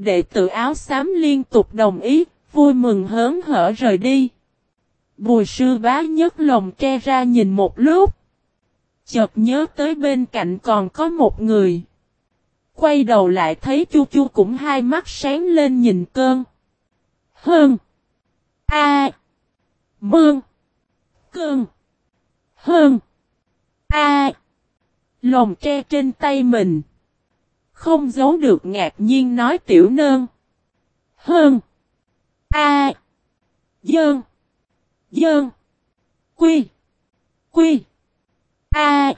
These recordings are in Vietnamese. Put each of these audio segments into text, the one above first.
Đệ tử áo xám liên tục đồng ý, vui mừng hớn hở rời đi. Bùi sư bá nhấc lồng tre ra nhìn một lúc. Chợt nhớ tới bên cạnh còn có một người. Quay đầu lại thấy chu chu cũng hai mắt sáng lên nhìn cơn. Hơn. A. À. Mương. Cơn. Hơn. A. Lồng tre trên tay mình. Không giấu được ngạc nhiên nói tiểu nơn. Hơn. A. Dơn. Dơn. Quy. Quy. A.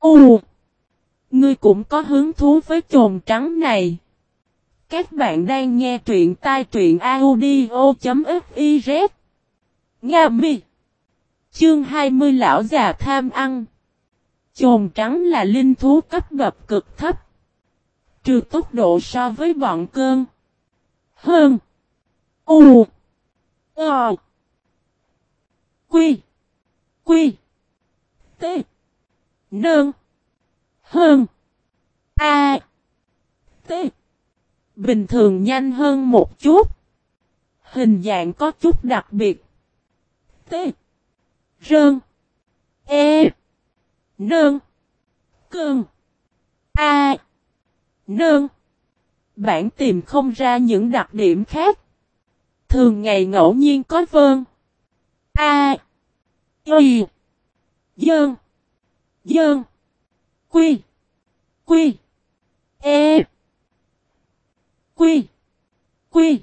U. Ngươi cũng có hứng thú với chồn trắng này. Các bạn đang nghe truyện tai truyện audio.fiz. Nga mi. Chương 20 Lão già tham ăn. Chồn trắng là linh thú cấp bậc cực thấp. Trừ tốc độ so với bọn cơn. Hơn. U. Ờ. Quy. Quy. T. Nơn. Hơn. A. T. Bình thường nhanh hơn một chút. Hình dạng có chút đặc biệt. T. Rơn. E. Nơn. Cơn. A nương, Bản tìm không ra những đặc điểm khác. Thường ngày ngẫu nhiên có vơn. A. Y. Dơn. Dơn. Quy. Quy. E. Quy. Quy.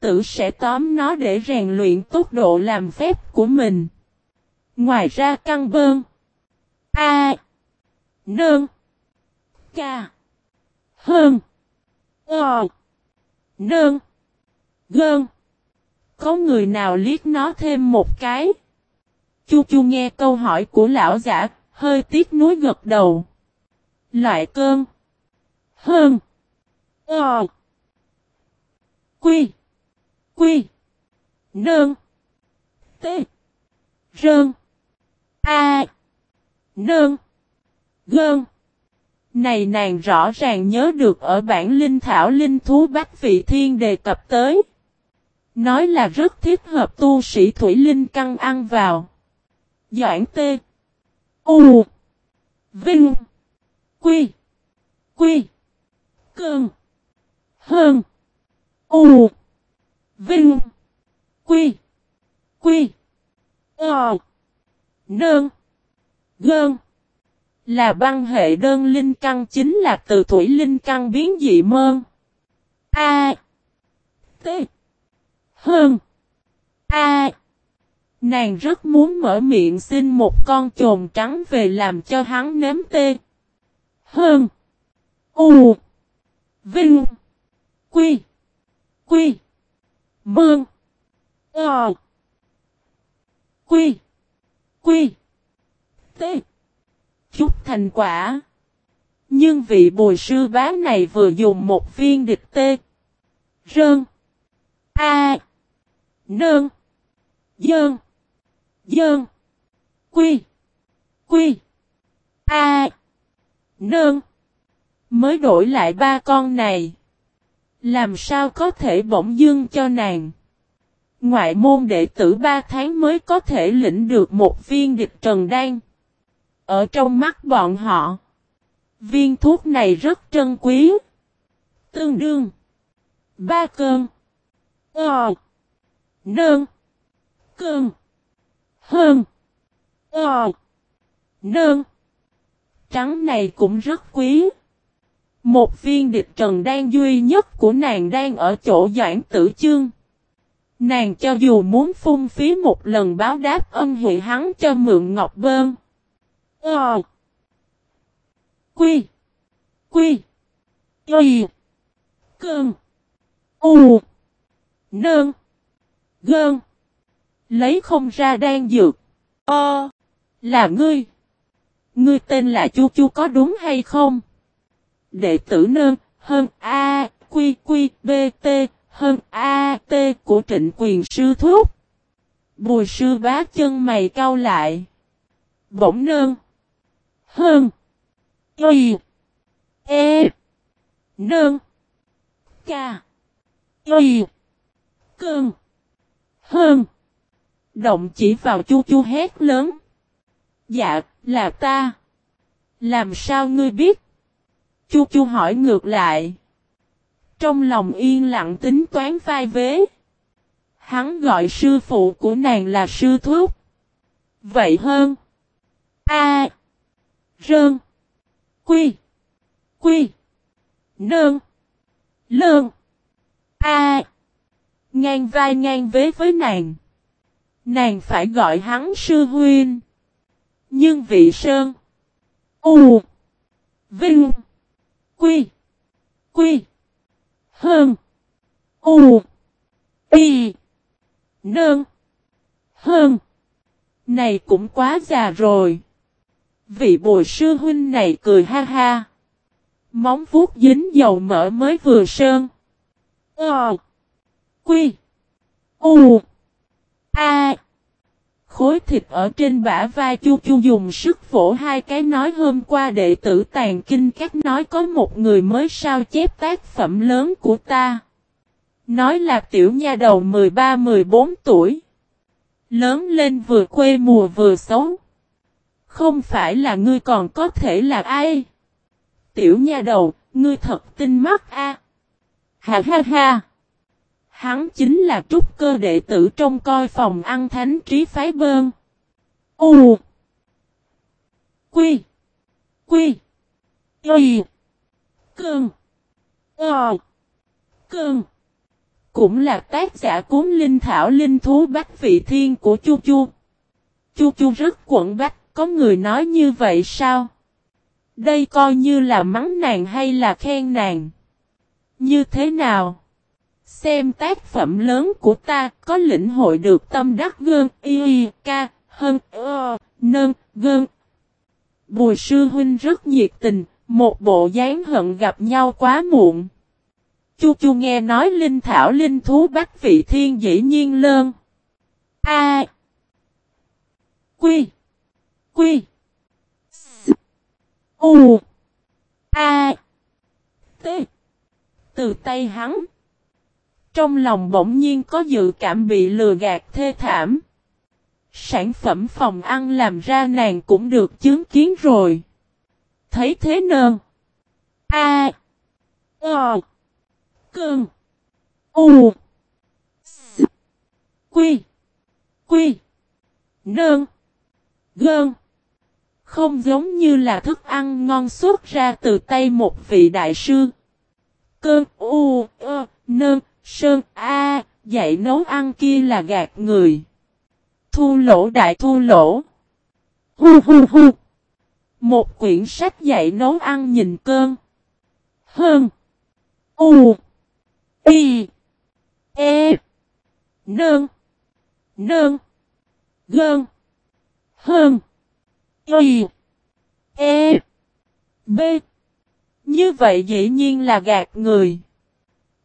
Tử sẽ tóm nó để rèn luyện tốc độ làm phép của mình. Ngoài ra căng bơn. A. Nơn. Ca. Hơn. Ờ. Nơn. Gơn. Có người nào liếc nó thêm một cái? Chu chu nghe câu hỏi của lão giả, hơi tiếc nuối gật đầu. Loại cơn. Hơn. Ờ. Quy. Quy. Nơn. T. Rơn. A. Nơn. Gơn. Này nàng rõ ràng nhớ được ở bản linh thảo linh thú bách vị thiên đề cập tới. Nói là rất thích hợp tu sĩ thủy linh căng ăn vào. Doãn tê. U. Vinh. Quy. Quy. Cơn. Hơn. U. Vinh. Quy. Quy. Ờ. Nơn. Gơn. Là băng hệ đơn linh căn chính là từ thủy linh căn biến dị mơn. A. T. Hơn. A. Nàng rất muốn mở miệng xin một con trồn trắng về làm cho hắn nếm tê. Hơn. U. Vinh. Quy. Quy. Mương. Ờ. Quy. Quy. T. Chút thành quả. Nhưng vị bồi sư bá này vừa dùng một viên địch tê. Rơn. A. Nơn. Dơn. Dơn. Quy. Quy. A. Nơn. Mới đổi lại ba con này. Làm sao có thể bỗng dưng cho nàng. Ngoại môn đệ tử ba tháng mới có thể lĩnh được một viên địch trần đan. Ở trong mắt bọn họ. Viên thuốc này rất trân quý. Tương đương. Ba cơn. Ờ. Nơn. Cơn. Hơn. Ờ. Nơn. Trắng này cũng rất quý. Một viên địch trần đan duy nhất của nàng đang ở chỗ doãn tử chương. Nàng cho dù muốn phung phí một lần báo đáp ân huệ hắn cho mượn ngọc bơm Ờ. Quy. Quy. Y. Cơn. U. Nơn. Gơn. Lấy không ra đang dược. Ờ. Là ngươi. Ngươi tên là Chu Chu có đúng hay không? Đệ tử nơn, hơn A, Quy Quy, B, T, hơn A, T của trịnh quyền sư thúc. Bùi sư bá chân mày cau lại. Bỗng nơn. Hơn. Y. E. Nơn. Ca. Y. Cơn. Hơn. Động chỉ vào chu chu hét lớn. Dạ, là ta. Làm sao ngươi biết? Chu chu hỏi ngược lại. Trong lòng yên lặng tính toán vai vế. Hắn gọi sư phụ của nàng là sư thúc. Vậy hơn. A. Rơn. Quy. Quy. Nơn. Lơn. A. Ngang vai ngang vế với nàng. Nàng phải gọi hắn sư huynh. Nhưng vị sơn. U. Vinh. Quy. Quy. Hơn. U. Y. Nơn. Hơn. Này cũng quá già rồi. Vị bồi sư huynh này cười ha ha. Móng vuốt dính dầu mỡ mới vừa sơn. Ờ. Quy. U. A. Khối thịt ở trên bả vai chu chu dùng sức vỗ hai cái nói hôm qua đệ tử tàn kinh các nói có một người mới sao chép tác phẩm lớn của ta. Nói là tiểu nha đầu 13-14 tuổi. Lớn lên vừa quê mùa vừa xấu. Không phải là ngươi còn có thể là ai? Tiểu nha đầu, ngươi thật tinh mắt a. À? Ha ha ha. Hắn chính là trúc cơ đệ tử trong coi phòng ăn thánh trí phái bơn. U. Quy. Quy. Y. Cơn. Ờ. Cơn. Cũng là tác giả cuốn linh thảo linh thú bách vị thiên của Chu Chu. Chu Chu rất quẩn bách, có người nói như vậy sao? Đây coi như là mắng nàng hay là khen nàng? Như thế nào? Xem tác phẩm lớn của ta có lĩnh hội được tâm đắc gương y y ca hơn ơ nâng gương. Bùi sư huynh rất nhiệt tình, một bộ dáng hận gặp nhau quá muộn. Chu chu nghe nói linh thảo linh thú bách vị thiên dĩ nhiên lơn. A. Quy. Quy. S. U. A. T. Từ tay hắn. Trong lòng bỗng nhiên có dự cảm bị lừa gạt thê thảm. Sản phẩm phòng ăn làm ra nàng cũng được chứng kiến rồi. Thấy thế nơ. A. Ờ. O. Cơn. U. S. Quy. Quy. Nơn. Gơn. Không giống như là thức ăn ngon xuất ra từ tay một vị đại sư. Cơn U. Ơ. nơ, Sơn A, dạy nấu ăn kia là gạt người. Thu lỗ đại thu lỗ. Hu hu hu. Một quyển sách dạy nấu ăn nhìn cơn. Hơn. U. Y. E. Nơn. Nơn. Gơn. Hơn. Y. E. B. Như vậy dĩ nhiên là gạt người.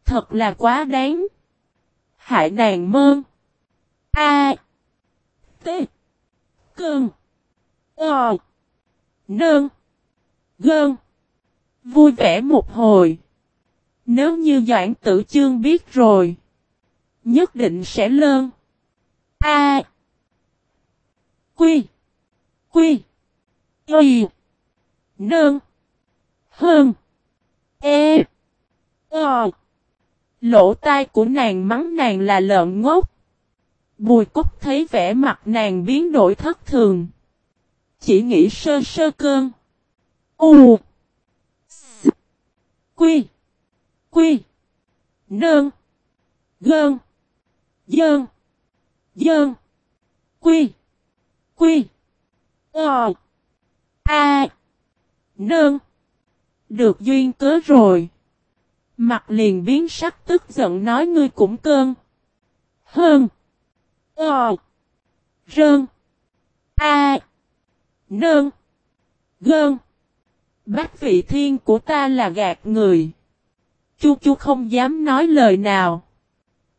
Thật là quá đáng. Hại nàng mơn. A. T. Cơn. Ờ. Nơn. Gơn. Vui vẻ một hồi. Nếu như Doãn Tử Chương biết rồi. Nhất định sẽ lơn. A. Quy. Quy. Y. Nương. Hơn. E. O. Lỗ tai của nàng mắng nàng là lợn ngốc. Bùi cúc thấy vẻ mặt nàng biến đổi thất thường. Chỉ nghĩ sơ sơ cơn. U. S. Quy. Quy. Nương. Gơn. Dơn. Dơn. Quy. Quy. Ờ. A. nương Được duyên cớ rồi. Mặt liền biến sắc tức giận nói ngươi cũng cơn. Hơn. Ờ. Rơn. A. Nơn. Gơn. Bách vị thiên của ta là gạt người. Chu chu không dám nói lời nào.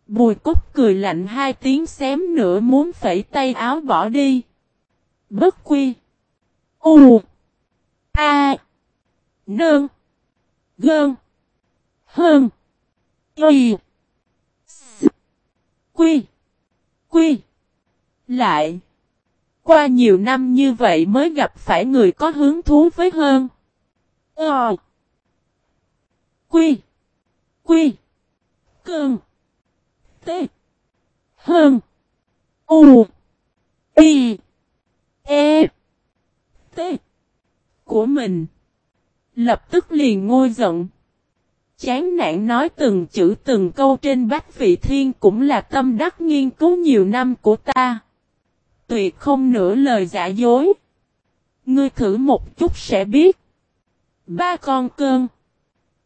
Bùi cúc cười lạnh hai tiếng xém nữa muốn phẩy tay áo bỏ đi. Bất quy. U. A. Nơn. Gơn. Hơn. Y. Quy. Quy. Lại. Qua nhiều năm như vậy mới gặp phải người có hứng thú với hơn. Ờ. Quy. Quy. Cơn. T. Hơn. U. Y. E tê Của mình. Lập tức liền ngôi giận. Chán nản nói từng chữ từng câu trên bách vị thiên cũng là tâm đắc nghiên cứu nhiều năm của ta. Tuyệt không nửa lời giả dối. Ngươi thử một chút sẽ biết. Ba con cơn.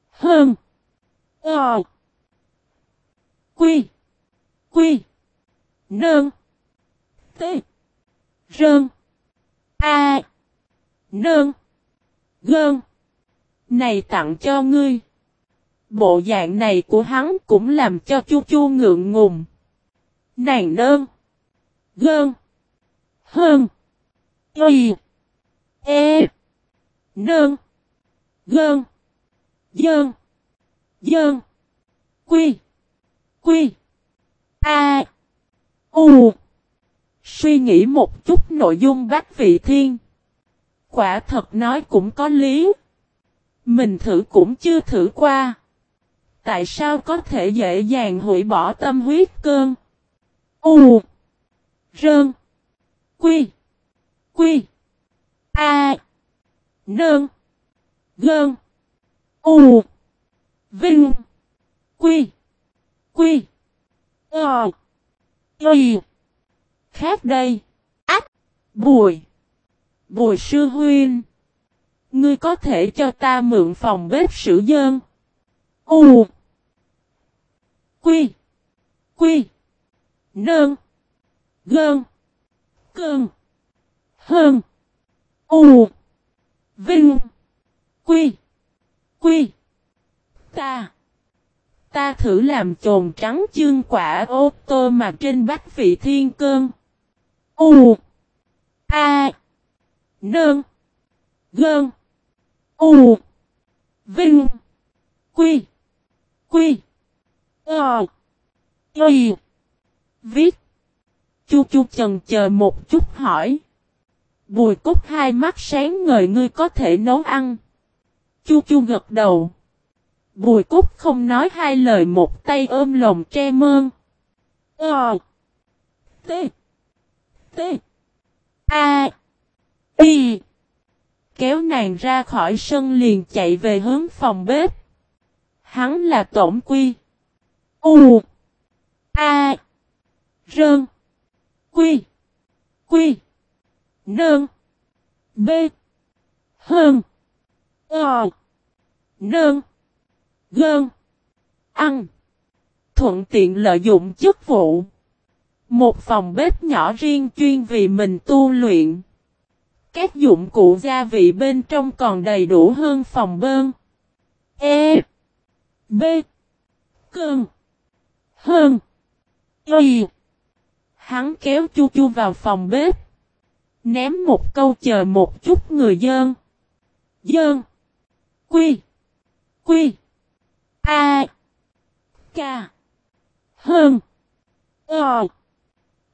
Hơn. Ờ. Quy. Quy. Nơn. T. Rơn. A. Nơn. Gơn. Này tặng cho ngươi. Bộ dạng này của hắn cũng làm cho chu chu ngượng ngùng. Nàng nơn. Gơn. Hơn. Y. E. Nơn. Gơn. Dơn. Dơn. Quy. Quy. A. U. Suy nghĩ một chút nội dung bác vị thiên. Quả thật nói cũng có lý. Mình thử cũng chưa thử qua. Tại sao có thể dễ dàng hủy bỏ tâm huyết cơn? U. Rơn. Quy. Quy. A. Nơn. Gơn. U. Vinh. Quy. Quy. Ờ. Y. Khác đây. Ách. Bùi. Bùi sư huyên. Ngươi có thể cho ta mượn phòng bếp sử dơn. U. Quy. Quy. Nơn. Gơn. Cơn. Hơn. U. Vinh. Quy. Quy. Ta. Ta thử làm trồn trắng chương quả ô tô mà trên bách vị thiên cơn. U. A. Nơn. Gơn. U. Vinh. Quy. Quy. Ờ. Y. Viết. Chu chu chần chờ một chút hỏi. Bùi cúc hai mắt sáng ngời ngươi có thể nấu ăn. Chu chu gật đầu. Bùi cúc không nói hai lời một tay ôm lồng tre mơn. Ờ. T. T. A. Y. Kéo nàng ra khỏi sân liền chạy về hướng phòng bếp. Hắn là tổng quy. U. A. Rơn. Quy. Quy. Nơn. B. Hơn. Ờ. Nơn. Gơn. Ăn. Thuận tiện lợi dụng chức vụ. Một phòng bếp nhỏ riêng chuyên vì mình tu luyện. Các dụng cụ gia vị bên trong còn đầy đủ hơn phòng bơn. E. B. Cơn. Hơn. Y. Hắn kéo chu chu vào phòng bếp. Ném một câu chờ một chút người dân dân Quy. Quy. A. K. Hơn. Ờ.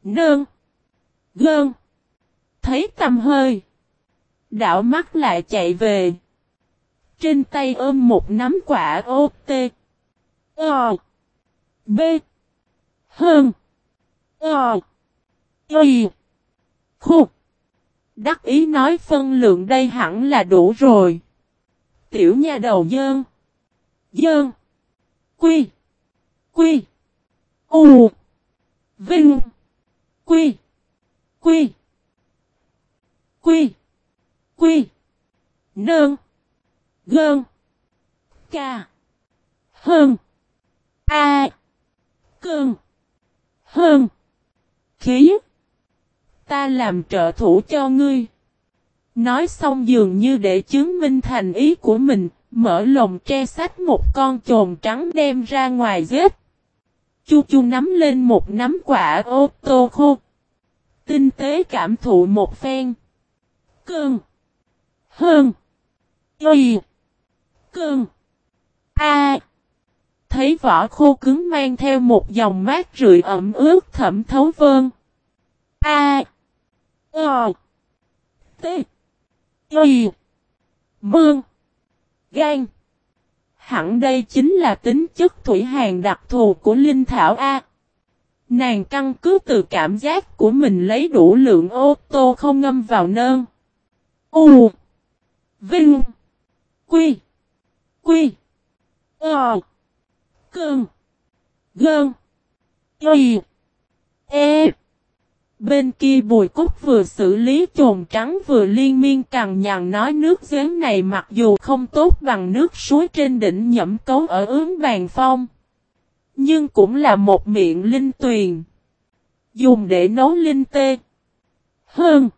Nơn. Gơn. Thấy tầm hơi. Đảo mắt lại chạy về. Trên tay ôm một nắm quả ô tê. Ờ. O. B. Hơn. O. Y. Khục. Đắc ý nói phân lượng đây hẳn là đủ rồi. Tiểu nha đầu dơn. Dơn. Quy. Quy. U. Vinh. Quy. Quy. Quy. Quy. Nơn. Gơn. Ca. Hơn. A. Cơn. Hơn. Khí. Ta làm trợ thủ cho ngươi. Nói xong dường như để chứng minh thành ý của mình, mở lồng tre sách một con trồn trắng đem ra ngoài giết. Chu chu nắm lên một nắm quả ô tô khô. Tinh tế cảm thụ một phen. Cơn. Hơn. Y. Cơn. A. Thấy vỏ khô cứng mang theo một dòng mát rượi ẩm ướt thẩm thấu vơn. A. Ờ. T. Y. Mương. Gan. Hẳn đây chính là tính chất thủy hàng đặc thù của Linh Thảo A. Nàng căn cứ từ cảm giác của mình lấy đủ lượng ô tô không ngâm vào nơn. U. Vinh. Quy. Quy. Ờ. Cơn. Gơn. Y. E. Bên kia bùi cúc vừa xử lý trồn trắng vừa liên miên cằn nhằn nói nước giếng này mặc dù không tốt bằng nước suối trên đỉnh nhẫm cấu ở ướm bàn phong. Nhưng cũng là một miệng linh tuyền. Dùng để nấu linh tê. Hơn.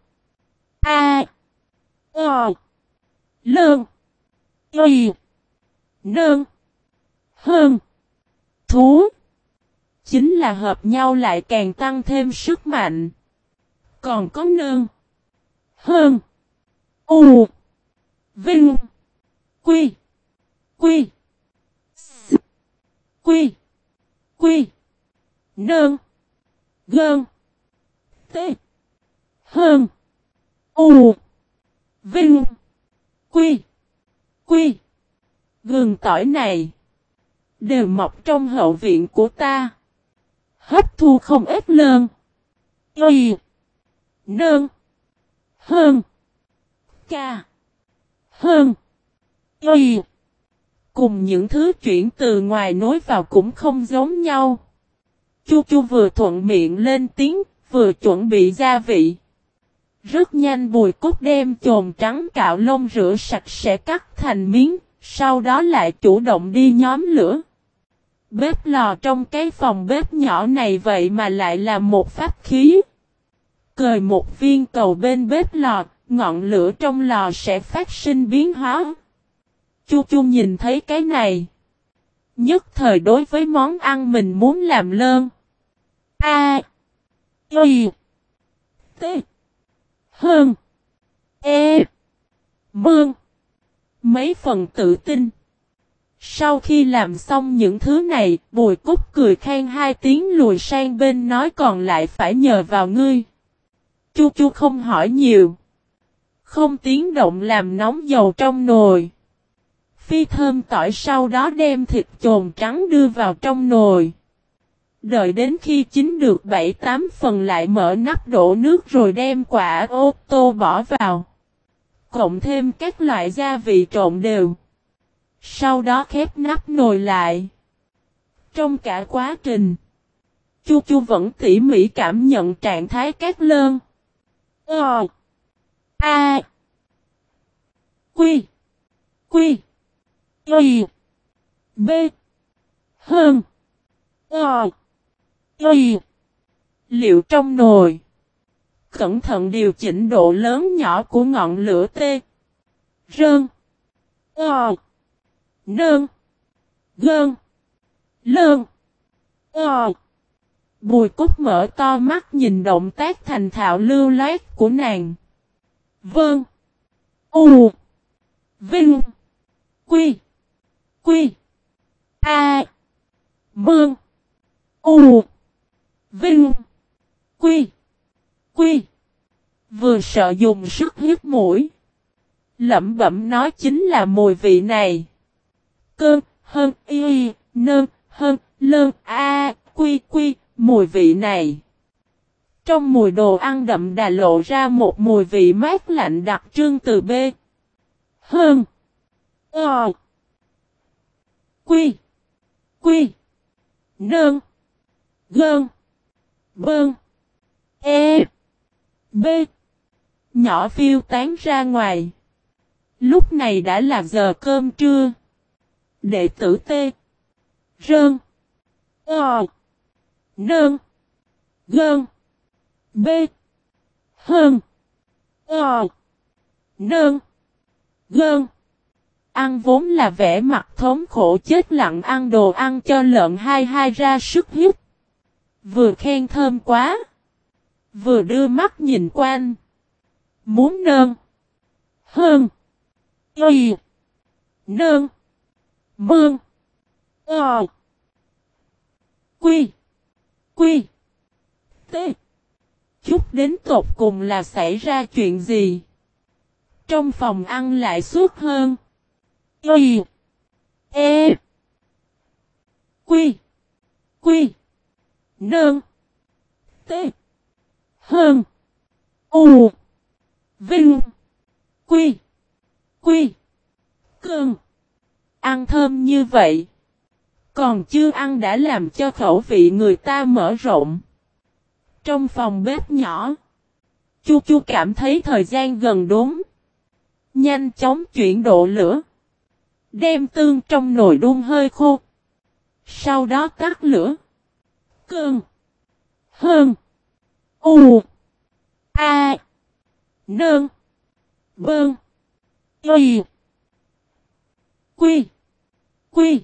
A. Ờ. Lơn. Y. Nơn. Hơn. Thú. Chính là hợp nhau lại càng tăng thêm sức mạnh. Còn có nơn. Hơn. U. Vinh. Quy. Quy. S. Quy. Quy. Nơn. Gơn. T. Hơn. U. Vinh. Quy. Quy. Gừng tỏi này. Đều mọc trong hậu viện của ta. Hấp thu không ít lơn. Y. Nơn. Hơn. Ca. Hơn. Y. Cùng những thứ chuyển từ ngoài nối vào cũng không giống nhau. Chu chu vừa thuận miệng lên tiếng, vừa chuẩn bị gia vị. Rất nhanh bùi cốt đem chồn trắng cạo lông rửa sạch sẽ cắt thành miếng, sau đó lại chủ động đi nhóm lửa. Bếp lò trong cái phòng bếp nhỏ này vậy mà lại là một pháp khí. Cời một viên cầu bên bếp lò, ngọn lửa trong lò sẽ phát sinh biến hóa. Chu chu nhìn thấy cái này. Nhất thời đối với món ăn mình muốn làm lơn. A. Y. T. Hơn. E. Bương. Mấy phần tự tin. Sau khi làm xong những thứ này, Bùi Cúc cười khen hai tiếng lùi sang bên nói còn lại phải nhờ vào ngươi. Chu Chu không hỏi nhiều. Không tiếng động làm nóng dầu trong nồi. Phi thơm tỏi sau đó đem thịt trồn trắng đưa vào trong nồi. Đợi đến khi chín được 7-8 phần lại mở nắp đổ nước rồi đem quả ô tô bỏ vào. Cộng thêm các loại gia vị trộn đều. Sau đó khép nắp nồi lại. Trong cả quá trình, Chu Chu vẫn tỉ mỉ cảm nhận trạng thái các lơn. Ờ. A. Quy. Quy. Y. B. Hơn. Ờ. Y. Liệu trong nồi. Cẩn thận điều chỉnh độ lớn nhỏ của ngọn lửa tê. Rơn. Ờ. Nơn. Gơn. Lơn. Ờ. Bùi cúc mở to mắt nhìn động tác thành thạo lưu loát của nàng. Vâng. U. Vinh. Quy. Quy. A. vương U. Vinh. Quy. Quy. Vừa sợ dùng sức hiếp mũi. Lẩm bẩm nói chính là mùi vị này. Cơn, hơn, y, nơn, hơn, lơn, a, quy, quy, mùi vị này. Trong mùi đồ ăn đậm đà lộ ra một mùi vị mát lạnh đặc trưng từ B. Hơn. Ờ. Quy. Quy. Nơn. Gơn. Bơn. E. B. Nhỏ phiêu tán ra ngoài. Lúc này đã là giờ cơm trưa. Đệ tử T. Rơn. O. Nơn. Gơn. B. Hơn. O. Nơn. Gơn. Ăn vốn là vẻ mặt thống khổ chết lặng ăn đồ ăn cho lợn hai hai ra sức hiếp. Vừa khen thơm quá. Vừa đưa mắt nhìn quanh. Muốn nơn. Hơn. Y. Nơn. Mương. Ờ. Quy. Quy. T. Chút đến tột cùng là xảy ra chuyện gì? Trong phòng ăn lại suốt hơn. Y. E. Quy. Quy. Nương. T. Hơn. U. Vinh. Quy. Quy. Cơn. Ăn thơm như vậy. Còn chưa ăn đã làm cho khẩu vị người ta mở rộng. Trong phòng bếp nhỏ. Chu Chu cảm thấy thời gian gần đúng. Nhanh chóng chuyển độ lửa. Đem tương trong nồi đun hơi khô. Sau đó tắt lửa. Cơn. Hơn. U. A. Nơn. Bơn. Y. Quy. Quy.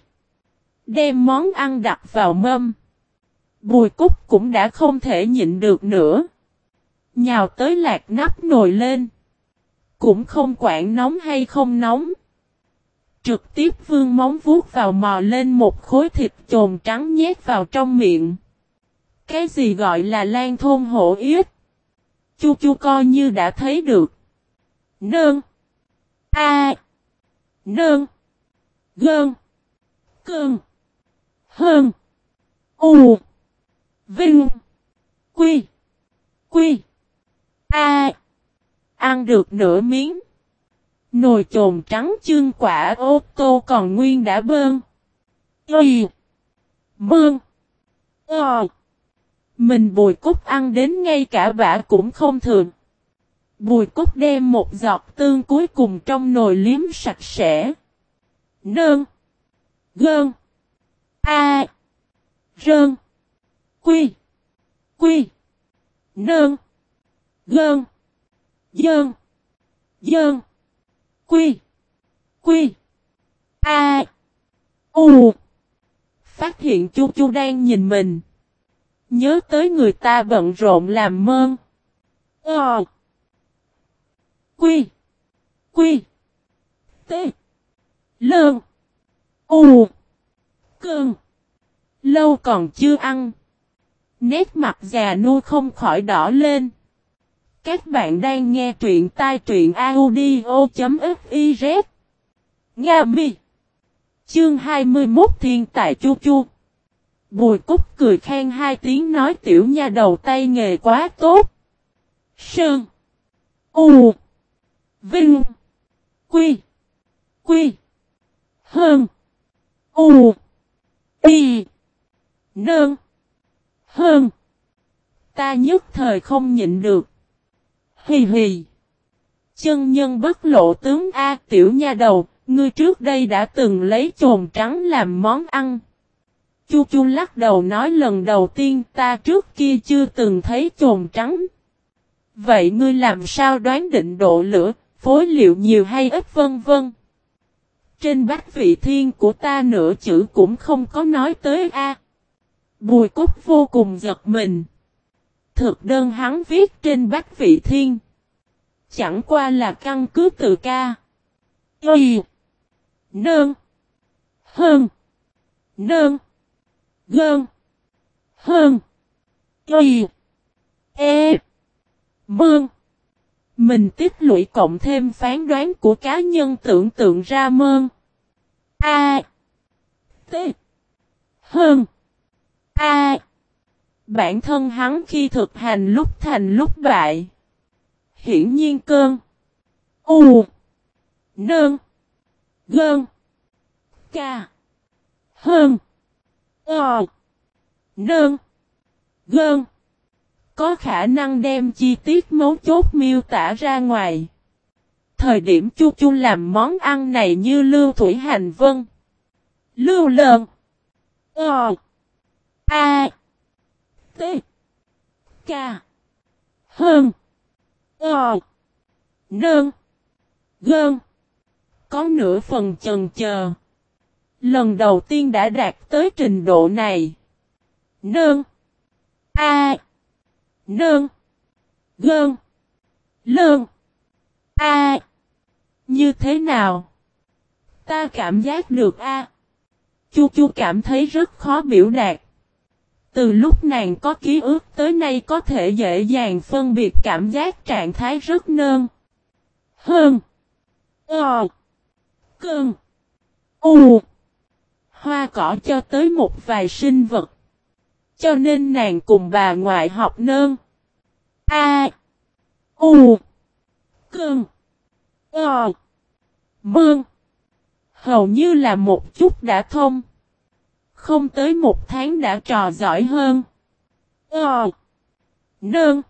Đem món ăn đặt vào mâm. Bùi cúc cũng đã không thể nhịn được nữa. Nhào tới lạc nắp nồi lên. Cũng không quản nóng hay không nóng. Trực tiếp vương móng vuốt vào mò lên một khối thịt trồn trắng nhét vào trong miệng. Cái gì gọi là lan thôn hổ yết? Chu chu coi như đã thấy được. Nương. A. Nương. Gơn. Cơn. Hơn. U. Vinh. Quy. Quy. A. Ăn được nửa miếng. Nồi trồn trắng chương quả ô tô còn nguyên đã bơn. Y. Bơn. Ờ. Mình bùi cúc ăn đến ngay cả bả cũng không thường. Bùi cúc đem một giọt tương cuối cùng trong nồi liếm sạch sẽ. Nơn. Gơn. A. Rơn. Quy. Quy. Nơn. Gơn. Dơn. Dơn. Quy. Quy. A. U. Phát hiện chu chu đang nhìn mình. Nhớ tới người ta bận rộn làm mơn. Ờ. Quy. Quy. T. Lơn. U. Cơn. Lâu còn chưa ăn. Nét mặt già nua không khỏi đỏ lên. Các bạn đang nghe truyện tai truyện audio.fif Nga mi. Chương 21 Thiên Tài Chu Chu. Bùi cúc cười khen hai tiếng nói tiểu nha đầu tay nghề quá tốt. Sơn. U. Vinh. Quy. Quy. Hơn. U. Y. Nơn. Hơn. Ta nhất thời không nhịn được. Hì hì. Chân nhân bất lộ tướng A tiểu nha đầu, ngươi trước đây đã từng lấy chồn trắng làm món ăn. Chu chu lắc đầu nói lần đầu tiên ta trước kia chưa từng thấy chồn trắng. Vậy ngươi làm sao đoán định độ lửa, phối liệu nhiều hay ít vân vân. Trên bách vị thiên của ta nửa chữ cũng không có nói tới A. Bùi cúc vô cùng giật mình. Thực đơn hắn viết trên bách vị thiên. Chẳng qua là căn cứ từ ca. Y. Nơn. Hơn. Nơn. Gơn. Hơn. Y. E. Mương. Mình tích lũy cộng thêm phán đoán của cá nhân tưởng tượng ra mơn. A. T. Hơn. A. Bản thân hắn khi thực hành lúc thành lúc bại. Hiển nhiên cơn. U. Nơn. Gơn. Ca. Hơn. Ờ. Nơn. Gơn. Có khả năng đem chi tiết mấu chốt miêu tả ra ngoài. Thời điểm chu chu làm món ăn này như lưu thủy hành vân. Lưu lợn. Ờ. A. T. K. Hơn. Ờ. Nơn. Gơn. Có nửa phần chần chờ. Lần đầu tiên đã đạt tới trình độ này. Nơn. A. Nơn. Gơn. Lương. A. Như thế nào? Ta cảm giác được A. Chu chu cảm thấy rất khó biểu đạt. Từ lúc nàng có ký ức tới nay có thể dễ dàng phân biệt cảm giác trạng thái rất nơn. Hơn. Ờ. Cơn. U. Hoa cỏ cho tới một vài sinh vật. Cho nên nàng cùng bà ngoại học nơn. A. U. Cơn. Ờ. Mương. Hầu như là một chút đã thông. Không tới một tháng đã trò giỏi hơn. Ờ. Nơn.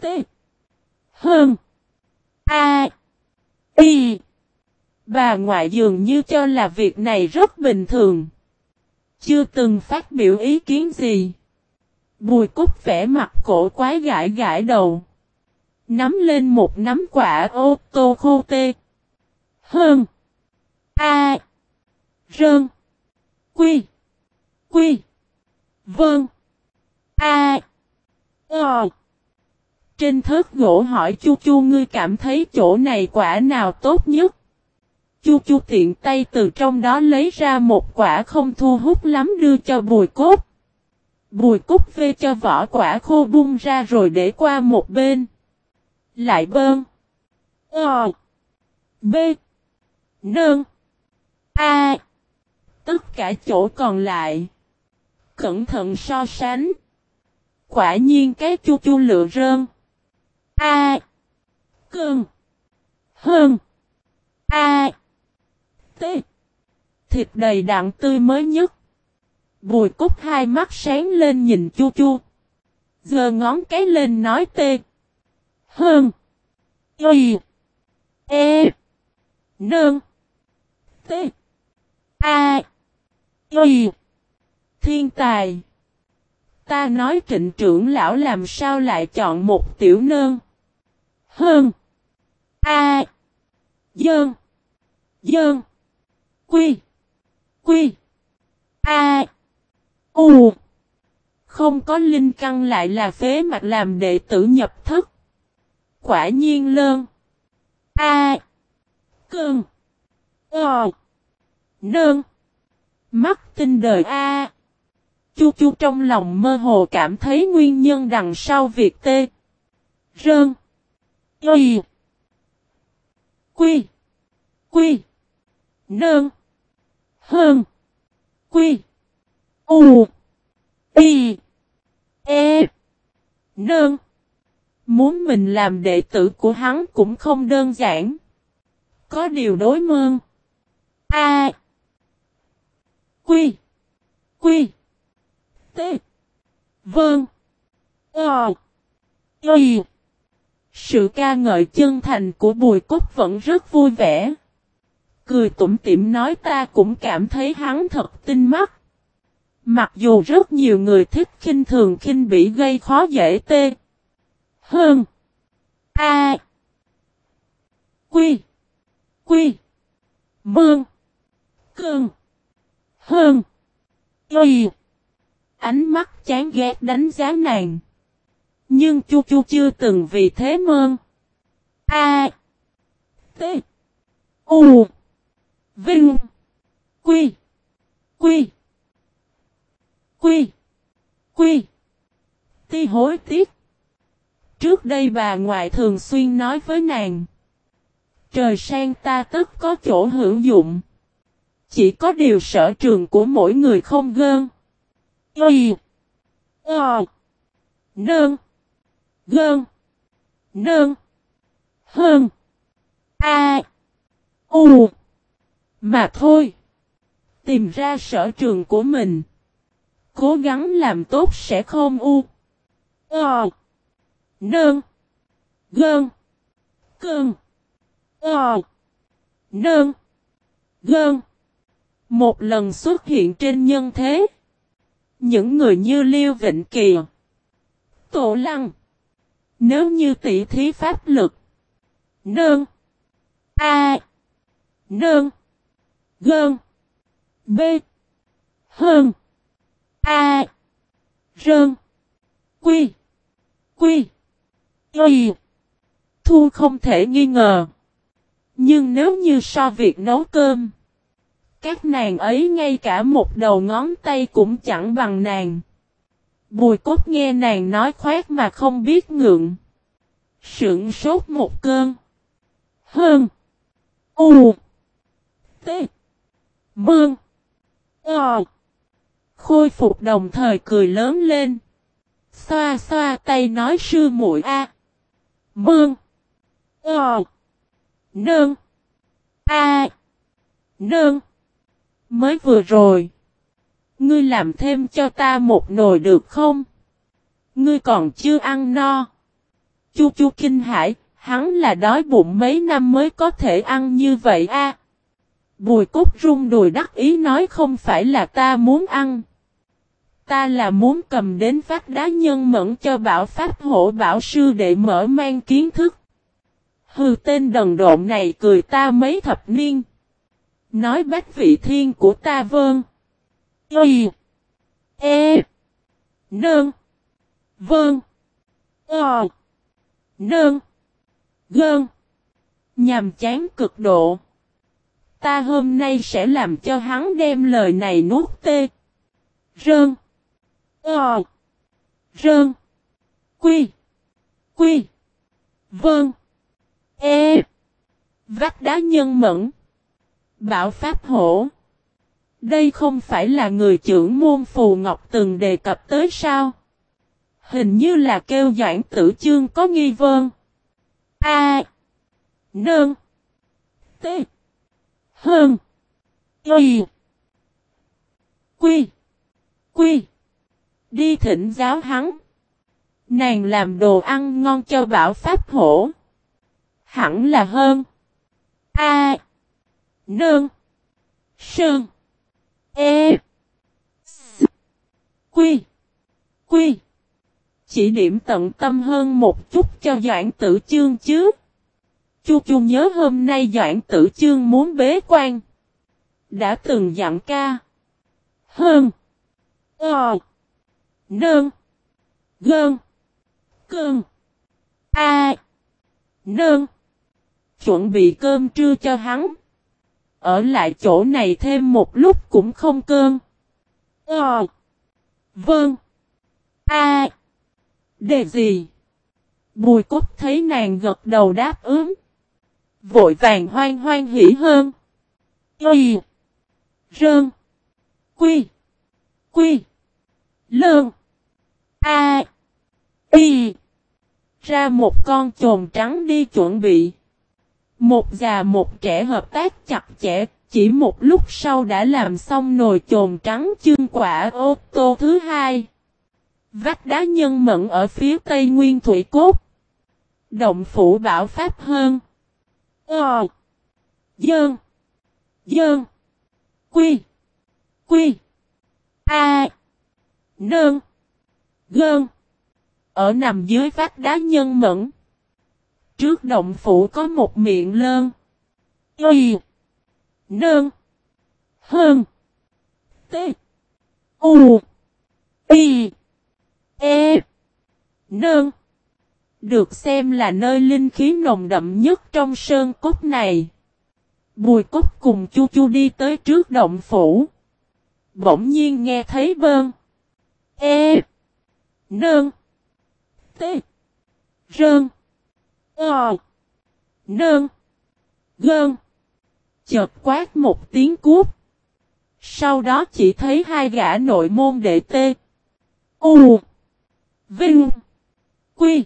T. Hơn. A. Y. Bà ngoại dường như cho là việc này rất bình thường. Chưa từng phát biểu ý kiến gì. Bùi cúc vẽ mặt cổ quái gãi gãi đầu. Nắm lên một nắm quả ô tô khô tê. Hơn. A. Rơn. Quy. Quy. Vâng. A. Ờ. Trên thớt gỗ hỏi chu chu, ngươi cảm thấy chỗ này quả nào tốt nhất. Chu chu tiện tay từ trong đó lấy ra một quả không thu hút lắm đưa cho bùi cốt. Bùi Cốt vê cho vỏ quả khô bung ra rồi để qua một bên. Lại bơn. Ờ. B. Nương. A. Tất cả chỗ còn lại. Cẩn thận so sánh. Quả nhiên cái chu chu lựa rơn. A. Cơn. Hơn. A tê. Thịt đầy đặn tươi mới nhất. Bùi cúc hai mắt sáng lên nhìn chu chu. Giờ ngón cái lên nói tê. Hơn. Y. E. Nương. T. A. Y. Thiên tài. Ta nói trịnh trưởng lão làm sao lại chọn một tiểu nương? Hơn. A. Dơn. Dơn. Quy. Quy. A. U. Không có linh căn lại là phế mặt làm đệ tử nhập thức. Quả nhiên lơn. A. cương Ờ. Nơn. Mắt tinh đời A. Chu chu trong lòng mơ hồ cảm thấy nguyên nhân đằng sau việc tê. Rơn. Y. Quy. Quy. Nơn. Hơn. Quy. U. Y. E. Nơn. Muốn mình làm đệ tử của hắn cũng không đơn giản. Có điều đối mơn. A. Quy. Quy. T. Vâng. Ờ. Y. Sự ca ngợi chân thành của Bùi Cốt vẫn rất vui vẻ. Cười tủm tỉm nói ta cũng cảm thấy hắn thật tinh mắt. Mặc dù rất nhiều người thích khinh thường khinh bị gây khó dễ tê. Hơn. A. Quy. Quy. Mương. Cương. Hơn. Y. Ánh mắt chán ghét đánh giá nàng. Nhưng chu chu chưa từng vì thế mơn. A. T. U. Vinh. Quy. Quy. Quy. Quy. Ti hối tiếc. Trước đây bà ngoại thường xuyên nói với nàng. Trời sang ta tất có chỗ hữu dụng. Chỉ có điều sở trường của mỗi người không gơn. Y. Ờ. Nơn. Gơn. Nơn. Hơn. A. U. Mà thôi. Tìm ra sở trường của mình. Cố gắng làm tốt sẽ không u. Ờ. Nơn. Gơn. Cơn. Ờ. Nơn. Gơn. Một lần xuất hiện trên nhân thế. Những người như Liêu Vịnh Kỳ. Tổ Lăng. Nếu như tỷ thí pháp lực. Nơn. A. Nơn. Gơn. B. Hơn. A. Rơn. Quy. Quy. Y. Thu không thể nghi ngờ. Nhưng nếu như so việc nấu cơm. Các nàng ấy ngay cả một đầu ngón tay cũng chẳng bằng nàng. Bùi cốt nghe nàng nói khoét mà không biết ngượng. Sượng sốt một cơn. Hơn. U. T. Mương. Ờ. Khôi phục đồng thời cười lớn lên. Xoa xoa tay nói sư muội a. Mương. Ờ. Nương. A. Nương. Mới vừa rồi. Ngươi làm thêm cho ta một nồi được không? Ngươi còn chưa ăn no. Chu chu kinh hải, hắn là đói bụng mấy năm mới có thể ăn như vậy a. Bùi cốt rung đùi đắc ý nói không phải là ta muốn ăn. Ta là muốn cầm đến phát đá nhân mẫn cho bảo pháp hộ bảo sư để mở mang kiến thức. Hừ, tên đần độn này cười ta mấy thập niên. Nói bách vị thiên của ta vơn. Y. E. Nương. Vâng. Ờ. Nương. Gơn. Nhàm chán cực độ. Ta hôm nay sẽ làm cho hắn đem lời này nuốt tê. Rơn. Ờ. Rơn. Quy. Quy. Vâng. E. Vách đá nhân mẫn. Bảo Pháp Hổ. Đây không phải là người trưởng môn Phù Ngọc từng đề cập tới sao? Hình như là kêu Doãn Tử Chương có nghi vơn. A. Nương. T. Hơn. Y. Quy. Quy. Đi thỉnh giáo hắn. Nàng làm đồ ăn ngon cho bảo pháp hổ. Hẳn là hơn. A. Nương. Sơn. E. S. Quy. Quy. Chỉ điểm tận tâm hơn một chút cho Doãn Tử Chương chứ. Chu Chu nhớ hôm nay Doãn Tử Chương muốn bế quan. Đã từng dặn ca. Hơn. Ờ. Nơn. Gơn. Cơn. A. nơn Chuẩn bị cơm trưa cho hắn. Ở lại chỗ này thêm một lúc cũng không cơn. Ờ. Vâng. A. Đề gì? Bùi cốt thấy nàng gật đầu đáp ứng. Vội vàng hoang hoang hỉ hơn. Y. Rơn. Quy. Quy. Lơn. A. Y. Ra một con trồn trắng đi chuẩn bị. Một già một trẻ hợp tác chặt chẽ, chỉ một lúc sau đã làm xong nồi trồn trắng chương quả ô tô thứ hai. Vách đá nhân mẫn ở phía tây nguyên thủy cốt. Động phủ bảo pháp hơn. Ờ. Dơn. Dơn. Quy. Quy. A. Nơn. Gơn. Ở nằm dưới vách đá nhân mẫn. Trước động phủ có một miệng lơn. Y. Nơn. Hơn. T. U. Y. E. Nơn. Được xem là nơi linh khí nồng đậm nhất trong sơn cốt này. Bùi cốt cùng chu chu đi tới trước động phủ. Bỗng nhiên nghe thấy bơn. E. Nơn. T. Rơn. Ờ. Nơn. Gơn. Chợt quát một tiếng cút. Sau đó chỉ thấy hai gã nội môn đệ tê. U. Vinh. Quy.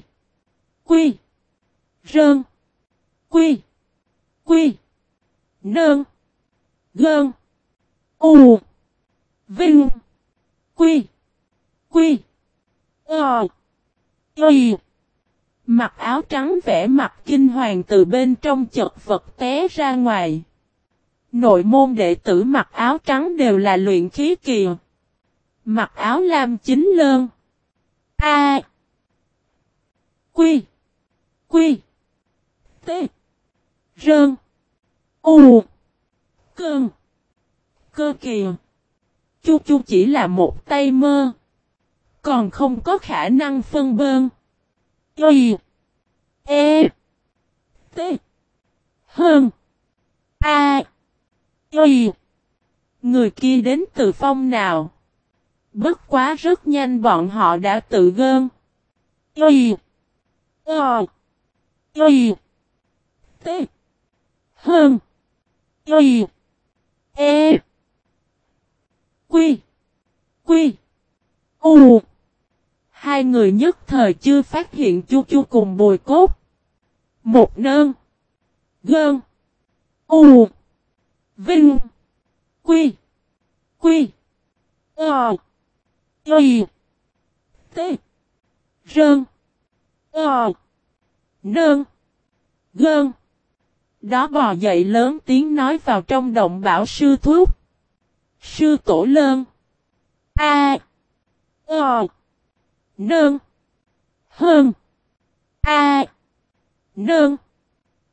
Quy. Rơn. Quy. Quy. Nơn. Gơn. U. Vinh. Quy. Quy. Ờ. Y. Mặc áo trắng vẽ mặt kinh hoàng từ bên trong chật vật té ra ngoài. Nội môn đệ tử mặc áo trắng đều là luyện khí kỳ. Mặc áo lam chính lơn. A. Quy. Quy. T. Rơn. U. Cơn. Cơ kìa. Chu chu chỉ là một tay mơ. Còn không có khả năng phân bơn. Y. E. T. Hơn. A. Y. Người kia đến từ phong nào? Bất quá rất nhanh bọn họ đã tự gơn. Y. Ờ. Y. T. Hơn. Y. E. Quy. Quy. U. Hai người nhất thời chưa phát hiện chu chu cùng bồi cốt. Một nơn. Gơn. U. Vinh. Quy. Quy. Ờ. Y. T. Rơn. Ờ. Nơn. Gơn. Đó bò dậy lớn tiếng nói vào trong động bảo sư thuốc. Sư tổ lơn. A. Ờ. Nơn. Hơn. A. Nơn.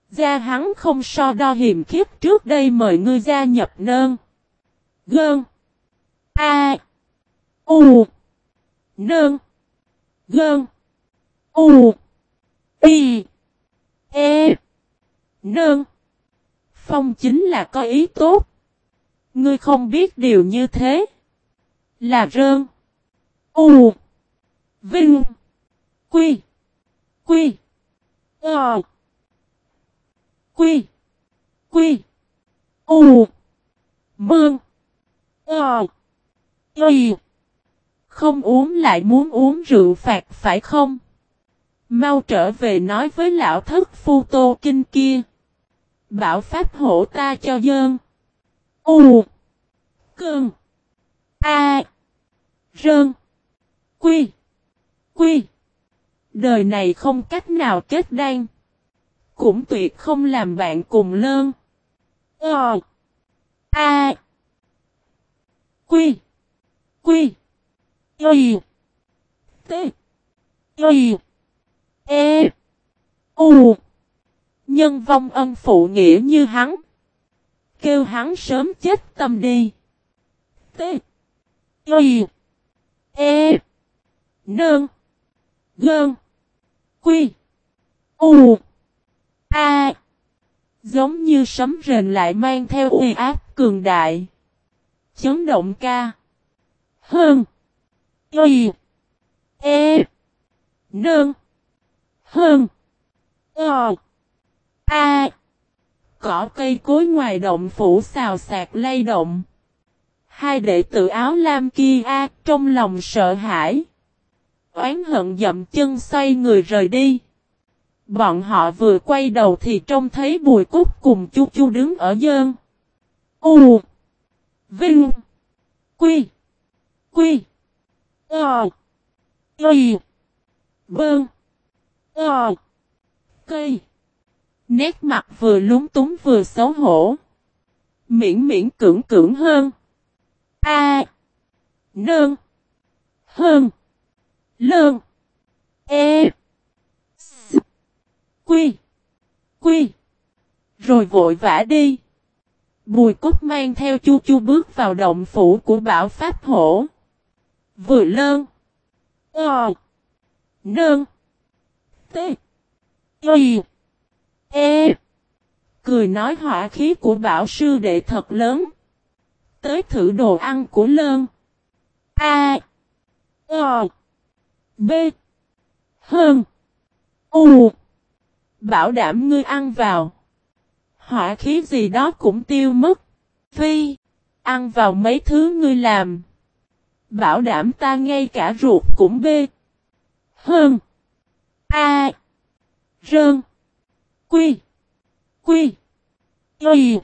Gia hắn không so đo hiểm khiếp trước đây mời ngươi gia nhập nơn. Gơn. A. U. Nơn. Gơn. U. Y. E. Nương. Phong chính là có ý tốt. Ngươi không biết điều như thế. Là rơn. U. Vinh. Quy. Quy. Ờ. Quy. Quy. U. Mương. Ờ. Y. Không uống lại muốn uống rượu phạt phải không? Mau trở về nói với lão thất phu tô kinh kia. Bảo pháp hộ ta cho dơn. U. Cơn. A. Rơn. Quy. Quy. Đời này không cách nào kết đan. Cũng tuyệt không làm bạn cùng lơn. Ờ. A. Quy. Quy. Y. T. Y. E. U. Nhân vong ân phụ nghĩa như hắn. Kêu hắn sớm chết tâm đi. T. Y. E. Nơn. Gơn. Quy. U. A. Giống như sấm rền lại mang theo uy áp cường đại. Chấn động ca. Hơn. Y. E. Nương. Hơn. Ờ. A. Cỏ cây cối ngoài động phủ xào xạc lay động. Hai đệ tử áo lam kia a trong lòng sợ hãi. Oán hận dậm chân xoay người rời đi. Bọn họ vừa quay đầu thì trông thấy bùi cúc cùng chu chu đứng ở dơn. U. Vinh. Quy. Quy. Ờ. Y. Bơn. Ờ. Cây. Nét mặt vừa lúng túng vừa xấu hổ. Miễn miễn cưỡng cưỡng hơn. A. Nương. Hơn. Lương. E. S. Quy. Quy. Rồi vội vã đi. Bùi cốt mang theo chu chu bước vào động phủ của bảo pháp hổ. Vừa lơn. Ờ. Nương. T. Y. E. Cười nói hỏa khí của bảo sư đệ thật lớn. Tới thử đồ ăn của lơn. A. O. B. Hơn. U. Bảo đảm ngươi ăn vào. Hỏa khí gì đó cũng tiêu mất. Phi. Ăn vào mấy thứ ngươi làm. Bảo đảm ta ngay cả ruột cũng bê. Hơn. A. Rơn. Quy. Quy. Y.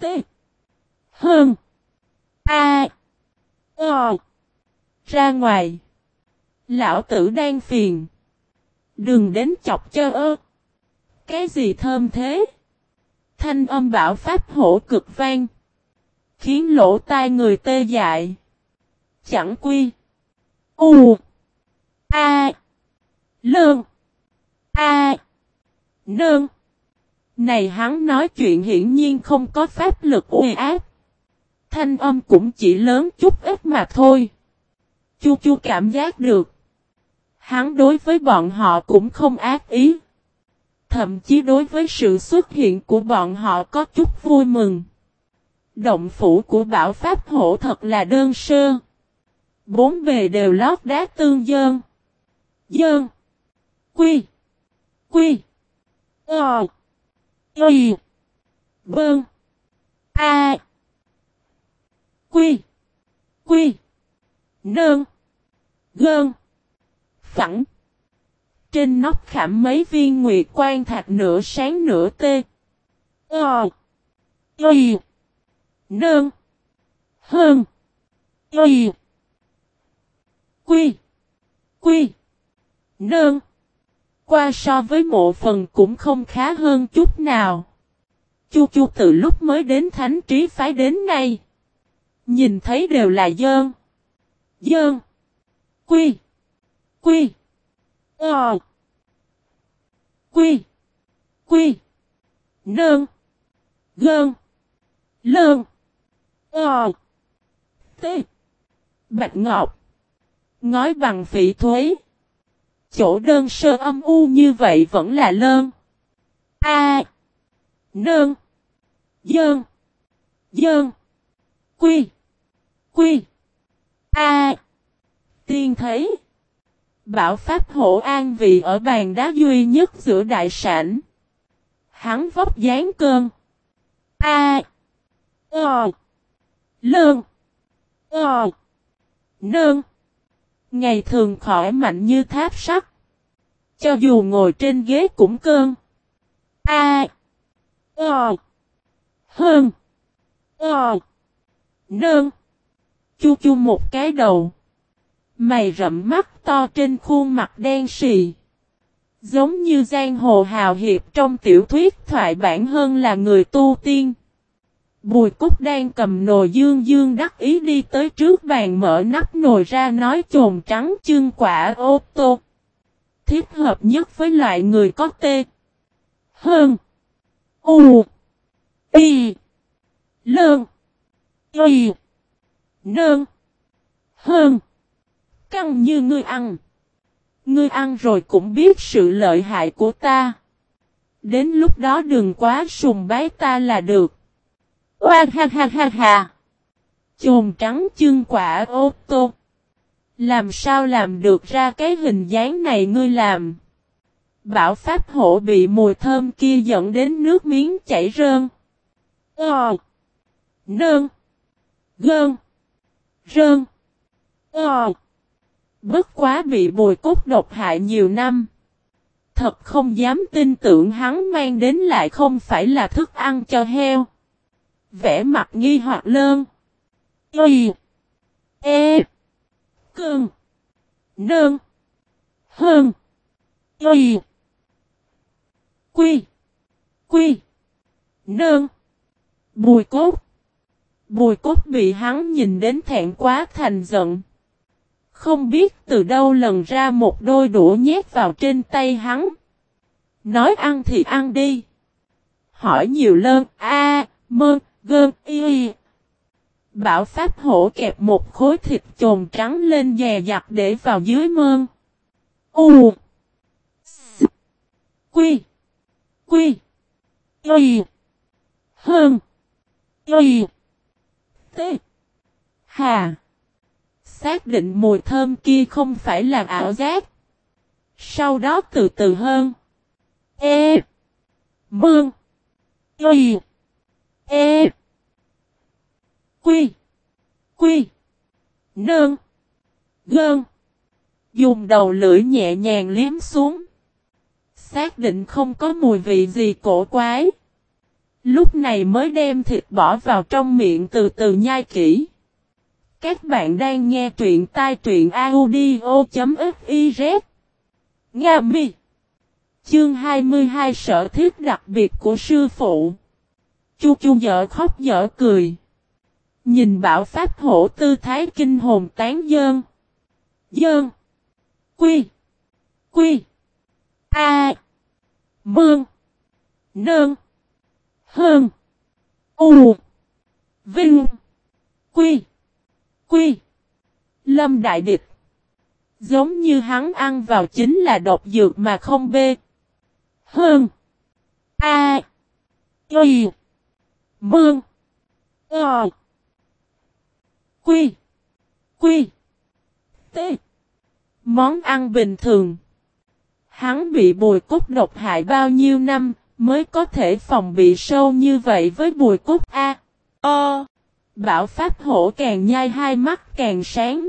T. Hơn. A. O. Ra ngoài. Lão tử đang phiền. Đừng đến chọc cho ơ. Cái gì thơm thế? Thanh âm bảo pháp hổ cực vang. Khiến lỗ tai người tê dại. Chẳng quy. U. A. Lương. A. Nương. Này hắn nói chuyện hiển nhiên không có pháp lực uy áp. Thanh âm cũng chỉ lớn chút ít mà thôi. Chu chu cảm giác được. Hắn đối với bọn họ cũng không ác ý. Thậm chí đối với sự xuất hiện của bọn họ có chút vui mừng. Động phủ của bảo pháp hổ thật là đơn sơ. Bốn bề đều lót đá tương dơn. Dơn. Quy. Quy. Ờ. Y. Bơn. A. Quy. Quy. Nơn. Gơn. Phẳng. Trên nóc khảm mấy viên nguyệt quan thạch nửa sáng nửa tê. Ờ. Y. Nơn. Hơn. Y. Quy. Quy. Nơn. Qua so với mộ phần cũng không khá hơn chút nào. Chu chu từ lúc mới đến thánh trí phái đến nay. Nhìn thấy đều là dơn. Dơn. Quy. Quy. Ờ. Quy. Quy. Nơn. Gơn. Lơn. Ờ. T. Bạch Ngọc. Ngói bằng phỉ thuế. Chỗ đơn sơ âm u như vậy vẫn là lơn. A. Nơn. Dơn. Dơn. Quy. Quy. A. Tiên thấy. Bảo Pháp hộ an vị ở bàn đá duy nhất giữa đại sản. Hắn vóc dáng cơn. A. Ờ. Lơn. Ờ. Nơn. Ngày thường khỏi mạnh như tháp sắt. Cho dù ngồi trên ghế cũng cơn. A. Ờ. Hơn. Ờ. Nơn. Chu chu một cái đầu. Mày rậm mắt to trên khuôn mặt đen xì. Giống như giang hồ hào hiệp trong tiểu thuyết thoại bản hơn là người tu tiên. Bùi Cúc đang cầm nồi dương dương đắc ý đi tới trước bàn mở nắp nồi ra nói chồn trắng chương quả ô tô. Thiết hợp nhất với loại người có tê. Hơn. U. Y. Lơn. Y. Nơn. Hơn. Căng như ngươi ăn. Ngươi ăn rồi cũng biết sự lợi hại của ta. Đến lúc đó đừng quá sùng bái ta là được. Oa ha ha ha ha. Chồn trắng chương quả ô tô. Làm sao làm được ra cái hình dáng này ngươi làm. Bảo pháp hộ bị mùi thơm kia dẫn đến nước miếng chảy rơn. Ờ. Nơn. Gơn. Rơn. Ờ. Bất quá bị bùi cốt độc hại nhiều năm. Thật không dám tin tưởng hắn mang đến lại không phải là thức ăn cho heo vẻ mặt nghi hoặc lơn. Y. E. Cương. Nơn. Hơn. Y. Quy. Quy. Nơn. Bùi cốt. Bùi cốt bị hắn nhìn đến thẹn quá thành giận. Không biết từ đâu lần ra một đôi đũa nhét vào trên tay hắn. Nói ăn thì ăn đi. Hỏi nhiều lơn a mơ, gơm y. Bảo Pháp hổ kẹp một khối thịt trồn trắng lên dè dặt để vào dưới mơn. U. S. Quy. Quy. Y. Hơn. Y. T. Hà. Xác định mùi thơm kia không phải là ảo giác. Sau đó từ từ hơn. E. Mương. Y. E. Quy. Quy. Nơn. Gơn. Dùng đầu lưỡi nhẹ nhàng liếm xuống. Xác định không có mùi vị gì cổ quái. Lúc này mới đem thịt bỏ vào trong miệng từ từ nhai kỹ. Các bạn đang nghe truyện tai truyện audio.fiz Nga mi Chương 22 sở thiết đặc biệt của sư phụ Chu chu dở khóc dở cười Nhìn bảo pháp hổ tư thái kinh hồn tán dơn Dơn Quy Quy A Mương Nơn Hơn U Vinh Quy Quy. Lâm Đại Địch. Giống như hắn ăn vào chính là độc dược mà không bê. Hơn. A. Y. Mương. Ờ. Quy. Quy. T. Món ăn bình thường. Hắn bị bùi cốt độc hại bao nhiêu năm mới có thể phòng bị sâu như vậy với bùi cốt A. O, Bảo Pháp hổ càng nhai hai mắt càng sáng.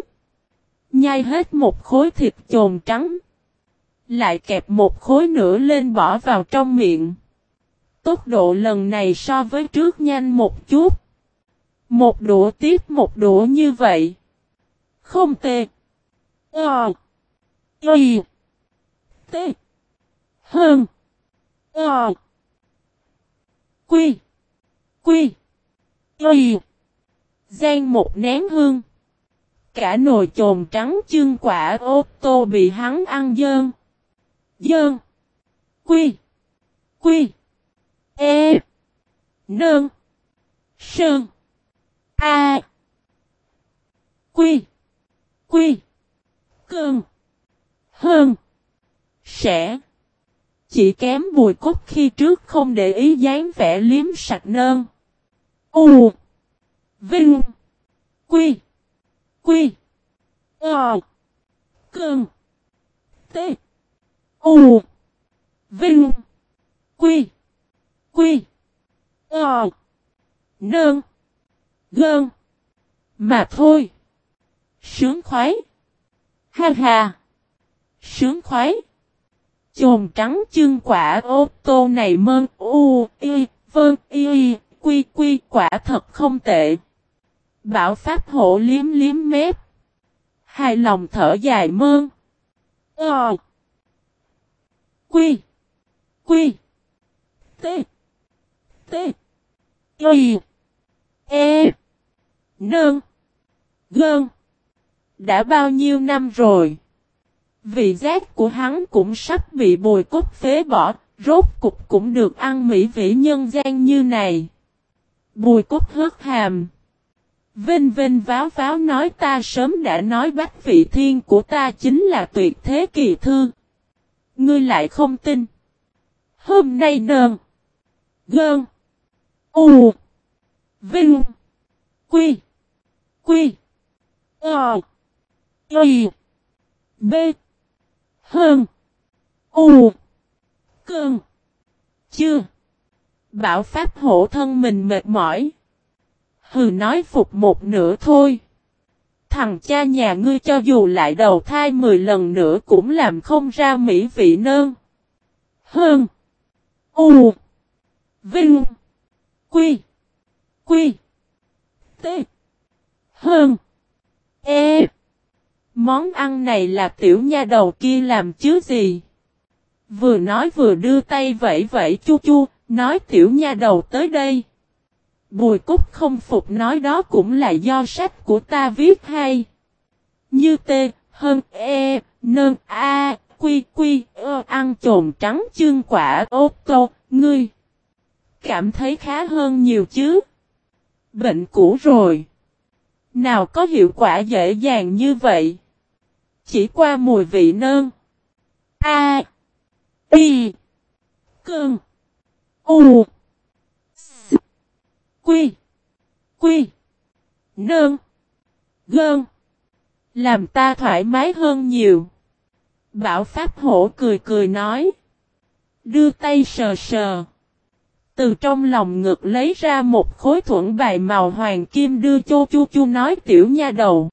Nhai hết một khối thịt chồn trắng. Lại kẹp một khối nữa lên bỏ vào trong miệng. Tốc độ lần này so với trước nhanh một chút. Một đũa tiếp một đũa như vậy. Không tệ. Ờ. Y. T. Hơn. Ờ. Quy. Quy. Y. giang một nén hương. Cả nồi trồn trắng chương quả ô tô bị hắn ăn dơn. Dơn. Quy. Quy. E. Nương. Sơn. A. Quy. Quy. Cương. Hơn. Sẽ. Chỉ kém bùi cốt khi trước không để ý dáng vẻ liếm sạch nơn. U. Vinh. Quy. Quy. Ờ. Cương. T. U. Vinh. Quy. Quy. Ờ. Nơn. Gơn. Mà thôi. Sướng khoái. Ha ha. Sướng khoái. Chồn trắng chương quả ô tô này mơn, u, y, vơn, y quy quy, quả thật không tệ. Bảo Pháp hộ liếm liếm mép. Hài lòng thở dài mơn. Ờ. Quy. Quy. T. T. Y. E. Nương. Gơn. Đã bao nhiêu năm rồi? Vị giác của hắn cũng sắp bị bồi cốt phế bỏ, rốt cục cũng được ăn mỹ vị nhân gian như này. Bùi cốt hớt hàm. Vinh vinh váo váo nói ta sớm đã nói bách vị thiên của ta chính là tuyệt thế kỳ thư. Ngươi lại không tin. Hôm nay nờn. Gơn. U. Vinh. Quy. Quy. Ờ. Y. B. Hơn. U. Cơn. Chưa. Bảo Pháp hộ thân mình mệt mỏi. Hừ nói phục một nửa thôi. Thằng cha nhà ngươi cho dù lại đầu thai 10 lần nữa cũng làm không ra mỹ vị nơn. Hơn. U. Vinh. Quy. Quy. T. Hơn. E. Món ăn này là tiểu nha đầu kia làm chứ gì? Vừa nói vừa đưa tay vẫy vẫy chu chu, nói tiểu nha đầu tới đây. Bùi cúc không phục nói đó cũng là do sách của ta viết hay. Như T, hơn E, nơn A, quy quy, ơ, ăn trồn trắng chương quả ô tô, ngươi. Cảm thấy khá hơn nhiều chứ. Bệnh cũ rồi. Nào có hiệu quả dễ dàng như vậy. Chỉ qua mùi vị nơn. A. Y. Cơn. U. S. Quy. Quy. Nơn. Gơn. Làm ta thoải mái hơn nhiều. Bảo Pháp Hổ cười cười nói. Đưa tay sờ sờ. Từ trong lòng ngực lấy ra một khối thuẫn bài màu hoàng kim đưa cho chu chu nói, tiểu nha đầu.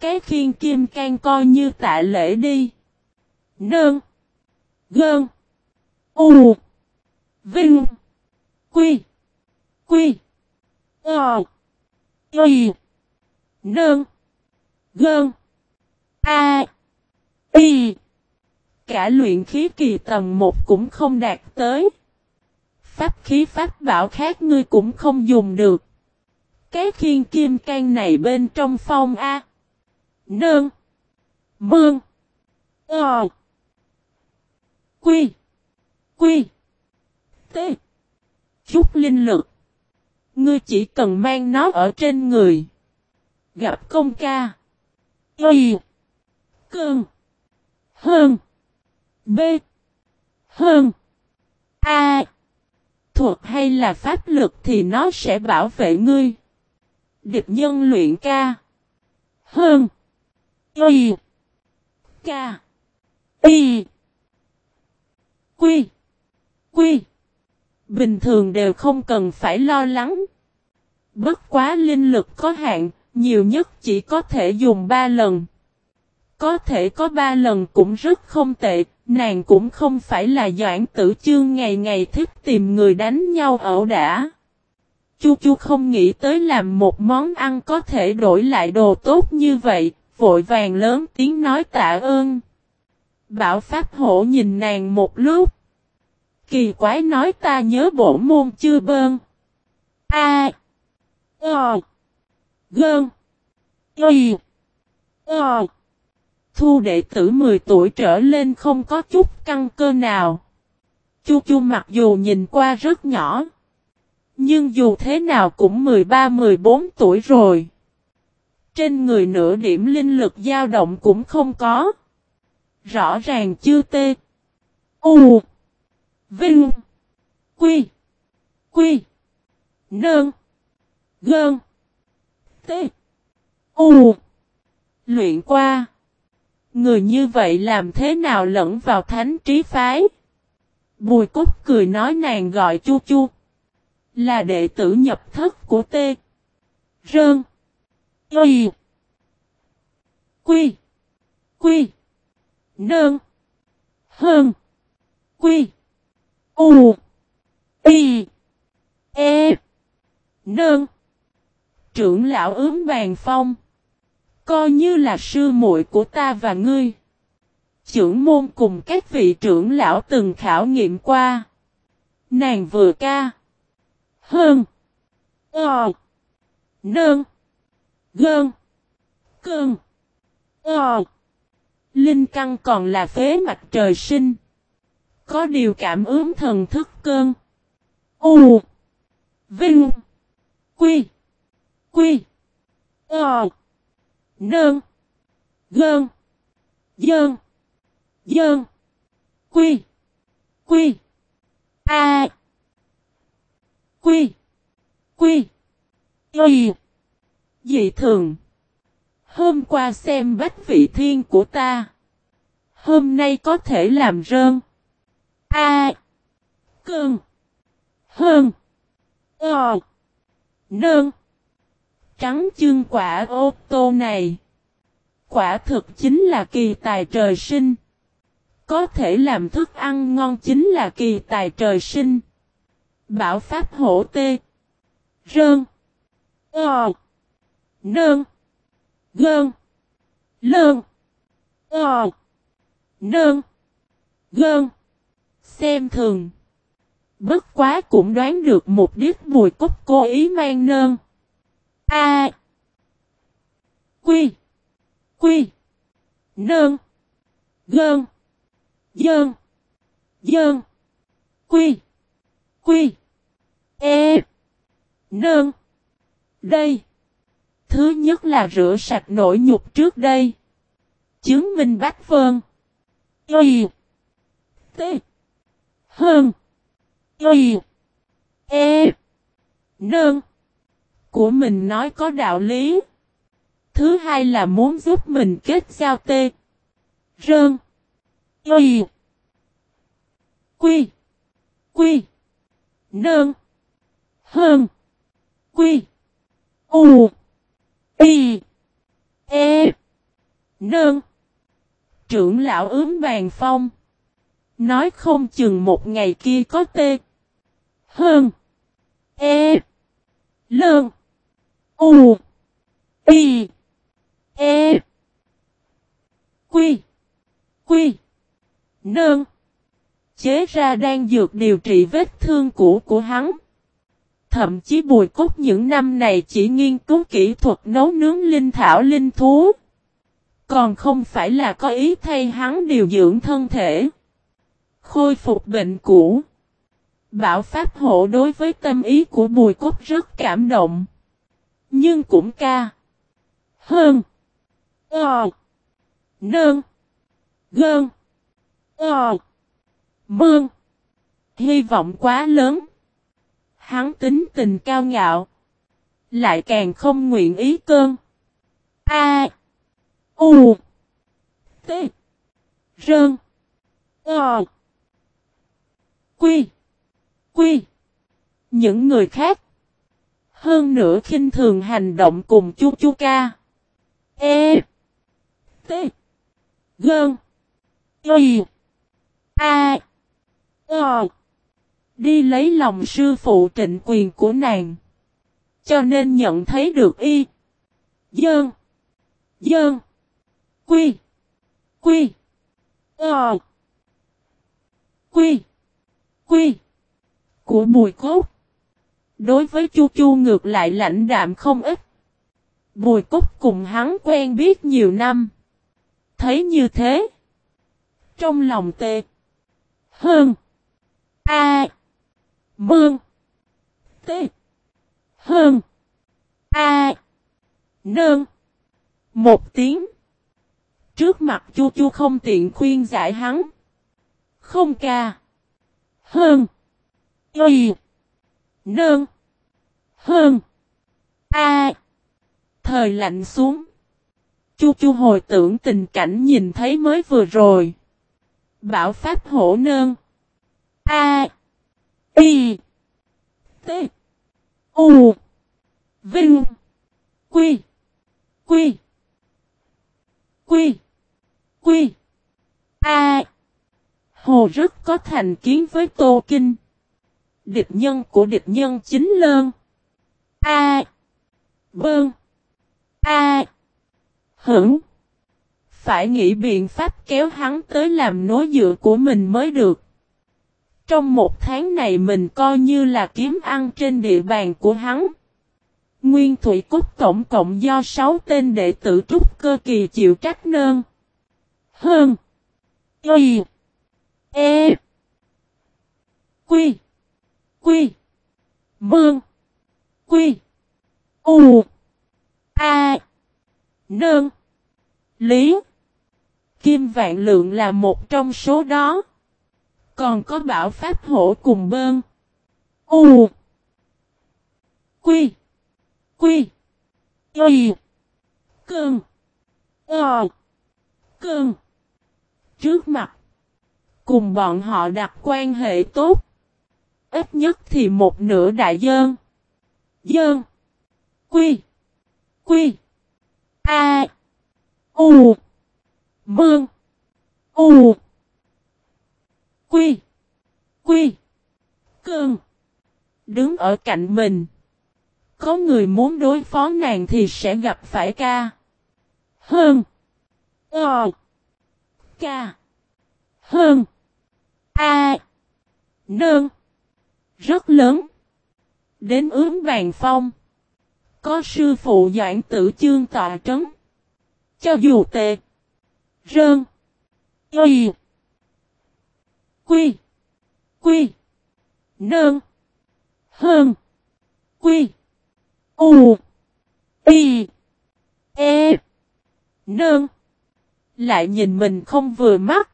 Cái khiên kim can coi như tạ lễ đi. Nơn. Gơn. U. Vinh. Quy. Quy. Ờ. Y. Nơn. Gơn. A. Y. Cả luyện khí kỳ tầng 1 cũng không đạt tới. Pháp khí pháp bảo khác ngươi cũng không dùng được. Cái khiên kim can này bên trong phong A. Nơn. Mương. Ờ. Quy. Quy. T. Chút linh lực. Ngươi chỉ cần mang nó ở trên người. Gặp công ca. Y. Cơn. Hơn. B. Hơn. A. Thuật hay là pháp lực thì nó sẽ bảo vệ ngươi. Địch nhân luyện ca. Hơn. Y. ca, Y. Quy. Quy. Bình thường đều không cần phải lo lắng. Bất quá linh lực có hạn, nhiều nhất chỉ có thể dùng 3 lần. Có thể có 3 lần cũng rất không tệ, nàng cũng không phải là doãn tử chương ngày ngày thích tìm người đánh nhau ẩu đả. Chu chu không nghĩ tới làm một món ăn có thể đổi lại đồ tốt như vậy, vội vàng lớn tiếng nói tạ ơn. Bảo Pháp Hổ nhìn nàng một lúc. Kỳ quái nói ta nhớ bổ môn chưa bơn. A. Ờ. Gơn. Y. Ờ. Thu đệ tử 10 tuổi trở lên không có chút căn cơ nào. Chu chu mặc dù nhìn qua rất nhỏ. Nhưng dù thế nào cũng 13-14 tuổi rồi. Trên người nửa điểm linh lực dao động cũng không có. Rõ ràng chưa tê. U. Vinh. Quy. Quy. Nơn. Gơn. Tê. U. Luyện qua. Người như vậy làm thế nào lẫn vào thánh trí phái? Bùi cúc cười nói nàng gọi chu chu. Là đệ tử nhập thất của tê. Rơn. Y. Quy. Quy. Nơn. Hơn. Quy. U. Y. E. Nơn. Trưởng lão ướm bàn phong. Coi như là sư muội của ta và ngươi. Trưởng môn cùng các vị trưởng lão từng khảo nghiệm qua. Nàng vừa ca. Hơn. Ờ. Nơn. Gơn. Cơn. Ờ. Linh căn còn là phế mạch trời sinh. Có điều cảm ứng thần thức cơn. U. Vinh. Quy. Quy. Ờ. Nơn. Gơn. Dơn. Dơn. Quy. Quy. A. Quy. Quy. Y. Dị thường. Hôm qua xem bách vị thiên của ta. Hôm nay có thể làm rơn. A. Cơn. Hơn. Ờ. Nơn. Trắng chương quả ô tô này. Quả thực chính là kỳ tài trời sinh. Có thể làm thức ăn ngon chính là kỳ tài trời sinh. Bảo pháp hổ tê. Rơn. Ờ. Nơn. Gơn. Lơn. Ờ. Nơn. Gơn. Xem thường. Bất quá cũng đoán được một đích mùi cốc cố ý mang nơn. A. Quy. Quy. Nơn. Gơn. Dơn. Dơn. Quy. Quy. E. Nơn. Đây. Thứ nhất là rửa sạch nỗi nhục trước đây. Chứng minh bách vơn. Y. T. Hơn. Y. E. Nơn. Của mình nói có đạo lý. Thứ hai là muốn giúp mình kết giao tê. Rơn. Y. Quy. Quy. Nơn. Hơn. Quy. U. Y. E. Nơn. Trưởng lão ướm bàn phong. Nói không chừng một ngày kia có tê. Hơn. E. Lơn. U. Y. E. Quy. Quy. Nơn. Chế ra đang dược điều trị vết thương cũ của hắn. Thậm chí bùi cốt những năm này chỉ nghiên cứu kỹ thuật nấu nướng linh thảo linh thú. Còn không phải là có ý thay hắn điều dưỡng thân thể. Khôi phục bệnh cũ. Bảo Pháp hộ đối với tâm ý của Bùi Cốt rất cảm động. Nhưng cũng ca. Hơn. Ờ. Nơn. Gơn. Ờ. Mương. Hy vọng quá lớn. Hắn tính tình cao ngạo. Lại càng không nguyện ý cơn. A. U. Rơn. Ờ. Quy. Quy. Những người khác. Hơn nữa khinh thường hành động cùng chu chu ca. E. T. Gơn. Y. A. O. Đi lấy lòng sư phụ trịnh quyền của nàng. Cho nên nhận thấy được y. Dơn. Dơn. Quy. Quy. O. Quy. Quy. Của bùi cốt. Đối với chu chu ngược lại lãnh đạm không ít. Bùi cốt cùng hắn quen biết nhiều năm. Thấy như thế. Trong lòng tê. Hơn. A. Mương. T. Hơn. A. Nương. Một tiếng. Trước mặt chu chu không tiện khuyên giải hắn. Không ca. Hơn. Y. Nương. Hơn. A. Thời lạnh xuống. Chu chu hồi tưởng tình cảnh nhìn thấy mới vừa rồi. Bảo pháp hổ nương. A. Y. T. U. Vinh. Quy. Quy. Quy. Quy. A. Hồ rất có thành kiến với Tô Kinh. Địch nhân của địch nhân chính lơn. A. Bơn. A. Hửng. Phải nghĩ biện pháp kéo hắn tới làm nối dựa của mình mới được. Trong một tháng này mình coi như là kiếm ăn trên địa bàn của hắn. Nguyên Thủy Cúc tổng cộng do 6 tên đệ tử trúc cơ kỳ chịu trách nơn. Hơn. Y. E. Quy. Quy. Mương. Quy. U. A. Nơn. Lý. Kim Vạn Lượng là một trong số đó. Còn có bảo pháp hổ cùng bơn. U. Quy. Quy. Y. Cơn. Ờ. Cơn. Trước mặt. Cùng bọn họ đặt quan hệ tốt. Ít nhất thì một nửa đại dơn. Dơn. Quy. Quy. A. U. Mương. U. Quy. Quy. Cương. Đứng ở cạnh mình. Có người muốn đối phó nàng thì sẽ gặp phải ca. Hơn. Ờ. Ca. Hơn. A. Nương. Rất lớn. Đến ướm bàn phong. Có sư phụ doãn tử chương tọa trấn. Cho dù tệ. Rơn. Y. Quy. Quy. Nơn. Hơn. Quy. U. Y. E. Nơn. Lại nhìn mình không vừa mắt.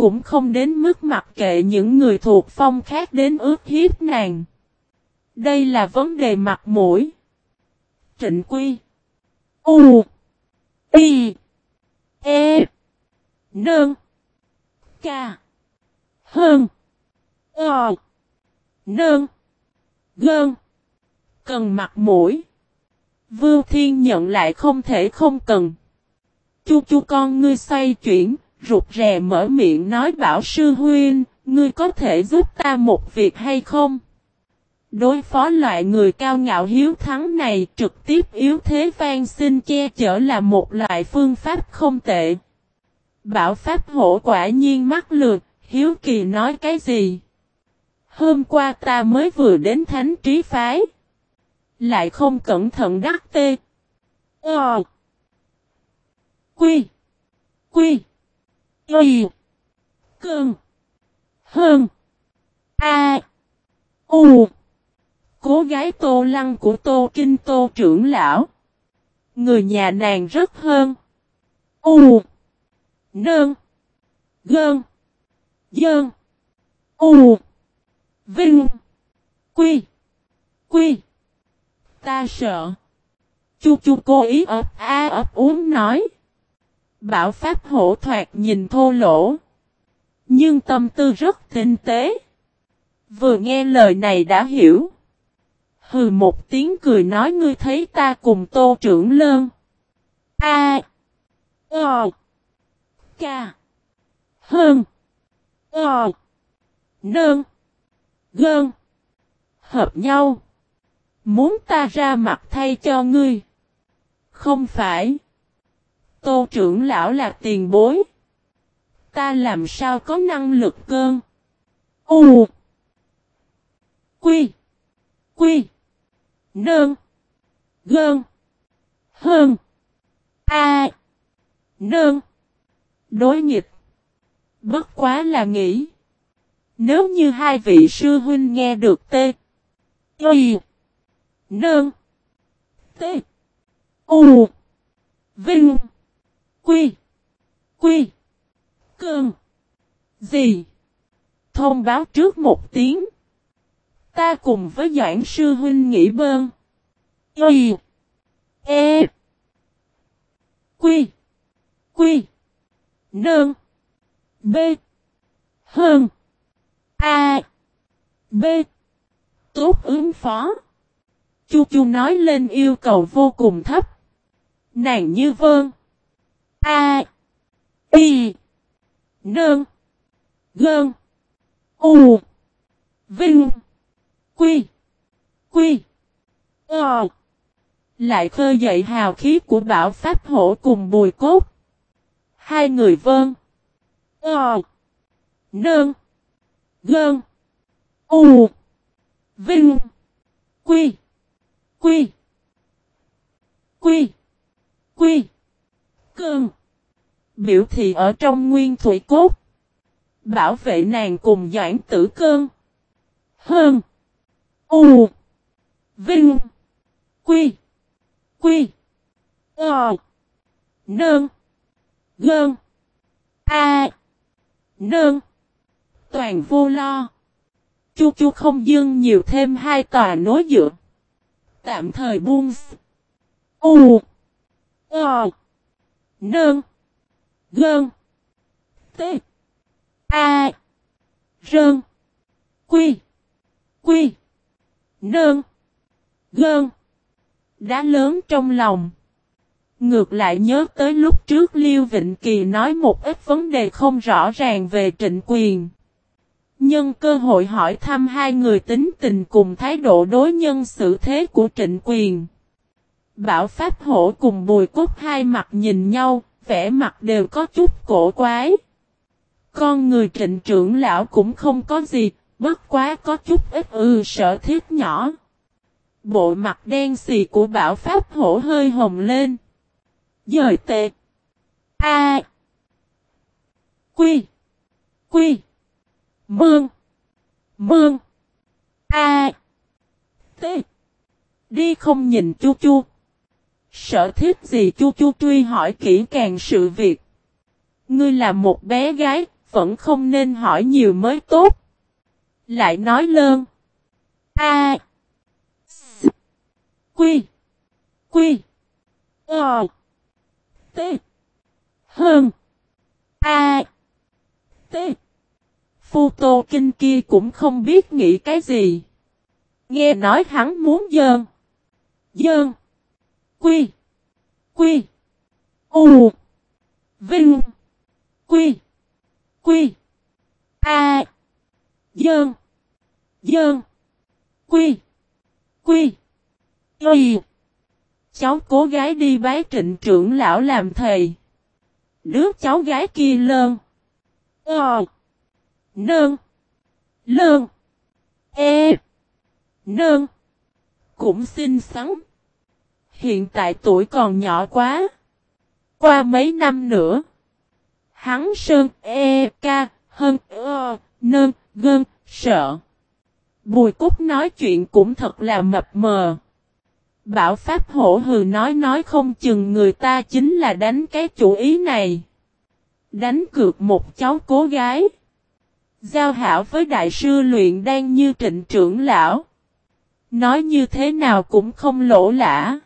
Cũng không đến mức mặc kệ những người thuộc phong khác đến ước hiếp nàng. Đây là vấn đề mặt mũi. Trịnh Quy. U. Y. E. Nương Ca. Hơn. Ờ. Nương Gơn. Cần mặt mũi. Vưu Thiên nhận lại không thể không cần. Chu chu con ngươi xoay chuyển, rụt rè mở miệng nói bảo sư huyên ngươi có thể giúp ta một việc hay không? Đối phó loại người cao ngạo hiếu thắng này trực tiếp yếu thế van xin che chở là một loại phương pháp không tệ. Bảo pháp hổ quả nhiên mắc lượt, hiếu kỳ nói cái gì? Hôm qua ta mới vừa đến thánh trí phái. Lại không cẩn thận đắc tê. Ờ. Quy. Quy. Y. Cơn. Hơn. A. U. Cố gái tô lăng của tô kinh tô trưởng lão. Người nhà nàng rất hơn. U. Nơn. Gơn. Dơn. U. Vinh. Quy. Quy. Ta sợ. Chu chu cô ý ấp a ấp uống nói. Bảo Pháp hổ thoạt nhìn thô lỗ. Nhưng tâm tư rất tinh tế. Vừa nghe lời này đã hiểu. Hừ một tiếng cười nói ngươi thấy ta cùng tô trưởng lơn. A. o, Ca. Hơn. o, Nơn. Gơn. Hợp nhau. Muốn ta ra mặt thay cho ngươi. Không phải. Tô trưởng lão là tiền bối. Ta làm sao có năng lực cơn. U. Quy. Quy. Nơn. Gơn. Hơn. A. Nơn. Đối nghịch. Bất quá là nghĩ. Nếu như hai vị sư huynh nghe được tê. Y. Nơn. Tê. U. Vinh. Quy. Quy. Cơn. Gì? Thông báo trước một tiếng. Ta cùng với Doãn sư huynh nghỉ bơn. Y. E. Quy. Quy. Nơn. B. Hơn. A. B. Tốt ứng phó. Chu Chu nói lên yêu cầu vô cùng thấp. Nàng như vơn. A. Y. Nơn. Gơn. U. Vinh. Quy. Quy. Ờ. Lại khơi dậy hào khí của bảo pháp hổ cùng bùi cốt. Hai người vơn. Ờ. Nơn. Gơn. U. Vinh. Quy. Quy. Quy. Quy cương Biểu thị ở trong nguyên thủy cốt. Bảo vệ nàng cùng doãn tử cương Hơn. U. Vinh. Quy. Quy. Ờ. Nương. Gơn. A. Nương. Toàn vô lo. Chu chu không dương nhiều thêm hai tòa nối dựa. Tạm thời buông. U. Ờ. Nơn. Gơn. T. A. Rơn. Quy. Quy. Nơn. Gơn. Đá lớn trong lòng. Ngược lại nhớ tới lúc trước Liêu Vịnh Kỳ nói một ít vấn đề không rõ ràng về trịnh quyền. Nhân cơ hội hỏi thăm hai người tính tình cùng thái độ đối nhân xử thế của trịnh quyền. Bảo Pháp Hổ cùng Bùi Cốt hai mặt nhìn nhau, vẻ mặt đều có chút cổ quái. Con người trịnh trưởng lão cũng không có gì, bất quá có chút ít ư sợ thiết nhỏ. Bộ mặt đen xì của Bảo Pháp Hổ hơi hồng lên. Dời tệ. A. Quy. Quy. Mương. Mương. A. T. Đi không nhìn chu chu. Sở thiết gì chu chu truy hỏi kỹ càng sự việc. Ngươi là một bé gái, vẫn không nên hỏi nhiều mới tốt. Lại nói lơn. A. S. Quy. Quy. Ờ. T. Hơn. A. T. Phu Tô Kinh kia cũng không biết nghĩ cái gì. Nghe nói hắn muốn dơn. Dơn. Quy. Quy. U. Vinh. Quy. Quy. A. Dơn. Dơn. Quy. Quy. Y. Cháu cố gái đi bái trịnh trưởng lão làm thầy. Đứa cháu gái kia lơn. Ờ. Nơn. Lơn. E. Nơn. Cũng xinh xắn. Hiện tại tuổi còn nhỏ quá. Qua mấy năm nữa. Hắn sơn e ca hơn ơ nơn gơn sợ. Bùi Cúc nói chuyện cũng thật là mập mờ. Bảo Pháp hổ hừ nói nói không chừng người ta chính là đánh cái chủ ý này. Đánh cược một cháu cố gái. Giao hảo với đại sư luyện đang như trịnh trưởng lão. Nói như thế nào cũng không lỗ lã.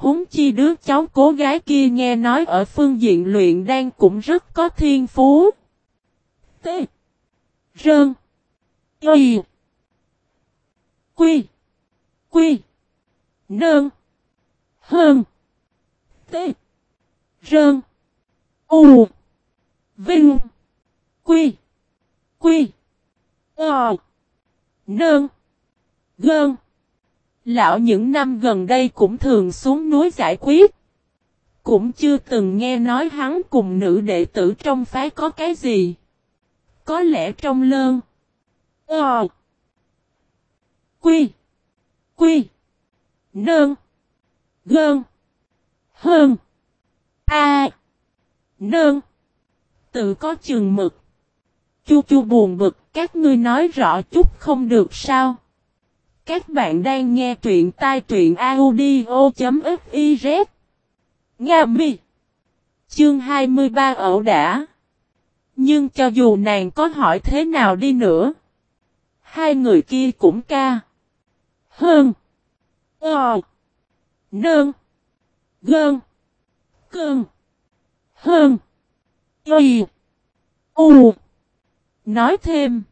Huống chi đứa cháu cố gái kia nghe nói ở phương diện luyện đan cũng rất có thiên phú. T. Rơn. Y. Quy. Quy. Nơn. Hơn. T. Rơn. U. Vinh. Quy. Quy. Ờ. Nơn. Gơn. Lão những năm gần đây cũng thường xuống núi giải quyết. Cũng chưa từng nghe nói hắn cùng nữ đệ tử trong phái có cái gì. Có lẽ trong lơn. Ờ. Quy. Quy. Nơn. Gơn. Hơn. A. Nơn. Tự có chừng mực. Chu chu buồn bực, các ngươi nói rõ chút không được sao. Các bạn đang nghe truyện tai truyện audio.fiz. Nga mi. Chương 23 ẩu đã. Nhưng cho dù nàng có hỏi thế nào đi nữa. Hai người kia cũng ca. Hơn. Ờ. Nơn. Gơn. Cơn. Hơn. Y. U. Nói thêm.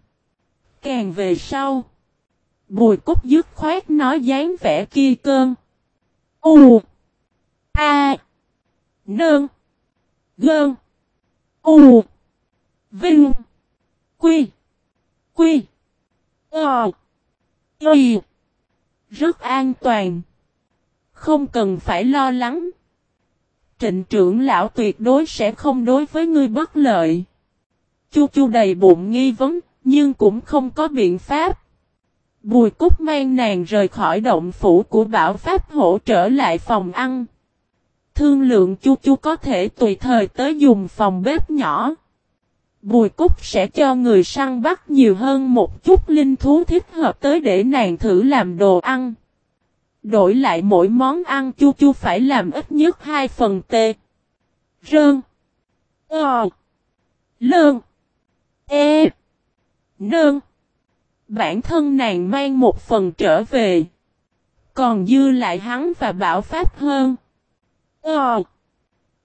Càng về sau. Bùi cúc dứt khoát nói dáng vẻ kia cơn. U. A. Nơn. Gơn. U. Vinh. Quy. Quy. Ờ. Y. Rất an toàn. Không cần phải lo lắng. Trịnh trưởng lão tuyệt đối sẽ không đối với ngươi bất lợi. Chu chu đầy bụng nghi vấn, nhưng cũng không có biện pháp. Bùi cúc mang nàng rời khỏi động phủ của bảo pháp hỗ trở lại phòng ăn. Thương lượng chu chu có thể tùy thời tới dùng phòng bếp nhỏ. Bùi cúc sẽ cho người săn bắt nhiều hơn một chút linh thú thích hợp tới để nàng thử làm đồ ăn. Đổi lại mỗi món ăn chu chu phải làm ít nhất hai phần tê. Rơn. Ờ. Lơn. E. Nơn. Bản thân nàng mang một phần trở về. Còn dư lại hắn và bảo pháp hơn. Ờ.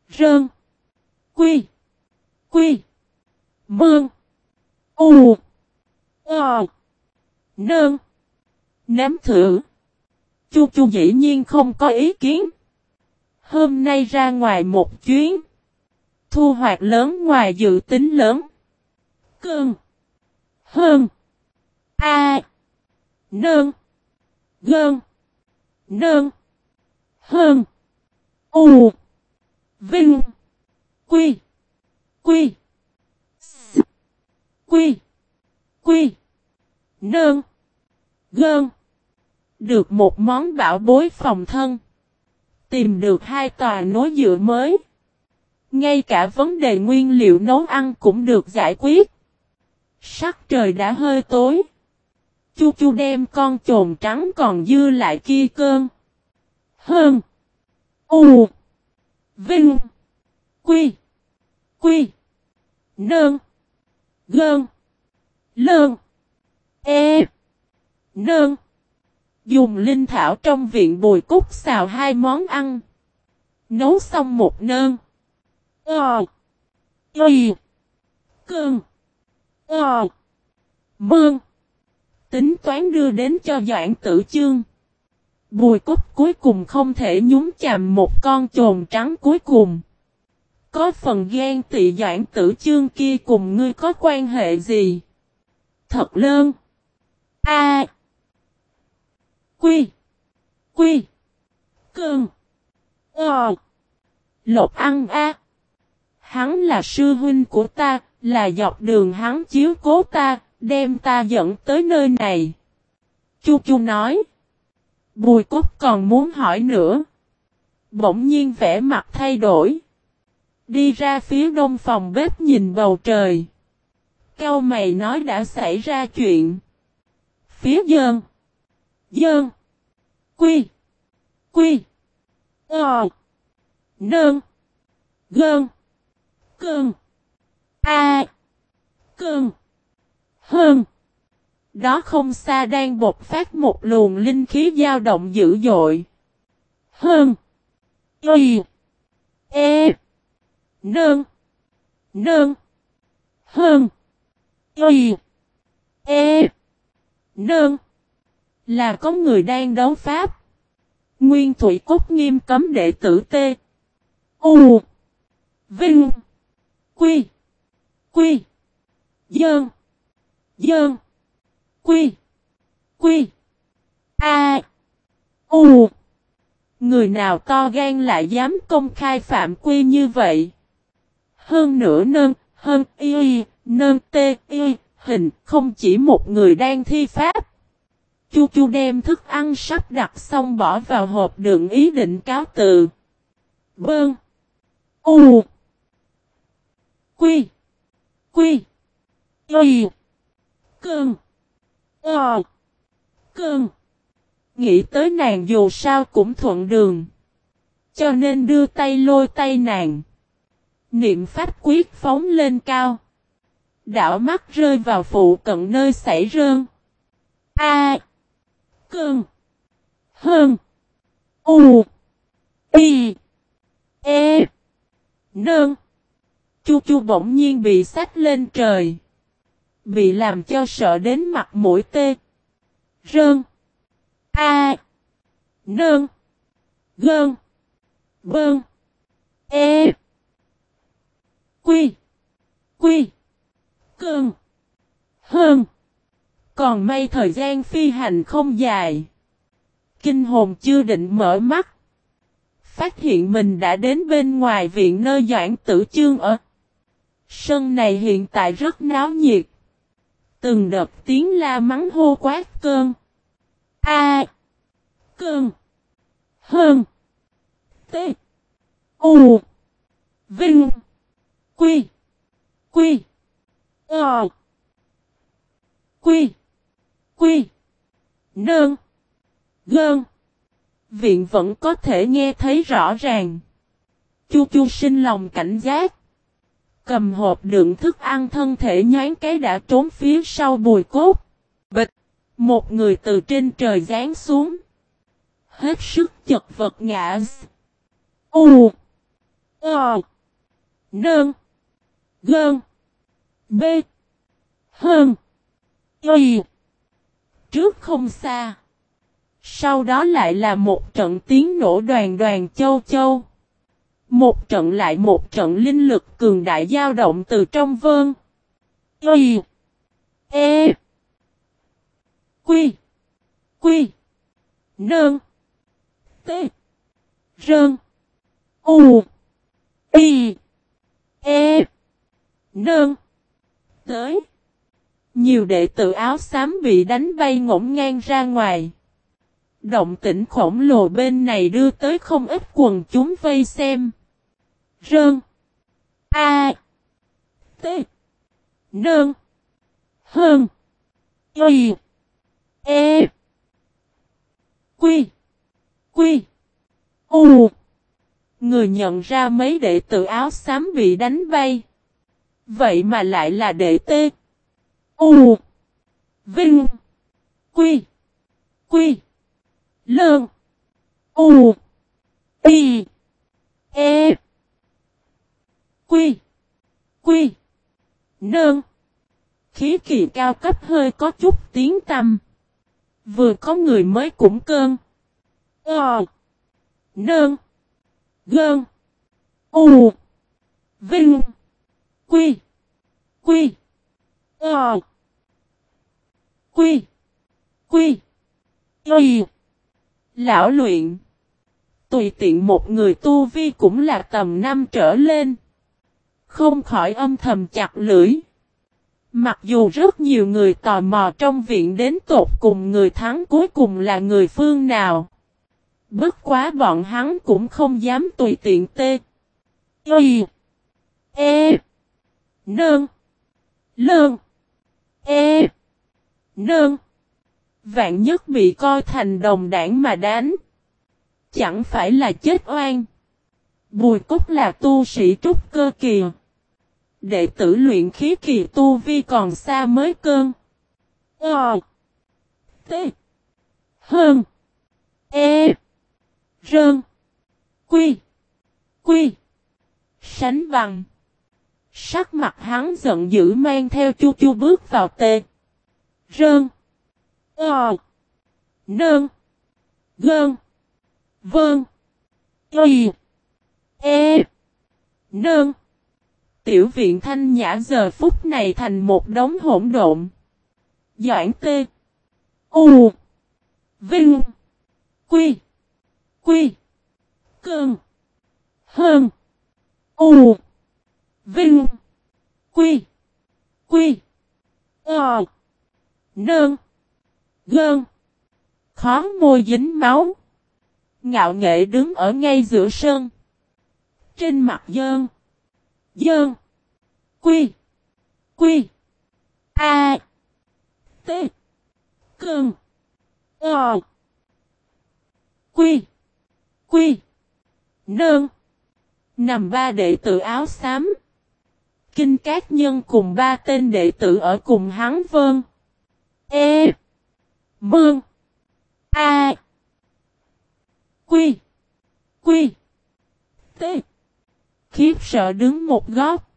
Rơn. Quy. Quy. Mương. U. Ờ. Nơn. Ném thử. Chu chu dĩ nhiên không có ý kiến. Hôm nay ra ngoài một chuyến. Thu hoạch lớn ngoài dự tính lớn. Cơn. Hơn. A. Nơn. Gơn. Nơn. Hơn. U. Vinh. Quy. Quy. S. Quy. Quy. Nơn. Gơn. Được một món bảo bối phòng thân. Tìm được hai tòa nối dựa mới. Ngay cả vấn đề nguyên liệu nấu ăn cũng được giải quyết. Sắc trời đã hơi tối. Chu chu đem con trồn trắng còn dư lại kia cơn. Hơn. U. Vinh. Quy. Quy. Nơn. Gơn. Lơn. E. Nơn. Dùng linh thảo trong viện bùi cúc xào hai món ăn. Nấu xong một nơn. Ờ. Y. Cơn. Ờ. Mương. Tính toán đưa đến cho Doãn Tử Chương. Bùi cúc cuối cùng không thể nhúng chạm một con trồn trắng cuối cùng. Có phần ghen tị Doãn Tử Chương kia cùng ngươi có quan hệ gì? Thật lơn. A. Quy. Quy. Cương. Ờ. Lộc ăn a. Hắn là sư huynh của ta, là dọc đường hắn chiếu cố ta, đem ta dẫn tới nơi này. Chu Chu nói. Bùi Cúc còn muốn hỏi nữa. Bỗng nhiên vẻ mặt thay đổi. Đi ra phía đông phòng bếp nhìn bầu trời. Cao mày nói đã xảy ra chuyện. Phía dơn. Dơn. Quy. Quy. Ờ. Nơn. Gơn. Cơn. A. Cơn. Hơn. Đó không xa đang bột phát một luồng linh khí dao động dữ dội. Hơn. Y. E. Nương. Nương. Hơn. Y. E. Nương. Là có người đang đấu pháp. Nguyên Thủy Cốt nghiêm cấm đệ tử T. U. Vinh. Quy. Quy. Dơn. Dơn. Quy. Quy. A. U. Người nào to gan lại dám công khai phạm quy như vậy? Hơn nữa nơn, hơn y, nơn tê y, hình không chỉ một người đang thi pháp. Chu chu đem thức ăn sắp đặt xong bỏ vào hộp đựng ý định cáo từ. Bơn. U. Quy. Quy. Y. Cơn. Ờ. Cơn. Nghĩ tới nàng dù sao cũng thuận đường. Cho nên đưa tay lôi tay nàng. Niệm pháp quyết phóng lên cao. Đảo mắt rơi vào phụ cận nơi xảy rơn. A. Cơn. Hơn. U. Y. E. Nơn. Chu chu bỗng nhiên bị sách lên trời. Bị làm cho sợ đến mặt mũi tê. Rơn. A. Nơn. Gơn. Bơn. E. Quy. Quy. Cơn. Hơn. Còn may thời gian phi hành không dài. Kinh hồn chưa định mở mắt. Phát hiện mình đã đến bên ngoài viện nơi Doãn Tử Chương ở. Sân này hiện tại rất náo nhiệt. Từng đợt tiếng la mắng hô quát cơn. A. Cơn. Hơn. T. U. Vinh. Quy. Quy. Ờ. Quy. Quy. Nơn. Gơn. Viện vẫn có thể nghe thấy rõ ràng. Chu chu sinh lòng cảnh giác. Cầm hộp đựng thức ăn thân thể nhán cái đã trốn phía sau bùi cốt. Bịch. Một người từ trên trời giáng xuống. Hết sức chật vật ngã. U. Ờ. Nơn. Gơn. B. Hơn. Y. Trước không xa. Sau đó lại là một trận tiếng nổ đoàn đoàn châu châu. Một trận lại một trận linh lực cường đại dao động từ trong vơn. Y. E. Quy. Quy. Nơn. T. Rơn. U. Y. E. Nơn. Tới. Nhiều đệ tử áo xám bị đánh bay ngổn ngang ra ngoài. Động tĩnh khổng lồ bên này đưa tới không ít quần chúng vây xem. Rơn. A. T. Nơn. Hơn. Y. E. Quy. Quy. U. Người nhận ra mấy đệ tử áo xám bị đánh bay. Vậy mà lại là đệ T. U. Vinh. Quy. Quy. Lơn. U. Y. E. Quy. Quy. Nơn. Khí kỳ cao cấp hơi có chút tiếng tâm. Vừa có người mới cũng cơn. Ờ. Nơn. Gơn. U. Vinh. Quy. Quy. Ờ. Quy. Quy. Quy. Lão luyện. Tùy tiện một người tu vi cũng là tầm năm trở lên. Không khỏi âm thầm chặt lưỡi. Mặc dù rất nhiều người tò mò trong viện đến tột cùng người thắng cuối cùng là người phương nào. Bất quá bọn hắn cũng không dám tùy tiện tê. Y. E. Nương. Lương. E. Nương. Vạn nhất bị coi thành đồng đảng mà đánh. Chẳng phải là chết oan. Bùi cốt là tu sĩ trúc cơ kìa. Đệ tử luyện khí kỳ tu vi còn xa mới cơn. Ờ. T. Hơn. E. Rơn. Quy. Quy. Sánh bằng. Sắc mặt hắn giận dữ mang theo chu chu bước vào tê. Rơn. Ờ. Nơn. Gơn. Vơn. Y. E. Nơn. Tiểu viện thanh nhã giờ phút này thành một đống hỗn độn. Doãn tê. U. Vinh. Quy. Quy. Cơn. Hơn. U. Vinh. Quy. Quy. Ờ. Nơn. Gơn. Khó môi dính máu. Ngạo nghệ đứng ở ngay giữa sân. Trên mặt dơn. Dơn. Quy. Quy. A. T. Cơn. Ờ. Quy. Quy. Nơn. Nằm ba đệ tử áo xám. Kinh Cát Nhân cùng ba tên đệ tử ở cùng hắn vơn. E. Mương. A. Quy. Quy. T. Khiếp sợ đứng một góc.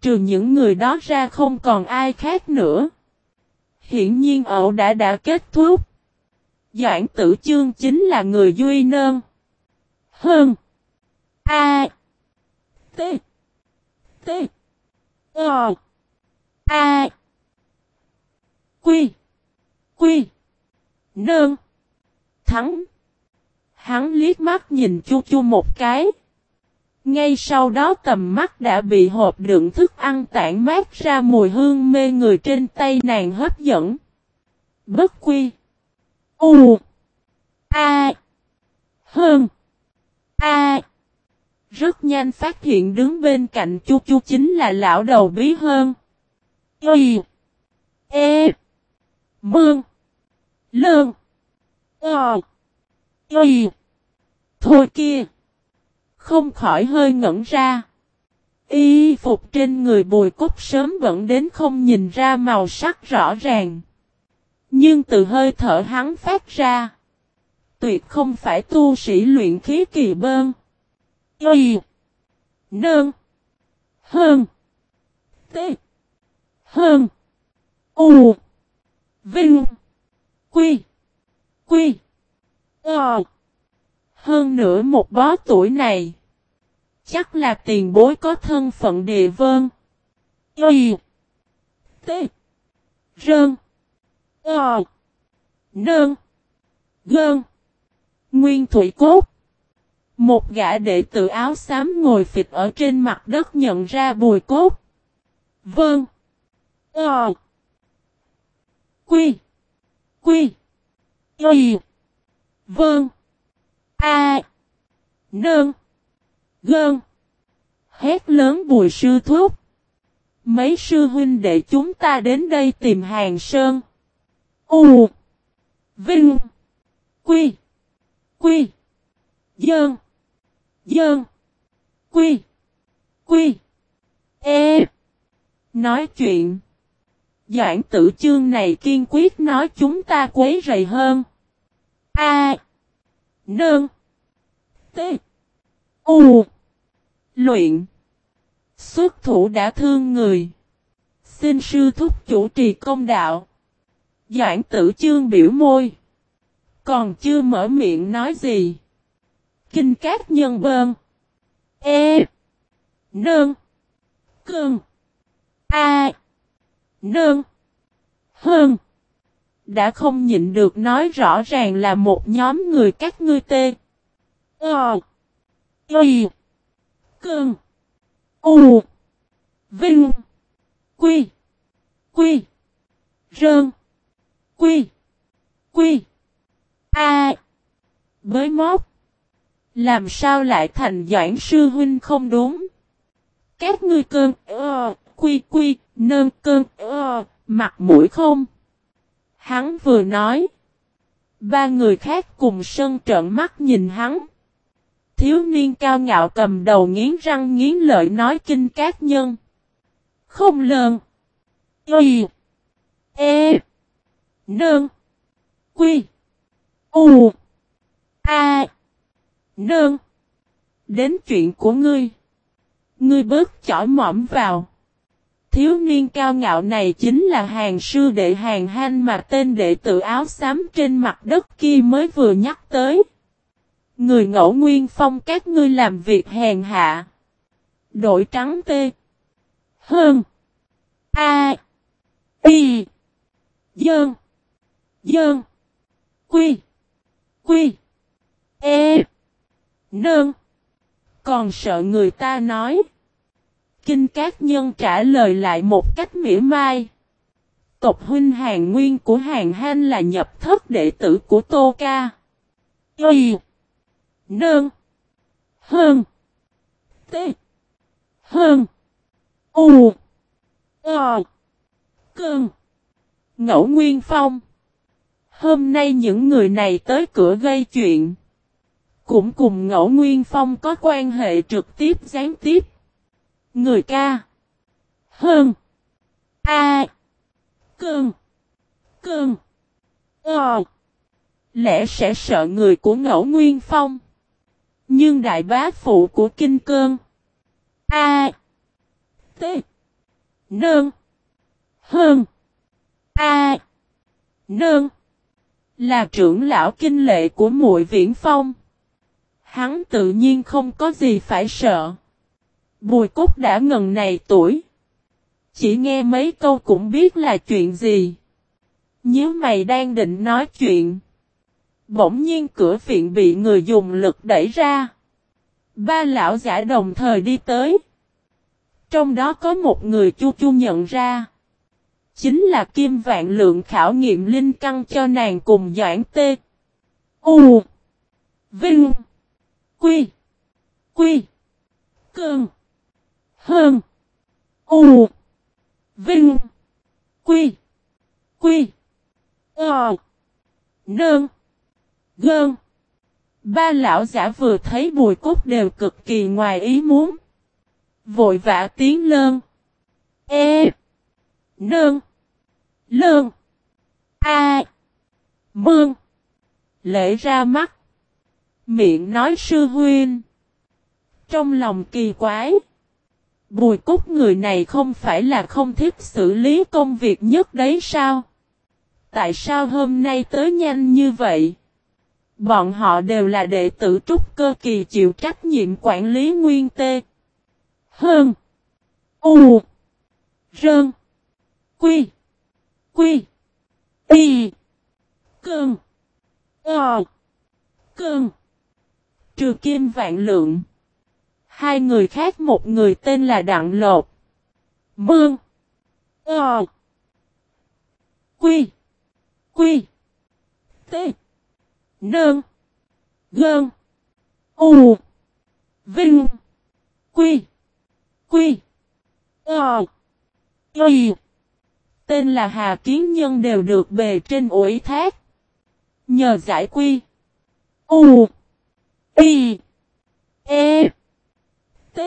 Trừ những người đó ra không còn ai khác nữa. Hiển nhiên ẩu đã đã kết thúc. Doãn tử chương chính là người duy nơn. Hơn. A. T. T. O. A. Quy. Quy. Nơn. Thắng. Hắn liếc mắt nhìn chu chu một cái. Ngay sau đó tầm mắt đã bị hộp đựng thức ăn tản mát ra mùi hương mê người trên tay nàng hấp dẫn. Bất quy. U. A. Hơn. A. Rất nhanh phát hiện đứng bên cạnh chu chu chính là lão đầu bí hơn. Y. E. Mương. Lương. Ờ. Y. Thôi kia. Không khỏi hơi ngẩn ra. Y phục trên người bùi cốt sớm vẫn đến không nhìn ra màu sắc rõ ràng. Nhưng từ hơi thở hắn phát ra. Tuyệt không phải tu sĩ luyện khí kỳ bơn. Y. Nơn. Hơn. T. Hơn. U. Vinh. Quy. Quy. Ờ. Hơn nữa một bó tuổi này. Chắc là tiền bối có thân phận địa vơn. Y. T. Rơn. Ờ. Nơn. Gơn. Nguyên thủy cốt. Một gã đệ tử áo xám ngồi phịch ở trên mặt đất nhận ra bùi cốt. Vâng. Ờ. Quy. Quy. Y. Vâng. A. Nương. Gơn. Hét lớn bùi sư thúc. Mấy sư huynh đệ chúng ta đến đây tìm hàng sơn. U. Vinh. Quy. Quy. Dơn. Dơn. Quy. Quy. E. Nói chuyện. Doãn tử chương này kiên quyết nói chúng ta quấy rầy hơn. A. Nương. T. U. Luyện. Xuất thủ đã thương người. Xin sư thúc chủ trì công đạo. Doãn tử chương biểu môi. Còn chưa mở miệng nói gì. Kinh cát nhân bơn. E. Nương. Cương. A. Nương. Hơn. Đã không nhịn được nói rõ ràng là một nhóm người các ngươi tê. Ờ. Y. Cương. U. Vinh. Quy. Quy. Rơn. Quy. Quy. A. Bới móc. Làm sao lại thành doãn sư huynh không đúng? Các ngươi cơn, ờ, quy quy, nơn cơn, ờ, mặt mũi không? Hắn vừa nói. Ba người khác cùng sân trợn mắt nhìn hắn. Thiếu niên cao ngạo cầm đầu nghiến răng nghiến lợi nói kinh cát nhân. Không lơn. Y. E. Nơn. Quy. U. A. Nơn. Đến chuyện của ngươi. Ngươi bớt chỏi mõm vào. Thiếu niên cao ngạo này chính là hàng sư đệ hàng hanh mà tên đệ tử áo xám trên mặt đất kia mới vừa nhắc tới. Người ngẫu nguyên phong các ngươi làm việc hèn hạ. Đội trắng tê. Hơn. A. Y. Dơn. Dơn. Quy. Quy. E. Nơn. Còn sợ người ta nói. Kinh Cát Nhân trả lời lại một cách mỉa mai. Tộc huynh hàng nguyên của hàng hanh là nhập thất đệ tử của Tô Ca. Y. Nương. Hơn. T. Hơn. U. Ờ. Cơn. Ngẫu Nguyên Phong. Hôm nay những người này tới cửa gây chuyện. Cũng cùng Ngẫu Nguyên Phong có quan hệ trực tiếp gián tiếp. Người ca. Hơn. A. cương cương Ờ. Lẽ sẽ sợ người của Ngẫu Nguyên Phong. Nhưng đại bá phụ của Kinh Cơn. A. T. Nương. Hơn. A. Nương. Là trưởng lão kinh lệ của muội viễn phong. Hắn tự nhiên không có gì phải sợ. Bùi cúc đã ngần này tuổi. Chỉ nghe mấy câu cũng biết là chuyện gì. Nhớ mày đang định nói chuyện. Bỗng nhiên cửa viện bị người dùng lực đẩy ra. Ba lão giả đồng thời đi tới. Trong đó có một người chu chu nhận ra. Chính là Kim Vạn Lượng khảo nghiệm linh căn cho nàng cùng Doãn Tê. U. Vinh. Quy. Quy. Cương. Hơn. U. Vinh. Quy. Quy. Ờ. Nơn. Gơn. Ba lão giả vừa thấy bùi cốt đều cực kỳ ngoài ý muốn. Vội vã tiếng lơn. E. Nơn. Lơn. A. Mương. Lễ ra mắt. Miệng nói sư huyên. Trong lòng kỳ quái. Bùi cúc người này không phải là không thích xử lý công việc nhất đấy sao? Tại sao hôm nay tới nhanh như vậy? Bọn họ đều là đệ tử trúc cơ kỳ chịu trách nhiệm quản lý nguyên tê. Hơn. U. Rơn. Quy. Quy. Y. Cơn. Ờ. Cơn. Trừ kim vạn lượng. Hai người khác, một người tên là Đặng Lột. Bương. Ờ. Quy. Quy. T. nương Gơn. U. Vinh. Quy. Quy. Ờ. Quy. Tên là Hà Kiến Nhân đều được bề trên ủi thác. Nhờ giải quy. U. Y. E. T.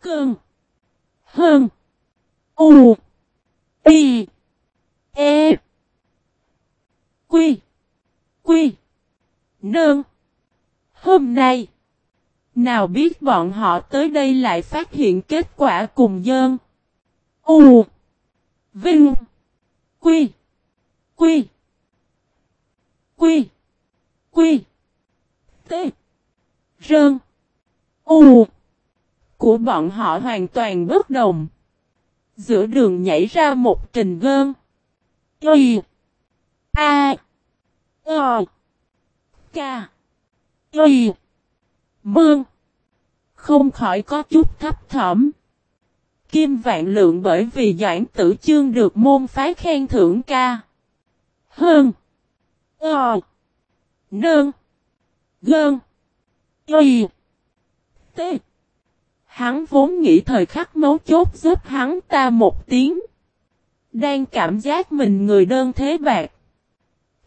Cường. Hơn. U. Y. E. Quy. Quy. Nương. Hôm nay. Nào biết bọn họ tới đây lại phát hiện kết quả cùng dơn. U. Vinh. Quy. Quy. Quy. Quy. T. Rơn. U. Của bọn họ hoàn toàn bất đồng. Giữa đường nhảy ra một trình gơm Y. A. o Ca. Y. Bương. Không khỏi có chút thấp thỏm. Kim vạn lượng bởi vì doãn tử chương được môn phái khen thưởng ca. Hơn. o nương Gơn. Y. T. Hắn vốn nghĩ thời khắc mấu chốt giúp hắn ta một tiếng. Đang cảm giác mình người đơn thế bạc.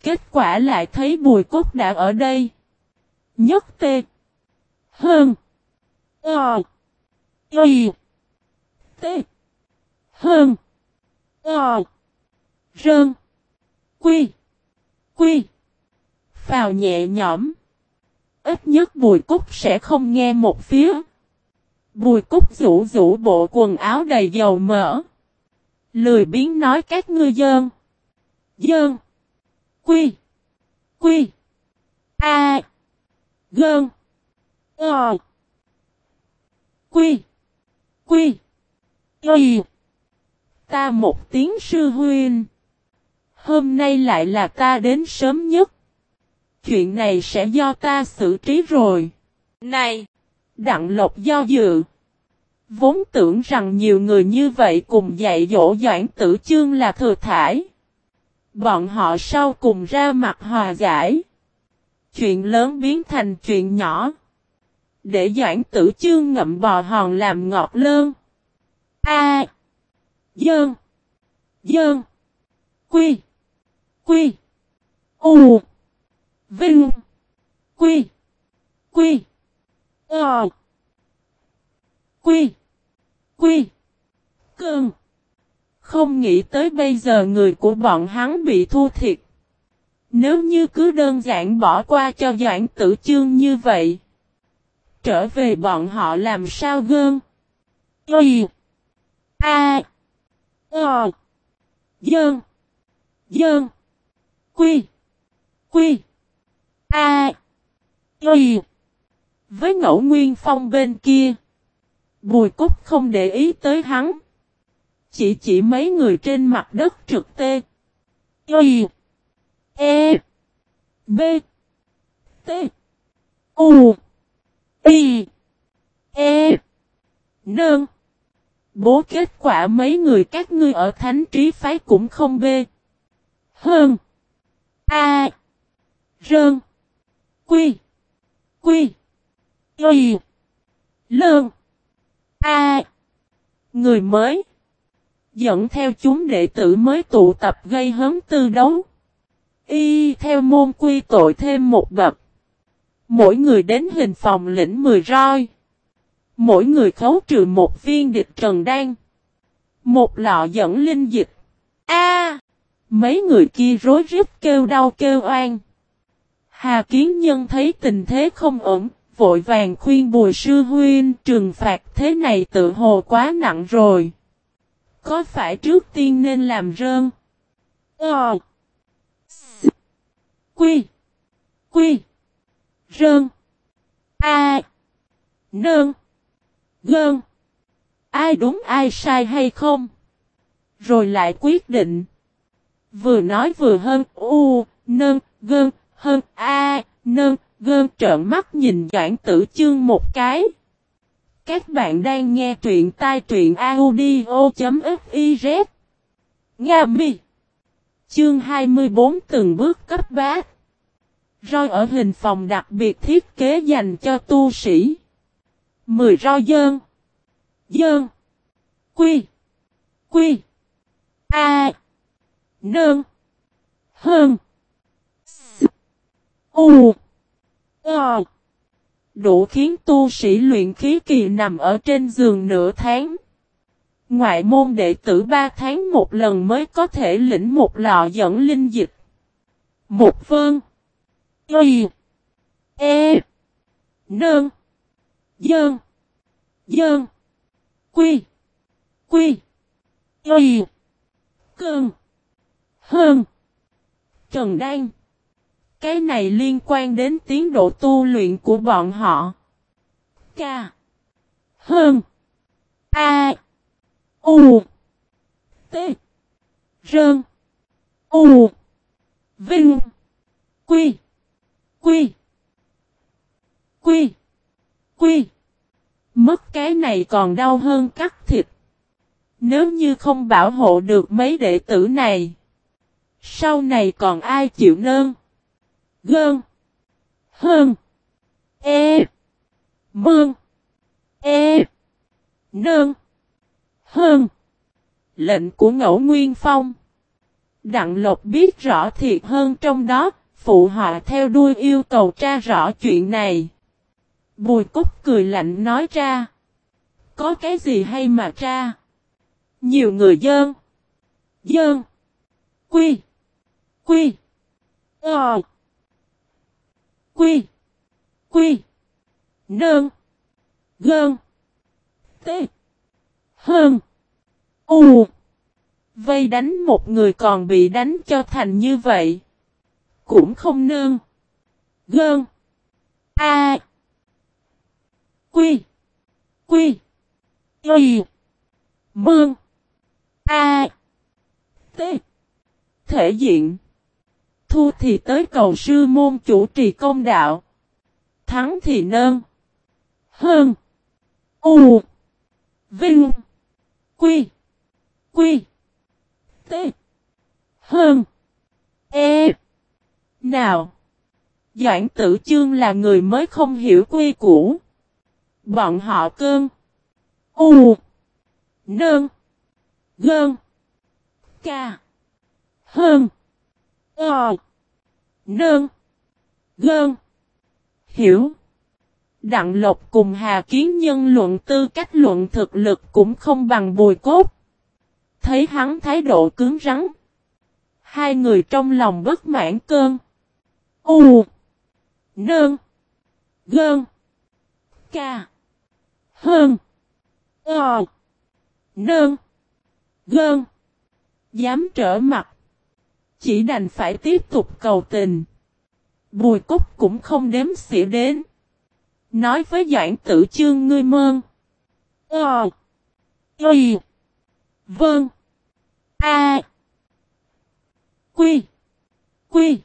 Kết quả lại thấy bùi cốt đã ở đây. Nhất tê. Hơn. Ờ. Y. Tê. Hơn. Ờ. Rơn. Quy. Quy. Phào nhẹ nhõm. Ít nhất Bùi Cúc sẽ không nghe một phía. Bùi Cúc rủ rủ bộ quần áo đầy dầu mỡ. Lười biến nói các ngươi dơn. Dơn. Quy. Quy. A. Gơn. Ờ. Quy. Quy. Quy. Ta một tiếng sư huynh. Hôm nay lại là ta đến sớm nhất. Chuyện này sẽ do ta xử trí rồi. Này! Đặng Lộc do dự. Vốn tưởng rằng nhiều người như vậy cùng dạy dỗ doãn tử chương là thừa thải. Bọn họ sau cùng ra mặt hòa giải. Chuyện lớn biến thành chuyện nhỏ. Để doãn tử chương ngậm bò hòn làm ngọt lơn. A. Dơn. Dơn. Quy. Quy. U. Vinh. Quy. Quy. Ờ. Quy. Quy. Cơn. Không nghĩ tới bây giờ người của bọn hắn bị thua thiệt. Nếu như cứ đơn giản bỏ qua cho Doãn Tử Chương như vậy. Trở về bọn họ làm sao gơn. Y. A. Ờ. Dơn. Dơn. Quy. Quy. A. Y. Với ngẫu nguyên phong bên kia. Bùi cúc không để ý tới hắn. Chỉ chỉ mấy người trên mặt đất trực tê. Y. E. B. T. U. Y. E. Nương. Bố kết quả mấy người các ngươi ở thánh trí phái cũng không bê. Hơn. A. Rơn. Quy. Quy. Y. lương A. Người mới. Dẫn theo chúng đệ tử mới tụ tập gây hấn tư đấu. Y theo môn quy tội thêm một bậc. Mỗi người đến hình phòng lĩnh 10 roi. Mỗi người khấu trừ một viên địch trần đan. Một lọ dẫn linh dịch. A! mấy người kia rối rít kêu đau kêu oan. Hà Kiến Nhân thấy tình thế không ổn, vội vàng khuyên Bùi Sư Huynh trừng phạt thế này tự hồ quá nặng rồi. Có phải trước tiên nên làm rơn? Ờ. Quy. Quy. Rơn. A. Nơn. Gơn. Ai đúng ai sai hay không? Rồi lại quyết định. Vừa nói vừa hơn u, nơn, gơn, hơn a, nơn, gơn trợn mắt nhìn Doãn Tử Chương một cái. Các bạn đang nghe truyện tai truyện audio.fiz. Nga mi. Chương 24 từng bước cấp bát. Roi ở hình phòng đặc biệt thiết kế dành cho tu sĩ. 10 roi dơn. Dơn. Quy. Quy. A. Nơn. Hơn. S. U. Ờ. Đủ khiến tu sĩ luyện khí kỳ nằm ở trên giường nửa tháng. Ngoại môn đệ tử ba tháng một lần mới có thể lĩnh một lọ dẫn linh dịch. Một phương. Y. E. Nơn. Dơn. Dơn. Quy. Quy. Y. Cơn. Hơn. Trần Đan. Cái này liên quan đến tiến độ tu luyện của bọn họ. K. Hơn. A. U. T. Rơn. U. Vinh. Quy. Quy. Quy. Quy. Mất cái này còn đau hơn cắt thịt. Nếu như không bảo hộ được mấy đệ tử này. Sau này còn ai chịu nơn? Gơn. Hơn. E. Mương. E. Nơn. Hơn. Lệnh của ngẫu Nguyên Phong. Đặng Lộc biết rõ thiệt hơn trong đó, phụ họa theo đuôi yêu cầu tra rõ chuyện này. Bùi Cúc cười lạnh nói ra. Có cái gì hay mà tra? Nhiều người dơn. Dơn. Quy. Quy. Ờ. Quy. Quy. Nơn. Gơn. T. Hơn. U. Vây đánh một người còn bị đánh cho thành như vậy. Cũng không nương. Gơn. A. Quy. Quy. Y. Mương. A. T. Thể diện. Thu thì tới cầu sư môn chủ trì công đạo. Thắng thì nơn. Hơn. U. Vinh. Quy. Quy. T. Hơn. E. Nào. Doãn tử chương là người mới không hiểu quy củ. Bọn họ cơn. U. Nơn. Gơn. Ca. Hơn. Ờ. Nơn. Gơn. Hiểu. Đặng Lộc cùng Hà Kiến Nhân luận tư cách luận thực lực cũng không bằng bùi cốt. Thấy hắn thái độ cứng rắn. Hai người trong lòng bất mãn cơn. U. Nơn. Gơn. Ca. Hơn. Ờ. Nơn. Gơn. Dám trở mặt. Chỉ đành phải tiếp tục cầu tình. Bùi cúc cũng không đếm xỉa đến. Nói với Doãn tử chương, ngươi mơn. Ờ. Y. Vâng. A. Quy. Quy.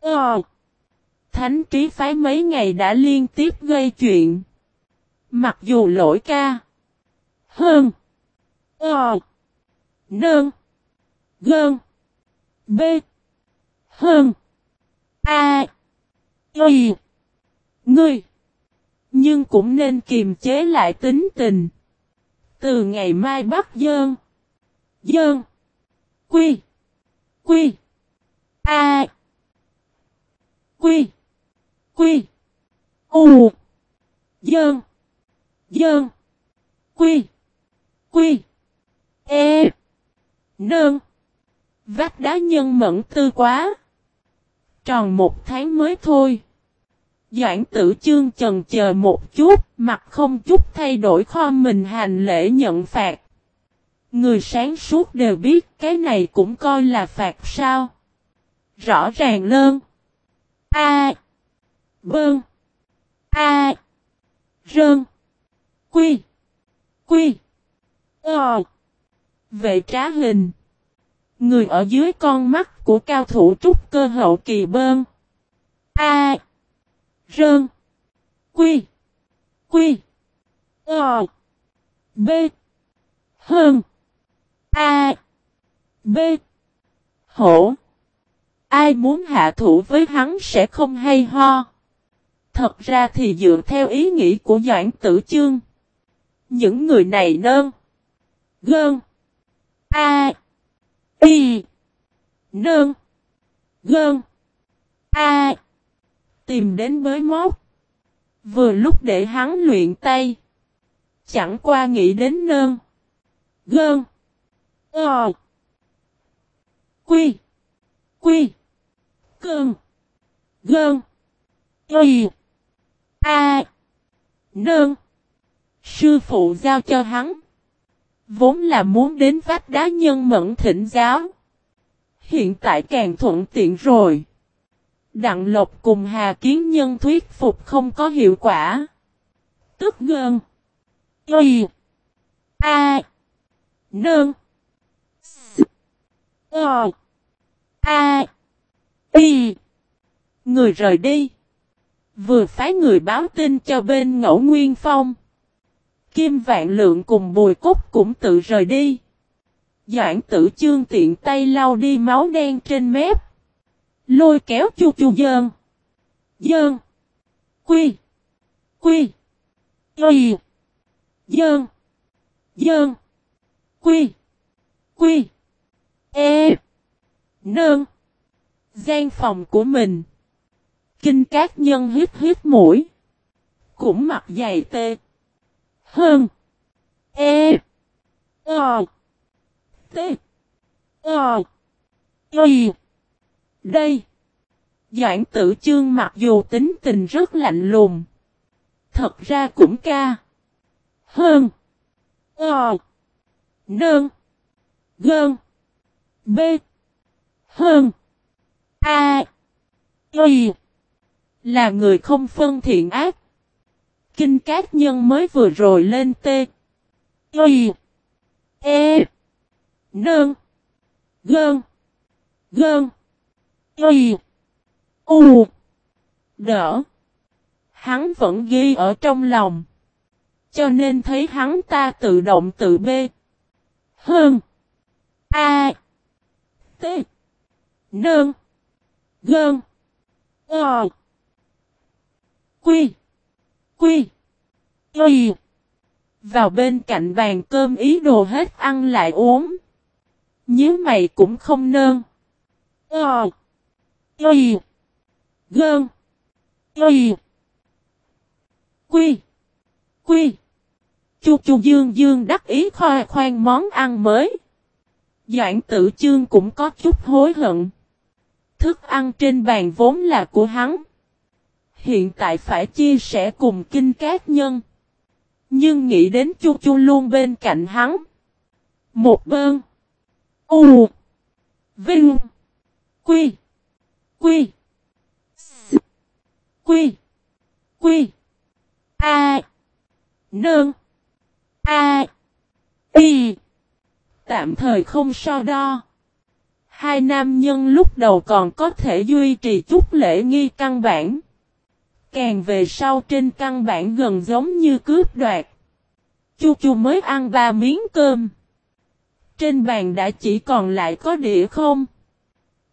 Ờ. Thánh trí phái mấy ngày đã liên tiếp gây chuyện. Mặc dù lỗi ca. Hơn. Ờ. Nơn. Gơn. B. Hơn. A. Y. Ngươi. Nhưng cũng nên kiềm chế lại tính tình. Từ ngày mai bắt dơn. Dơn. Quy. Quy. A. Quy. Quy. U. Dơn. Dơn. Quy. Quy. E. nương Vách đá nhân mẫn tư quá. Tròn một tháng mới thôi. Doãn tử chương trần chờ một chút, mặt không chút thay đổi kho mình hành lễ nhận phạt. Người sáng suốt đều biết cái này cũng coi là phạt sao. Rõ ràng lơn. A. Bơn. A. Rơn. Quy. Quy. Ờ. Vệ trá hình. Người ở dưới con mắt của cao thủ trúc cơ hậu kỳ bơn. A. Rơn. Quy. Quy. Ờ. B. Hơn. A. B. Hổ. Ai muốn hạ thủ với hắn sẽ không hay ho. Thật ra thì dựa theo ý nghĩ của Doãn Tử Chương. Những người này nơn. Gơn. A. Y. nương Gơn. A. Tìm đến bới móc. Vừa lúc để hắn luyện tay. Chẳng qua nghĩ đến nơn. Gơn. Ờ. Quy. Quy. Cơn. Gơn. Y. A. Nơn. Sư phụ giao cho hắn. Vốn là muốn đến vách đá nhân mẫn thỉnh giáo. Hiện tại càng thuận tiện rồi. Đặng Lộc cùng Hà Kiến Nhân thuyết phục không có hiệu quả. Tức gơn. Y. A. Nơn. S. O. A. Y. Người rời đi. Vừa phái người báo tin cho bên ngẫu Nguyên Phong. Kim Vạn Lượng cùng Bùi Cúc cũng tự rời đi. Doãn tử chương tiện tay lau đi máu đen trên mép. Lôi kéo chu chu dơn. Dơn. Quy. Quy. Quy. Dơn. Dơn. Quy. Quy. E. Nơn. Gian phòng của mình. Kinh các nhân hít hít mũi. Cũng mặc dày tê. Hơn. E. O. T. O. Y. Đây. Doãn tử chương mặc dù tính tình rất lạnh lùng. Thật ra cũng ca. Hơn. O. Nơn. Gơn. B. Hơn. A. Y. Là người không phân thiện ác. Kinh cát nhân mới vừa rồi lên T. Y. E. Nơn. Gơn. Gơn. Y. U. Đỡ. Hắn vẫn ghi ở trong lòng. Cho nên thấy hắn ta tự động tự bê. Hơn. A. T. Nơn. Gơn. Ờ. Quy. Quy. Y. Vào bên cạnh bàn cơm ý đồ hết ăn lại uống. Nhớ mày cũng không nơn. Ờ. Y. Gơn. Y. Quy. Quy. Chu chu dương dương đắc ý khoa khoan món ăn mới. Doãn tự chương cũng có chút hối hận. Thức ăn trên bàn vốn là của hắn. Hiện tại phải chia sẻ cùng kinh cát nhân. Nhưng nghĩ đến chu chu luôn bên cạnh hắn. Một bơn. U. Vinh. Quy. Quy. S. Quy. Quy. A. Nương. A. Y. Tạm thời không so đo. Hai nam nhân lúc đầu còn có thể duy trì chút lễ nghi căn bản. Càng về sau trên căn bản gần giống như cướp đoạt. Chu chu mới ăn ba miếng cơm. Trên bàn đã chỉ còn lại có đĩa không.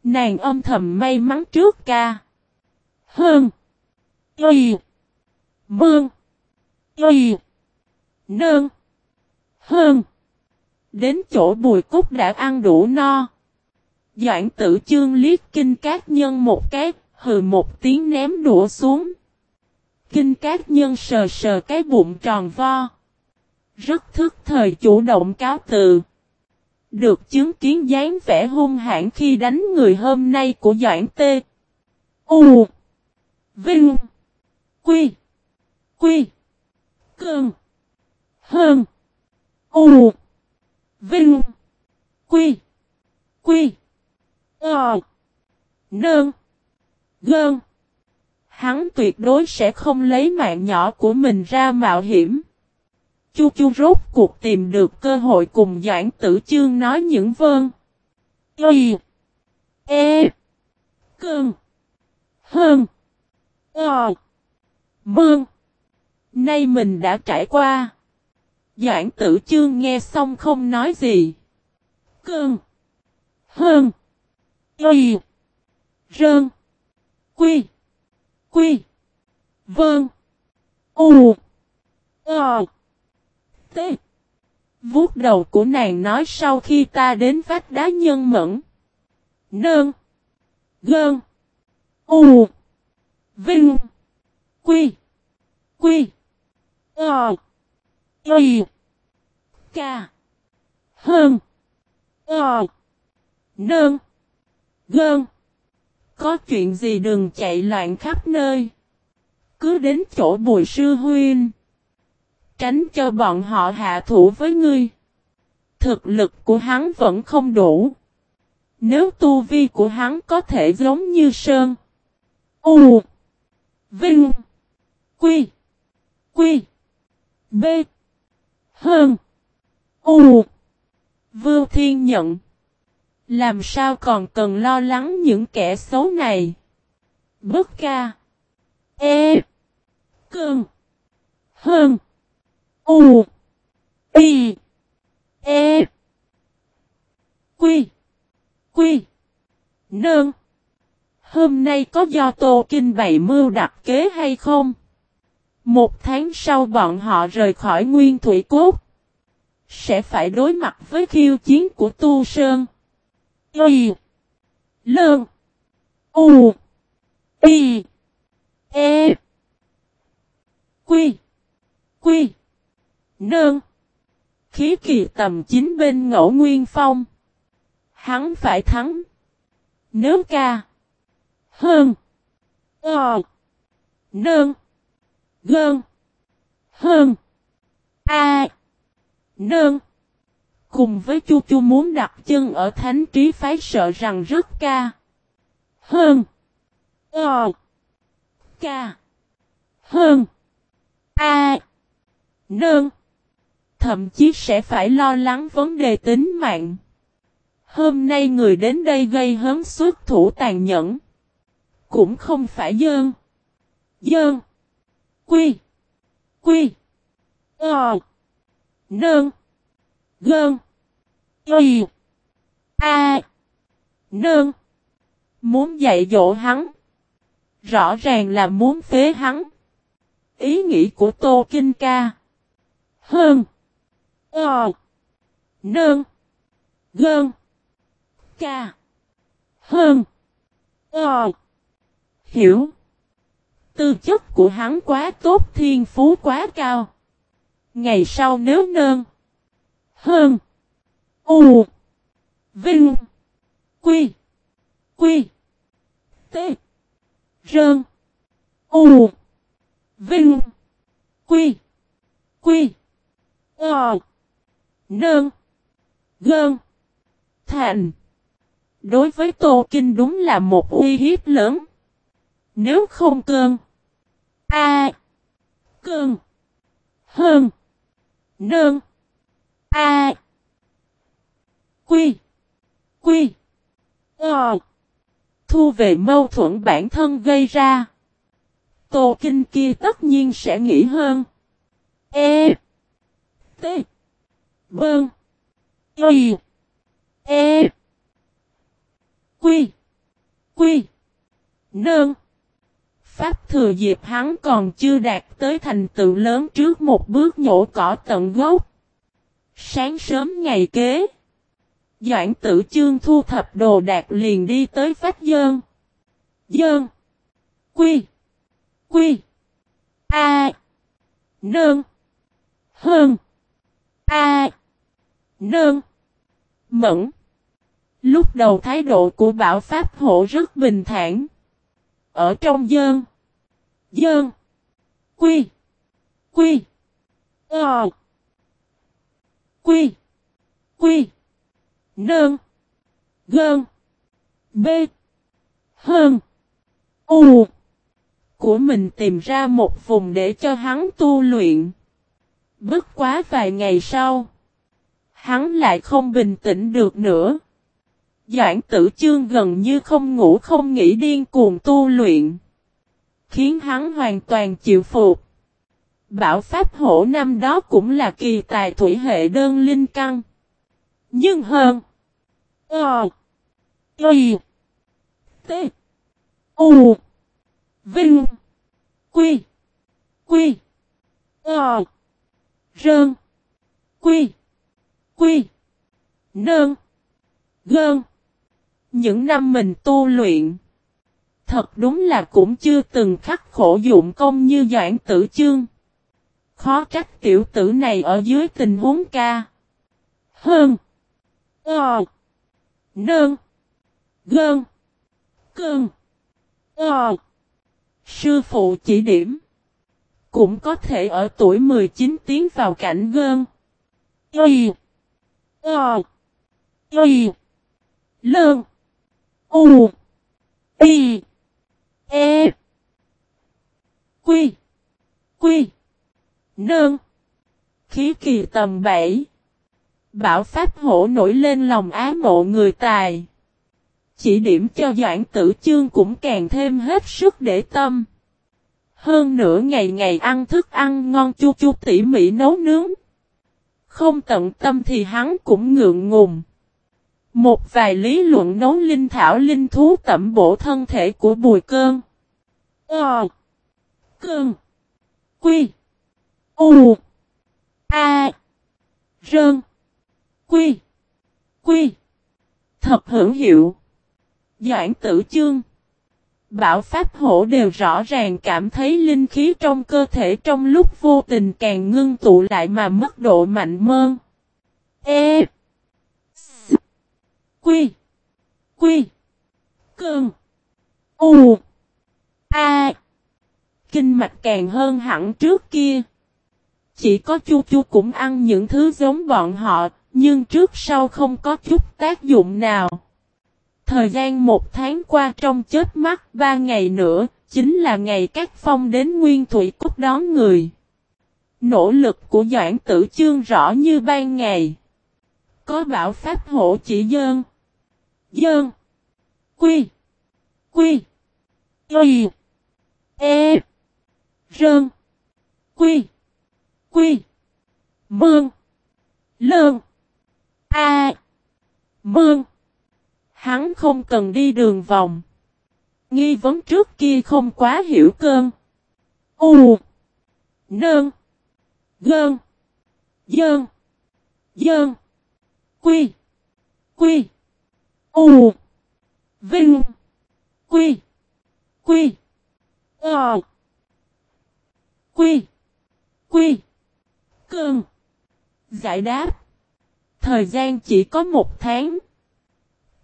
Nàng âm thầm may mắn trước ca. Hơn. Y. Bương. Y. Nương. Hơn. Đến chỗ bùi cúc đã ăn đủ no. Doãn tử chương liếc kinh các nhân một cái, hừ một tiếng ném đũa xuống. Kinh các nhân sờ sờ cái bụng tròn vo. Rất thức thời chủ động cáo từ. Được chứng kiến dáng vẻ hung hãn khi đánh người hôm nay của Doãn Tê. U. Vinh. Quy. Quy. Cương. Hơn. U. Vinh. Quy. Quy. Ờ. Nơn. Gơn. Hắn tuyệt đối sẽ không lấy mạng nhỏ của mình ra mạo hiểm. Chu chu rốt cuộc tìm được cơ hội cùng Doãn Tử Chương nói những vơn. Y. E. Cơn. Hơn. Ờ. Mương. Nay mình đã trải qua. Doãn tử chương nghe xong không nói gì. Cơn. Hơn. Y. Rơn. Quy. Quy. Vâng. U. Ờ. T. Vuốt đầu của nàng nói sau khi ta đến vách đá nhân mẫn. Nơn. Gơn. U. Vinh. Quy. Quy. Ờ. Y. K. Hơn. Ờ. Nơn. Gơn. Có chuyện gì đừng chạy loạn khắp nơi. Cứ đến chỗ bùi sư Huyên, Tránh cho bọn họ hạ thủ với ngươi. Thực lực của hắn vẫn không đủ. Nếu tu vi của hắn có thể giống như Sơn. U. Vinh. Quy. Quy. B. Hơn. U. Vưu Thiên nhận. Làm sao còn cần lo lắng những kẻ xấu này? Bất ca. E. cương, Hơn. U. Y. E. Quy. Quy. nương. Hôm nay có do Tô Kinh bày mưu đặt kế hay không? Một tháng sau bọn họ rời khỏi Nguyên Thủy Cốt. Sẽ phải đối mặt với khiêu chiến của Tu Sơn. Y. Lương. U. Y. E. Quy. Quy. Nương. Khí kỳ tầm chính bên ngẫu nguyên phong. Hắn phải thắng. Nếu ca. Hơn. Ờ. Nương. Gơn. Hơn. A. nương Cùng với Chu Chu muốn đặt chân ở thánh trí phái sợ rằng rất ca. Hơn. Ờ. Ca. Hơn. A. Nương. Thậm chí sẽ phải lo lắng vấn đề tính mạng. Hôm nay người đến đây gây hấn xuất thủ tàn nhẫn. Cũng không phải dơn. Dơn. Quy. Quy. Ờ. Nương. Gơn. Y. A. Nơn. Muốn dạy dỗ hắn. Rõ ràng là muốn phế hắn. Ý nghĩ của Tô Kinh Ca. Hơn. Ờ. Nơn. Gơn. Ca. Hơn. Ờ. Hiểu. Tư chất của hắn quá tốt, thiên phú quá cao. Ngày sau nếu nơn. Hơn. U. Vinh. Quy. Quy. T. Rơn. U. Vinh. Quy. Quy. Ờ. Nơn. Gơn. Thành. Đối với Tô Kinh đúng là một uy hiếp lớn. Nếu không cơn. A. À. Cơn. Hơn. Nơn. A. Quy. Quy. Ờ. Thu về mâu thuẫn bản thân gây ra. Tô Kinh kia tất nhiên sẽ nghĩ hơn. E. T. Bơn. Y. E. Quy. Quy. Nơn. Pháp thừa dịp hắn còn chưa đạt tới thành tựu lớn trước một bước nhổ cỏ tận gốc. Sáng sớm ngày kế. Doãn tử chương thu thập đồ đạc liền đi tới phách dơn. Dơn. Quy. Quy. A. Nơn. Hơn. A. Nơn. Mẫn. Lúc đầu thái độ của bảo pháp hộ rất bình thản. Ở trong dơn. Dơn. Quy. Quy. Ờ. Quy. Quy. Nơn. Gơn. B. Hơn. U. Của mình tìm ra một vùng để cho hắn tu luyện. Bất quá vài ngày sau. Hắn lại không bình tĩnh được nữa. Doãn tử chương gần như không ngủ, không nghỉ điên cuồng tu luyện. Khiến hắn hoàn toàn chịu phục. Bảo Pháp hổ năm đó cũng là kỳ tài thủy hệ đơn linh căn. Nhưng hơn. Ờ. Y. T. U. Vinh. Quy. Quy. Ờ. Rơn. Quy. Quy. Nơn. Gơn. Những năm mình tu luyện. Thật đúng là cũng chưa từng khắc khổ dụng công như Doãn Tử Chương. Khó trách tiểu tử này ở dưới tình huống ca. Hơn. Ờ. Nơn. Gơn. Cơn. Ờ. Sư phụ chỉ điểm. Cũng có thể ở tuổi 19 tiến vào cảnh gơn. Ây. Ờ. Ây. Lơn. U. Y. E. Quy. Quy nương Khí kỳ tầm 7. Bảo Pháp hổ nổi lên lòng á mộ người tài. Chỉ điểm cho Doãn Tử Chương cũng càng thêm hết sức để tâm. Hơn nửa ngày ngày ăn thức ăn ngon chu chu tỉ mỉ nấu nướng. Không tận tâm thì hắn cũng ngượng ngùng. Một vài lý luận nấu linh thảo linh thú tẩm bổ thân thể của bùi cơn. Ờ. Cơn. Quy. U. A. Rơn. Quy. Quy. Thật hữu hiệu. Doãn tử chương. Bảo Pháp Hổ đều rõ ràng cảm thấy linh khí trong cơ thể trong lúc vô tình càng ngưng tụ lại mà mức độ mạnh mơn. E. S. Quy. Quy. Cơn. U. A. Kinh mạch càng hơn hẳn trước kia. Chỉ có chu chu cũng ăn những thứ giống bọn họ, nhưng trước sau không có chút tác dụng nào. Thời gian một tháng qua trong chết mắt ba ngày nữa, chính là ngày các phong đến Nguyên Thủy Cúc đón người. Nỗ lực của Doãn Tử Chương rõ như ban ngày. Có bảo pháp hộ chỉ dơn. Dơn. Quy. Quy. Y. E. Rơn. Quy. Quy. Mương. Lơn. A. Mương. Hắn không cần đi đường vòng. Nghi vấn trước kia không quá hiểu cơn. U. Nơn. Gơn. Dơn. Dơn. Quy. Quy. U. Vinh. Quy. Quy. Ờ. Quy. Quy. Cơn. Giải đáp. Thời gian chỉ có một tháng.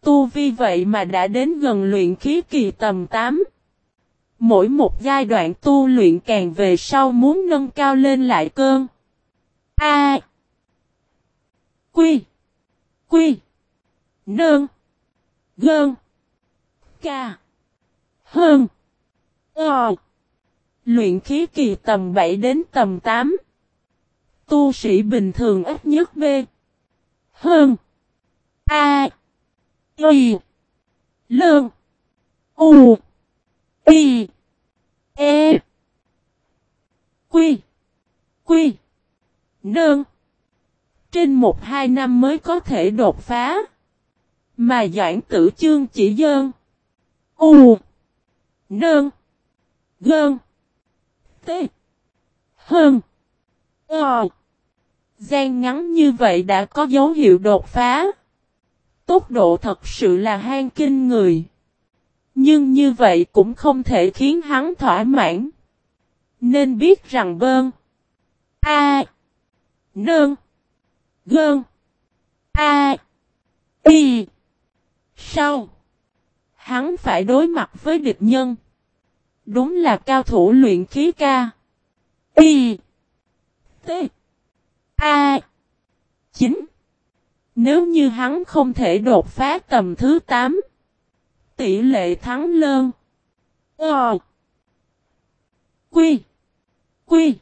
Tu vi vậy mà đã đến gần luyện khí kỳ tầm 8. Mỗi một giai đoạn tu luyện càng về sau muốn nâng cao lên lại cơn. A. Quy. Quy. Nơn. Gơn. Ca. Hơn. Ờ. Luyện khí kỳ tầm 7 đến tầm 8. Tu sĩ bình thường ít nhất B. Hơn. A. Y. Lương. U. Y. E. Quy. Quy. Nương. Trên một hai năm mới có thể đột phá. Mà Doãn Tử Chương chỉ dơn. U. Nương. Gơn. T. Hơn. Ờ. Gian ngắn như vậy đã có dấu hiệu đột phá. Tốc độ thật sự là hang kinh người. Nhưng như vậy cũng không thể khiến hắn thỏa mãn. Nên biết rằng bơn. A. Nơn. Gơn. A. Y. Sau. Hắn phải đối mặt với địch nhân. Đúng là cao thủ luyện khí ca. Y. T. A. Chính. Nếu như hắn không thể đột phá tầm thứ 8. Tỷ lệ thắng lơn. Ờ. Quy. Quy.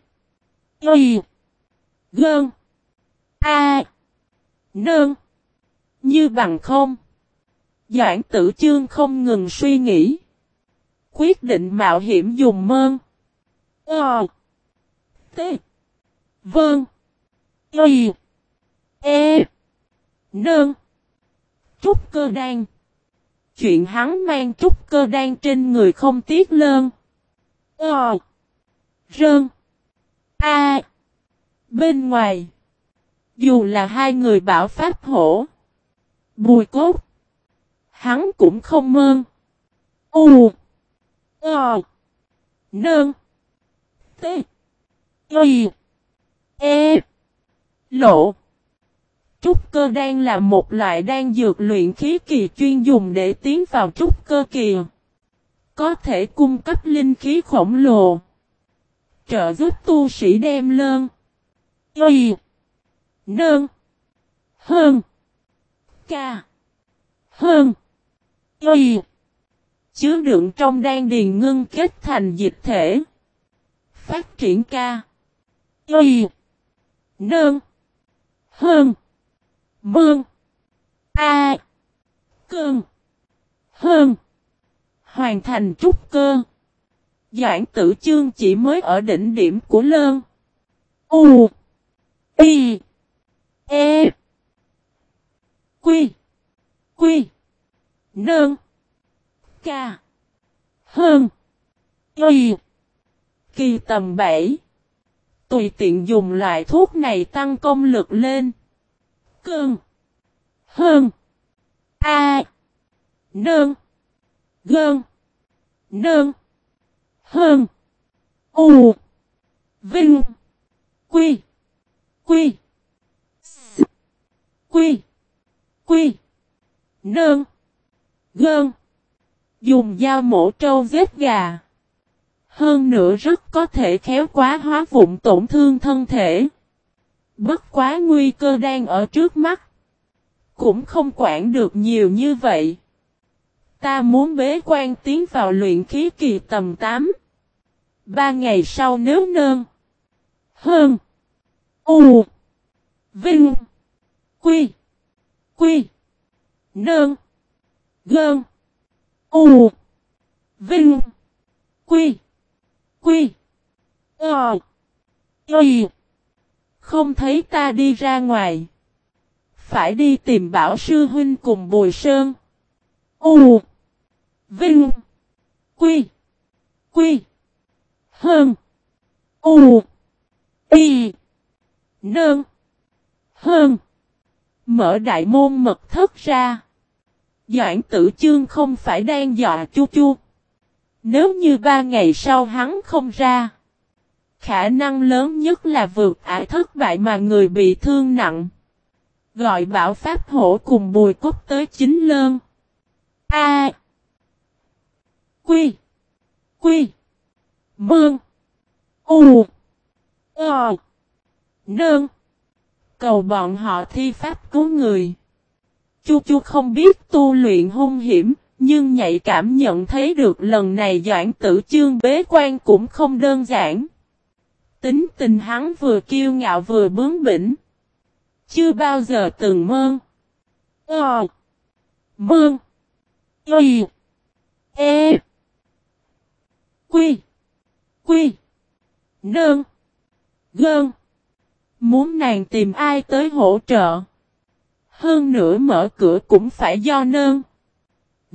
Y. Gơn. A. Nơn. Như bằng không. Doãn tử chương không ngừng suy nghĩ. Quyết định mạo hiểm dùng mơn. Ờ. T. Vâng. Y. E. Nương. Trúc cơ đan. Chuyện hắn mang trúc cơ đan trên người không tiếc lơn. Ờ. Rơn. A. Bên ngoài. Dù là hai người bảo pháp hổ. Bùi cốt. Hắn cũng không mơn. U. Ờ. Nơn. T. Y. E. Lộ. Trúc cơ đan là một loại đan dược luyện khí kỳ chuyên dùng để tiến vào trúc cơ kỳ. Có thể cung cấp linh khí khổng lồ. Trợ giúp tu sĩ đem lơn. Y. Nơn. Hơn. Ca. Hơn. Y. Chứa đựng trong đan điền ngưng kết thành dịch thể. Phát triển ca. Y nương Hơn. Bương. A. cương, Hơn. Hoàn thành trúc cơ. Doãn tử chương chỉ mới ở đỉnh điểm của lơn. U. Y. E. Quy. Quy. Nơn. Ca. Hơn. Y. Kỳ tầm 7. Tùy tiện dùng loại thuốc này tăng công lực lên. Cơn. Hơn. A. Nơn. Gơn. Nơn. Hơn. U. Vinh. Quy. Quy. S. Quy. Quy. Nơn. Gơn. Dùng dao mổ trâu giết gà. Hơn nữa rất có thể khéo quá hóa vụn tổn thương thân thể. Bất quá nguy cơ đang ở trước mắt. Cũng không quản được nhiều như vậy. Ta muốn bế quan tiến vào luyện khí kỳ tầm 8. Ba ngày sau nếu nơn. Hơn. U. Vinh. Quy. Quy. Nơn. Gơn. U. Vinh. Quy. Quy. Ờ. Y. Không thấy ta đi ra ngoài. Phải đi tìm bảo sư huynh cùng Bùi Sơn. U. Vinh. Quy. Quy. Hơn. U. Y. Nơn. Hơn. Mở đại môn mật thất ra. Doãn tử chương không phải đang dọa chu chu. Nếu như ba ngày sau hắn không ra. Khả năng lớn nhất là vượt ải thất bại mà người bị thương nặng. Gọi bảo pháp hổ cùng bùi cốt tới chính lơn. A. Quy. Quy. Mương. U. Ờ. Nương. Cầu bọn họ thi pháp cứu người. Chu chu không biết tu luyện hung hiểm, nhưng nhạy cảm nhận thấy được lần này Doãn Tử Chương bế quan cũng không đơn giản. Tính tình hắn vừa kiêu ngạo vừa bướng bỉnh. Chưa bao giờ từng mơ. Ờ. Mương. Y. Ờ. E. Quy. Quy. Nương. Gơn. Muốn nàng tìm ai tới hỗ trợ. Hơn nữa mở cửa cũng phải do nương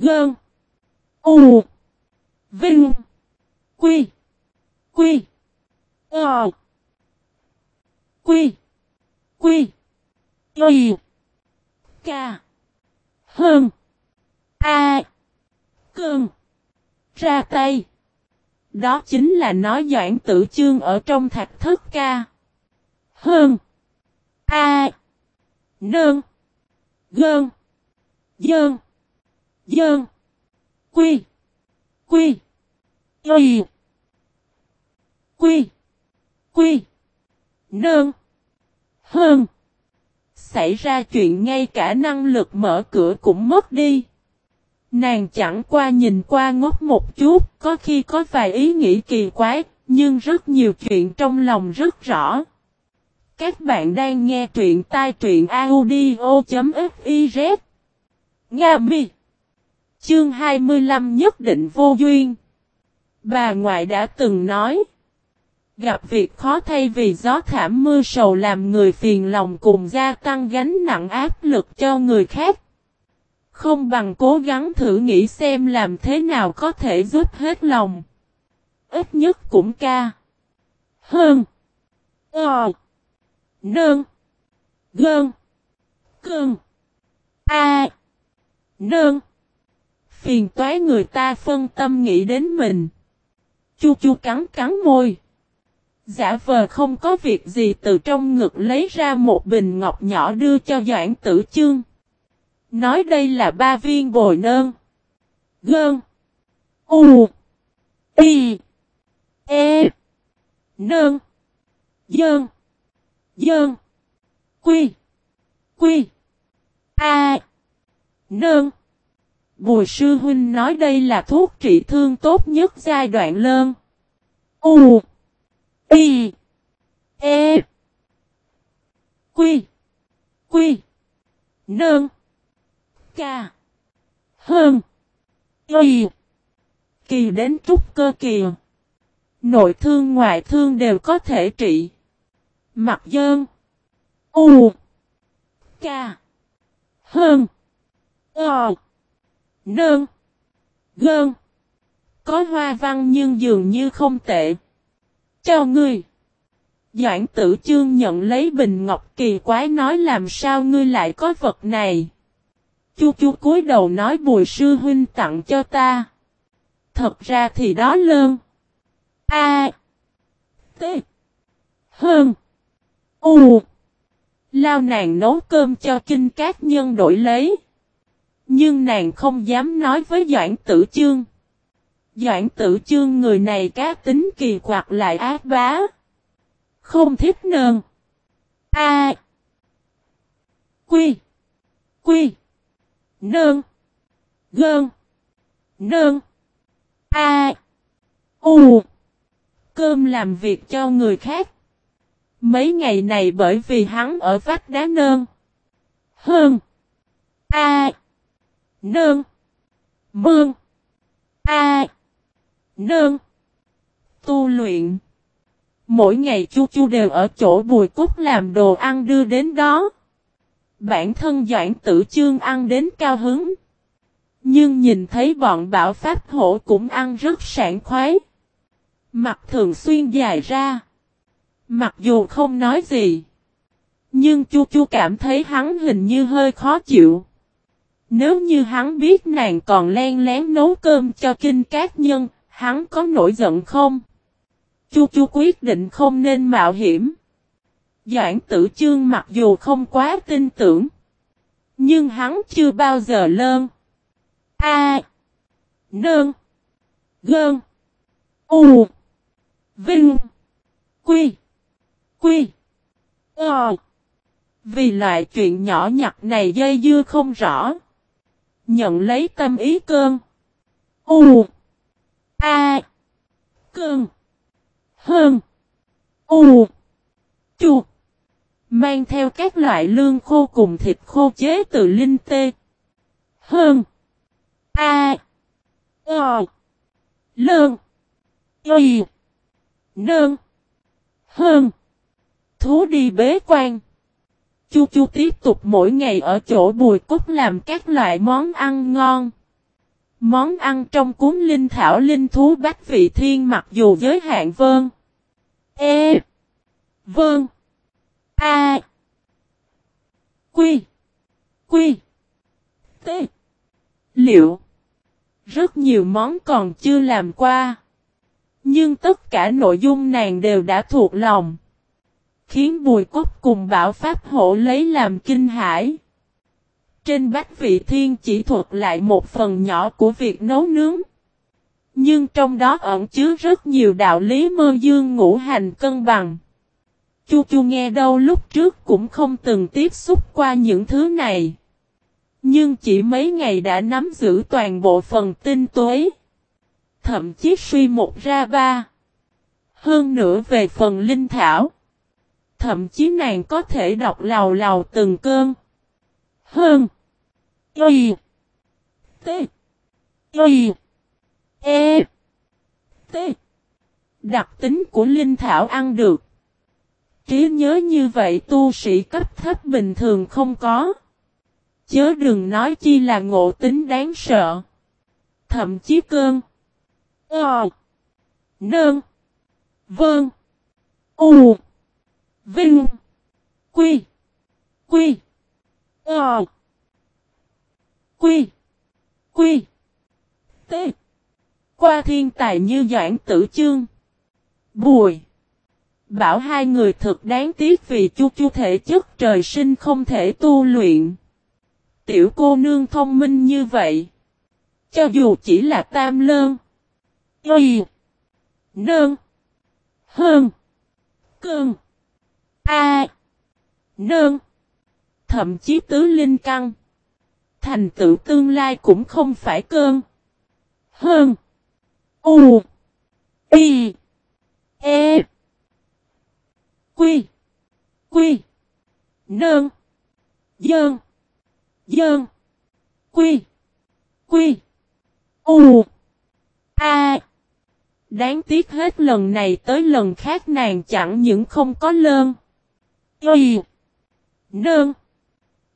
Gơn. U. Vinh. Quy. Quy. Ờ. Quy. Quy. Y. K. Hơn. A. Cơn. Ra tay. Đó chính là nói doãn tử chương ở trong thạch thất ca. Hơn. A. Nơn. Gơn. Dơn. Dơn. Quy. Quy. Y. Quy. Quy. Nơn. Hơn. Xảy ra chuyện ngay cả năng lực mở cửa cũng mất đi. Nàng chẳng qua nhìn qua ngốc một chút, có khi có vài ý nghĩ kỳ quái, nhưng rất nhiều chuyện trong lòng rất rõ. Các bạn đang nghe truyện tai truyện audio.fiz Nga mi Chương 25 nhất định vô duyên Bà ngoại đã từng nói, Gặp việc khó thay vì gió thảm mưa sầu làm người phiền lòng cùng gia tăng gánh nặng áp lực cho người khác. Không bằng cố gắng thử nghĩ xem làm thế nào có thể giúp hết lòng. Ít nhất cũng ca. Hơn. Ờ. Nơn. Gơn. Cơn. A. Nơn. Phiền toái người ta phân tâm nghĩ đến mình. Chu chu cắn cắn môi. Giả vờ không có việc gì từ trong ngực lấy ra một bình ngọc nhỏ đưa cho Doãn Tử Chương. Nói đây là ba viên bồi nơn. Gơn. U. Y. E. Nơn. Dơn. Dơn. Quy. Quy. A. Nơn. Bùi sư huynh nói đây là thuốc trị thương tốt nhất giai đoạn lơn. U. Y. E. Quy. Quy. Nơn. Ca. Hơn. Y. Kỳ đến trúc cơ kỳ. Nội thương, ngoại thương đều có thể trị. Mặt dơn. U. Ca. Hơn. Ờ. Nơn. Gơn. Có hoa văn nhưng dường như không tệ. Cho ngươi. Doãn tử chương nhận lấy bình ngọc kỳ quái nói làm sao ngươi lại có vật này. Chu chu cúi đầu nói bùi sư huynh tặng cho ta. Thật ra thì đó lơn. A. T. Hơn. U. Lao nàng nấu cơm cho kinh các nhân đổi lấy. Nhưng nàng không dám nói với Doãn Tử Chương. Doãn tử chương người này cá tính kỳ quặc lại ác bá. Không thích nương A. Quy. Quy. nương Gơn. nương A. U. Cơm làm việc cho người khác. Mấy ngày này bởi vì hắn ở vách đá nơn. Hơn. A nương Mương. A. nương Tu luyện. Mỗi ngày chu chu đều ở chỗ bùi cúc làm đồ ăn đưa đến đó. Bản thân Doãn Tử Chương ăn đến cao hứng. Nhưng nhìn thấy bọn bảo pháp hổ cũng ăn rất sảng khoái. Mặt thường xuyên dài ra. Mặc dù không nói gì. Nhưng chu chu cảm thấy hắn hình như hơi khó chịu. Nếu như hắn biết nàng còn len lén nấu cơm cho kinh cát nhân, hắn có nổi giận không? Chu chu quyết định không nên mạo hiểm. Doãn tử chương mặc dù không quá tin tưởng. Nhưng hắn chưa bao giờ lơn. A. Nơn. Gơn. U. Vinh. Quy. Quy. Ờ. Vì loại chuyện nhỏ nhặt này dây dưa không rõ. Nhận lấy tâm ý cơn. U. A. Cơn. Hơn. U. Chuột. Mang theo các loại lương khô cùng thịt khô chế từ linh tê. Hơn. A. O. Lương. Y. Nương. Hơn. Thú đi bế quan. Chu Chu tiếp tục mỗi ngày ở chỗ bùi cúc làm các loại món ăn ngon. Món ăn trong cuốn linh thảo linh thú bách vị thiên mặc dù giới hạn vơn. E. Vâng. A. Quy. Quy. T. Liệu. Rất nhiều món còn chưa làm qua. Nhưng tất cả nội dung nàng đều đã thuộc lòng. Khiến bùi cốt cùng bảo pháp hộ lấy làm kinh hãi Trên bách vị thiên chỉ thuật lại một phần nhỏ của việc nấu nướng. Nhưng trong đó ẩn chứa rất nhiều đạo lý mơ dương ngũ hành cân bằng. Chu Chu nghe đâu lúc trước cũng không từng tiếp xúc qua những thứ này. Nhưng chỉ mấy ngày đã nắm giữ toàn bộ phần tinh tuế. Thậm chí suy một ra ba. Hơn nữa về phần linh thảo. Thậm chí nàng có thể đọc lào lào từng cơn. Hơn. Y. T. Y. E. T. Đặc tính của linh thảo ăn được. Trí nhớ như vậy tu sĩ cấp thấp bình thường không có. Chớ đừng nói chi là ngộ tính đáng sợ. Thậm chí cơn. Ờ. Nơn. Vâng. U. Vinh. Quy. Quy. Ờ. Quy. Quy. T. Qua thiên tài như Doãn Tử Chương. Bùi. Bảo hai người thật đáng tiếc vì chu chu thể chất trời sinh không thể tu luyện. Tiểu cô nương thông minh như vậy. Cho dù chỉ là tam lơn. Y. Nơn. Hơn. Cơn. A. Nơn. Thậm chí tứ linh căng. Thành tựu tương lai cũng không phải cơn. Hơn. U. Y. E. Quy. Quy. Nơn. Dơn. Dơn. Quy. Quy. U. A. Đáng tiếc hết lần này tới lần khác nàng chẳng những không có lơn. Y. Nương.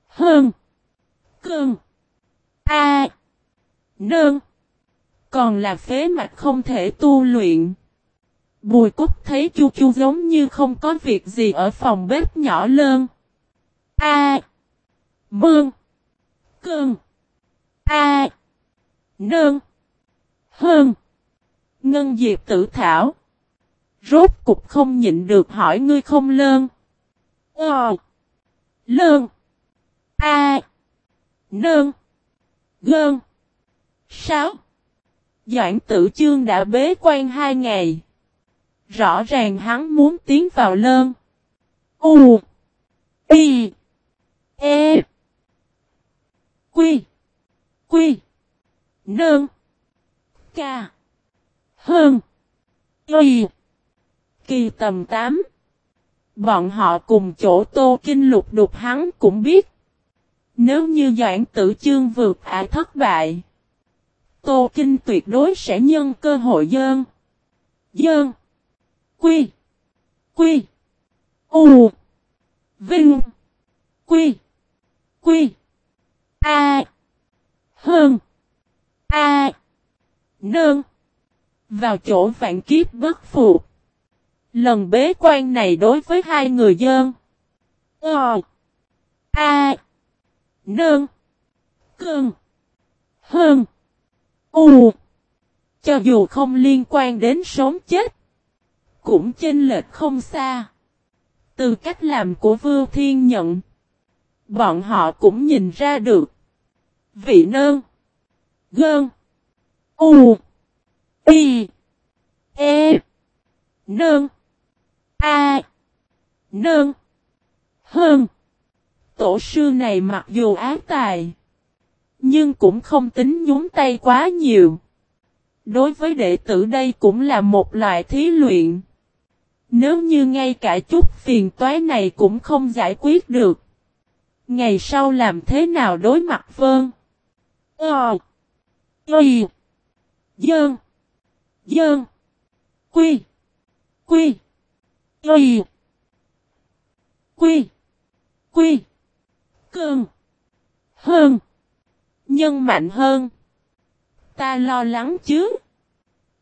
Hơn. Cương. A. Nương Còn là phế mạch không thể tu luyện. Bùi cúc thấy chu chu giống như không có việc gì ở phòng bếp nhỏ lơn. A. Mương. Cương. A. Nương Hơn. Ngân diệp tử thảo. Rốt cục không nhịn được hỏi ngươi không lơn. Ờ. Lơn. A. Nơn. Gơn. Sáu. Doãn tử chương đã bế quan hai ngày. Rõ ràng hắn muốn tiến vào lơn. U. Y. E. Quy. Quy. Nơn. Ca. Hơn. Y. Kỳ tầm 8. Bọn họ cùng chỗ tô kinh lục đục hắn cũng biết. Nếu như Doãn Tử Chương vượt ả thất bại. Tô Kinh tuyệt đối sẽ nhân cơ hội dơn. Dơn. Quy. Quy. U. Vinh. Quy. Quy. A. Hơn. A. Nơn. Vào chỗ vạn kiếp bất phục. Lần bế quan này đối với hai người dân. Ờ. A. Nương. Cưng. Hơn. U. Cho dù không liên quan đến sống chết. Cũng chênh lệch không xa. Từ cách làm của Vưu Thiên Nhận. Bọn họ cũng nhìn ra được. Vị nương. Gơn. U. Y. E. Nương. A. Nơn. Hơn. Tổ sư này mặc dù ác tài. Nhưng cũng không tính nhúng tay quá nhiều. Đối với đệ tử đây cũng là một loại thí luyện. Nếu như ngay cả chút phiền toái này cũng không giải quyết được. Ngày sau làm thế nào đối mặt vơn? Ờ. Ây. Dơn. Dơn. Quy. Quy. Y. Quy. Quy. cường Hơn. Nhân mạnh hơn. Ta lo lắng chứ.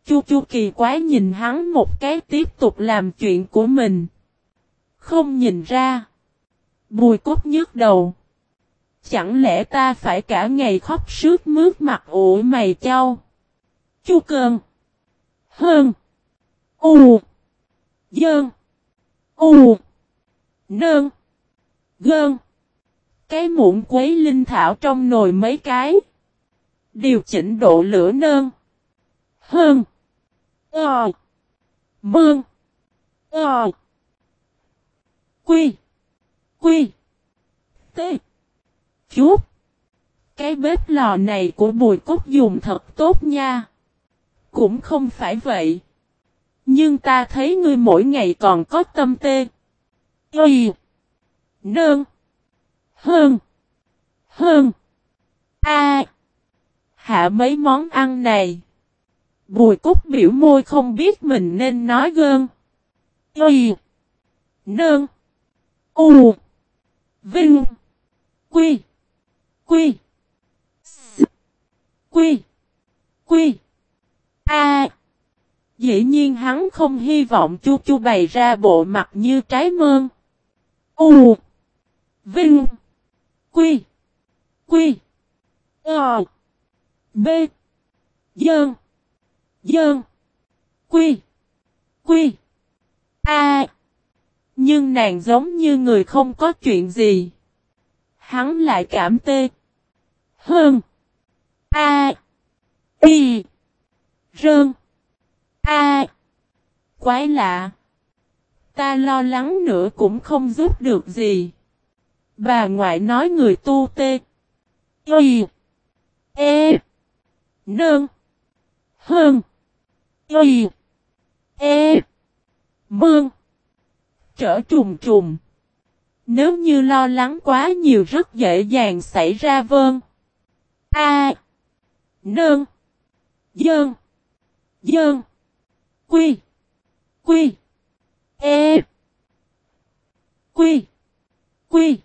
Chu Chu kỳ quái nhìn hắn một cái tiếp tục làm chuyện của mình. Không nhìn ra. Bùi cốt nhức đầu. Chẳng lẽ ta phải cả ngày khóc sướt mướt mặt ủ mày châu. Chu cơn. Hơn. U. Dơn. U. Nơn. Gơn. Cái muỗng quấy linh thảo trong nồi mấy cái. Điều chỉnh độ lửa nơn. Hơn. Ờ. Mương. Ờ. Quy. Quy. T. Chút. Cái bếp lò này của bùi cốt dùng thật tốt nha. Cũng không phải vậy. Nhưng ta thấy ngươi mỗi ngày còn có tâm tê. Ây. Nơn. Hơn. Hơn. A. Hạ mấy món ăn này. Bùi cúc biểu môi không biết mình nên nói gơn. Ây. Nơn. U. Vinh. Quy. Quy. S. Quy. Quy. A. Dĩ nhiên hắn không hy vọng chu chu bày ra bộ mặt như trái mơn. U. Vinh. Quy. Quy. Ờ. B. Dơn. Dơn. Quy. Quy. A. Nhưng nàng giống như người không có chuyện gì. Hắn lại cảm tê. Hơn. A. Y. Rơn. A. Quái lạ. Ta lo lắng nữa cũng không giúp được gì. Bà ngoại nói người tu tê. Y. E. Nương. Hơn. Y. E. Mương. Trở trùng trùng. Nếu như lo lắng quá nhiều rất dễ dàng xảy ra vơn. A. Nương. Dơn. Dơn. Quy. Quy. E. Quy. Quy.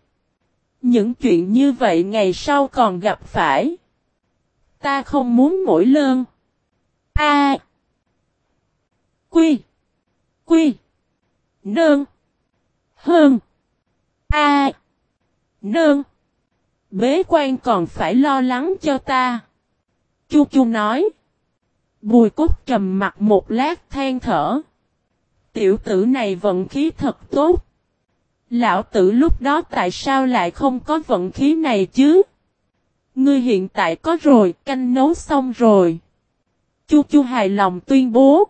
Những chuyện như vậy ngày sau còn gặp phải. Ta không muốn mỗi lơn. A. Quy. Quy. Nương. Hơn. A. Nương. Bế quan còn phải lo lắng cho ta. Chu chu nói. Bùi cúc trầm mặt một lát than thở. Tiểu tử này vận khí thật tốt. Lão tử lúc đó tại sao lại không có vận khí này chứ? Ngươi hiện tại có rồi, canh nấu xong rồi. Chu Chu hài lòng tuyên bố.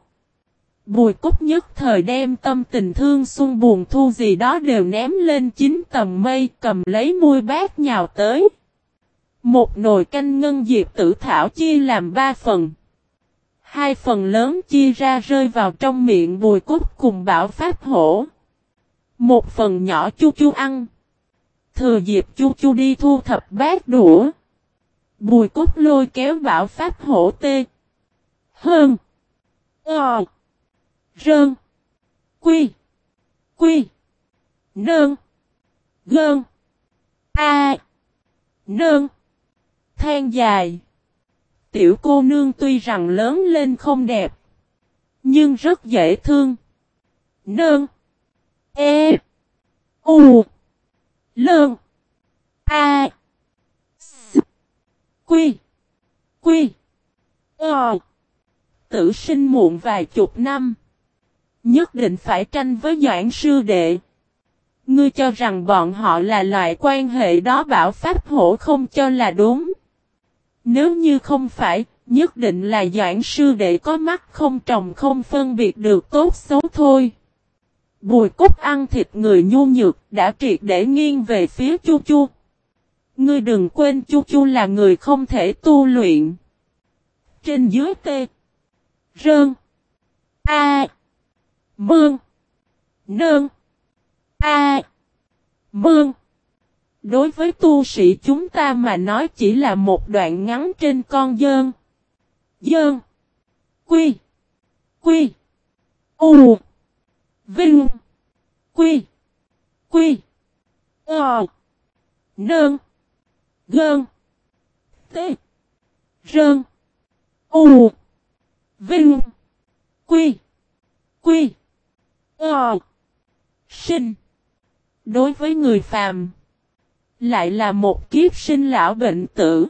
Bùi cúc nhất thời đem tâm tình thương xuân buồn thu gì đó đều ném lên chín tầng mây cầm lấy muôi bát nhào tới. Một nồi canh ngân diệp tử thảo chia làm ba phần. Hai phần lớn chia ra rơi vào trong miệng bùi cốt cùng bảo pháp hổ. Một phần nhỏ chu chu ăn. Thừa dịp chu chu đi thu thập bát đũa. Bùi cốt lôi kéo bảo pháp hổ tê. Hơn. Ờ. Rơn. Quy. Quy. Nơn. Gơn. A. Nơn. Than dài. Tiểu cô nương tuy rằng lớn lên không đẹp. Nhưng rất dễ thương. Nương, E. U. Lương A. S. Quy. Quy. Ờ. Tử sinh muộn vài chục năm. Nhất định phải tranh với Doãn sư đệ. Ngươi cho rằng bọn họ là loại quan hệ đó bảo pháp hổ không cho là đúng. Nếu như không phải, nhất định là Doãn sư đệ có mắt không trồng không phân biệt được tốt xấu thôi. Bùi cúc ăn thịt người nhu nhược đã triệt để nghiêng về phía chu chu. Ngươi đừng quên chu chu là người không thể tu luyện. Trên dưới tê. Rơn. A. Mương. Nơn. A. Mương. Đối với tu sĩ chúng ta mà nói chỉ là một đoạn ngắn trên con dơn. Dơn. Quy. Quy. U. Vinh. Quy. Quy. Ờ. Nơn. Gơn. T. Rơn. U. Vinh. Quy. Quy. Ờ. Sinh. Đối với người phàm. Lại là một kiếp sinh lão bệnh tử.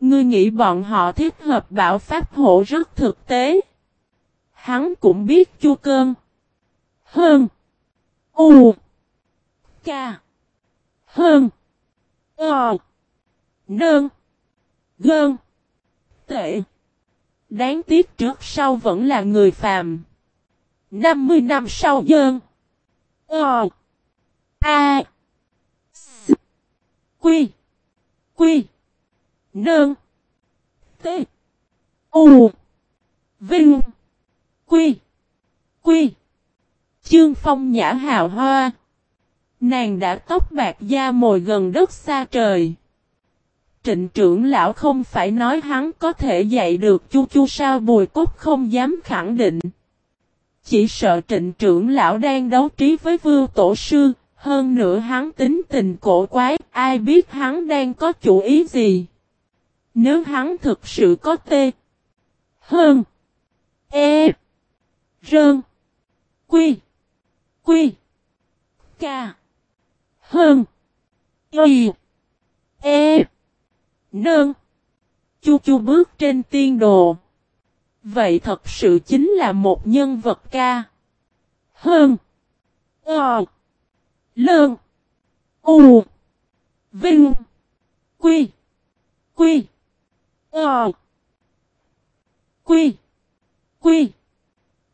Ngươi nghĩ bọn họ thích hợp bảo pháp hộ rất thực tế. Hắn cũng biết chu cơn. Hơn. U. Ca. Hơn. Ờ. Nơn. Gơn. Tệ. Đáng tiếc trước sau vẫn là người phàm. 50 năm sau dơn. Ờ. A. S. Quy. Quy. Nơn. T. U. Vinh. Quy. Quy. Chương phong nhã hào hoa. Nàng đã tóc bạc da mồi gần đất xa trời. Trịnh trưởng lão không phải nói hắn có thể dạy được chu chu sao bùi cốt không dám khẳng định. Chỉ sợ trịnh trưởng lão đang đấu trí với vưu tổ sư, hơn nữa hắn tính tình cổ quái, ai biết hắn đang có chủ ý gì. Nếu hắn thực sự có tê, hơn, e, rơn, quy, quy, ca, hơn, y, e, nơn, chu chu bước trên tiên đồ. Vậy thật sự chính là một nhân vật ca. Hơn. Ờ. Lơn. U. Vinh. Quy. Quy. Ờ. Quy. Quy.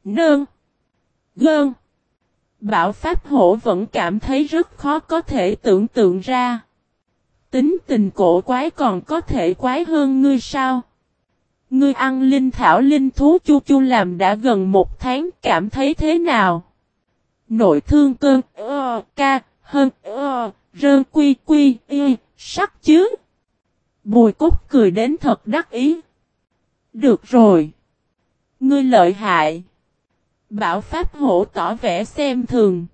Nơn. Gơn. Bảo Pháp Hổ vẫn cảm thấy rất khó có thể tưởng tượng ra. Tính tình cổ quái còn có thể quái hơn ngươi sao? Ngươi ăn linh thảo linh thú chu chu làm đã gần một tháng, cảm thấy thế nào? Nội thương cơn, ơ, ca, hơn, ơ, rơn quy quy, y, sắc chứ? Bùi cúc cười đến thật đắc ý. Được rồi. Ngươi lợi hại. Bảo Pháp hổ tỏ vẻ xem thường.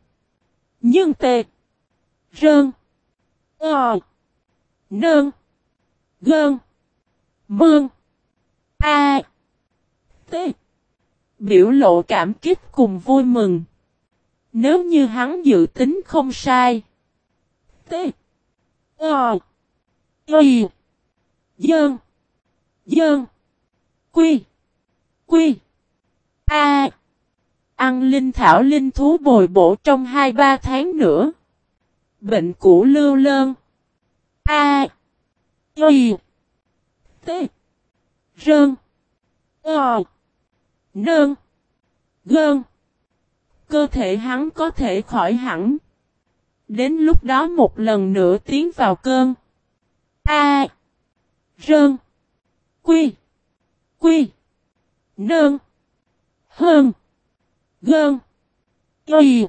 Nhưng tê. Rơn. Ờ. Nơn. Gơn. Mương. A. T. Biểu lộ cảm kích cùng vui mừng. Nếu như hắn dự tính không sai. T. Ờ. Y. Dơn. Dơn. Quy. Quy. A. Ăn linh thảo linh thú bồi bổ trong 2-3 tháng nữa. Bệnh cũ lưu lơn. A. Y. T. Rơn. Ờ. Nơn. Gơn. Cơ thể hắn có thể khỏi hẳn. Đến lúc đó một lần nữa tiến vào cơn. A. Rơn. Quy. Quy. Nơn. Hơn. Gơn. Y.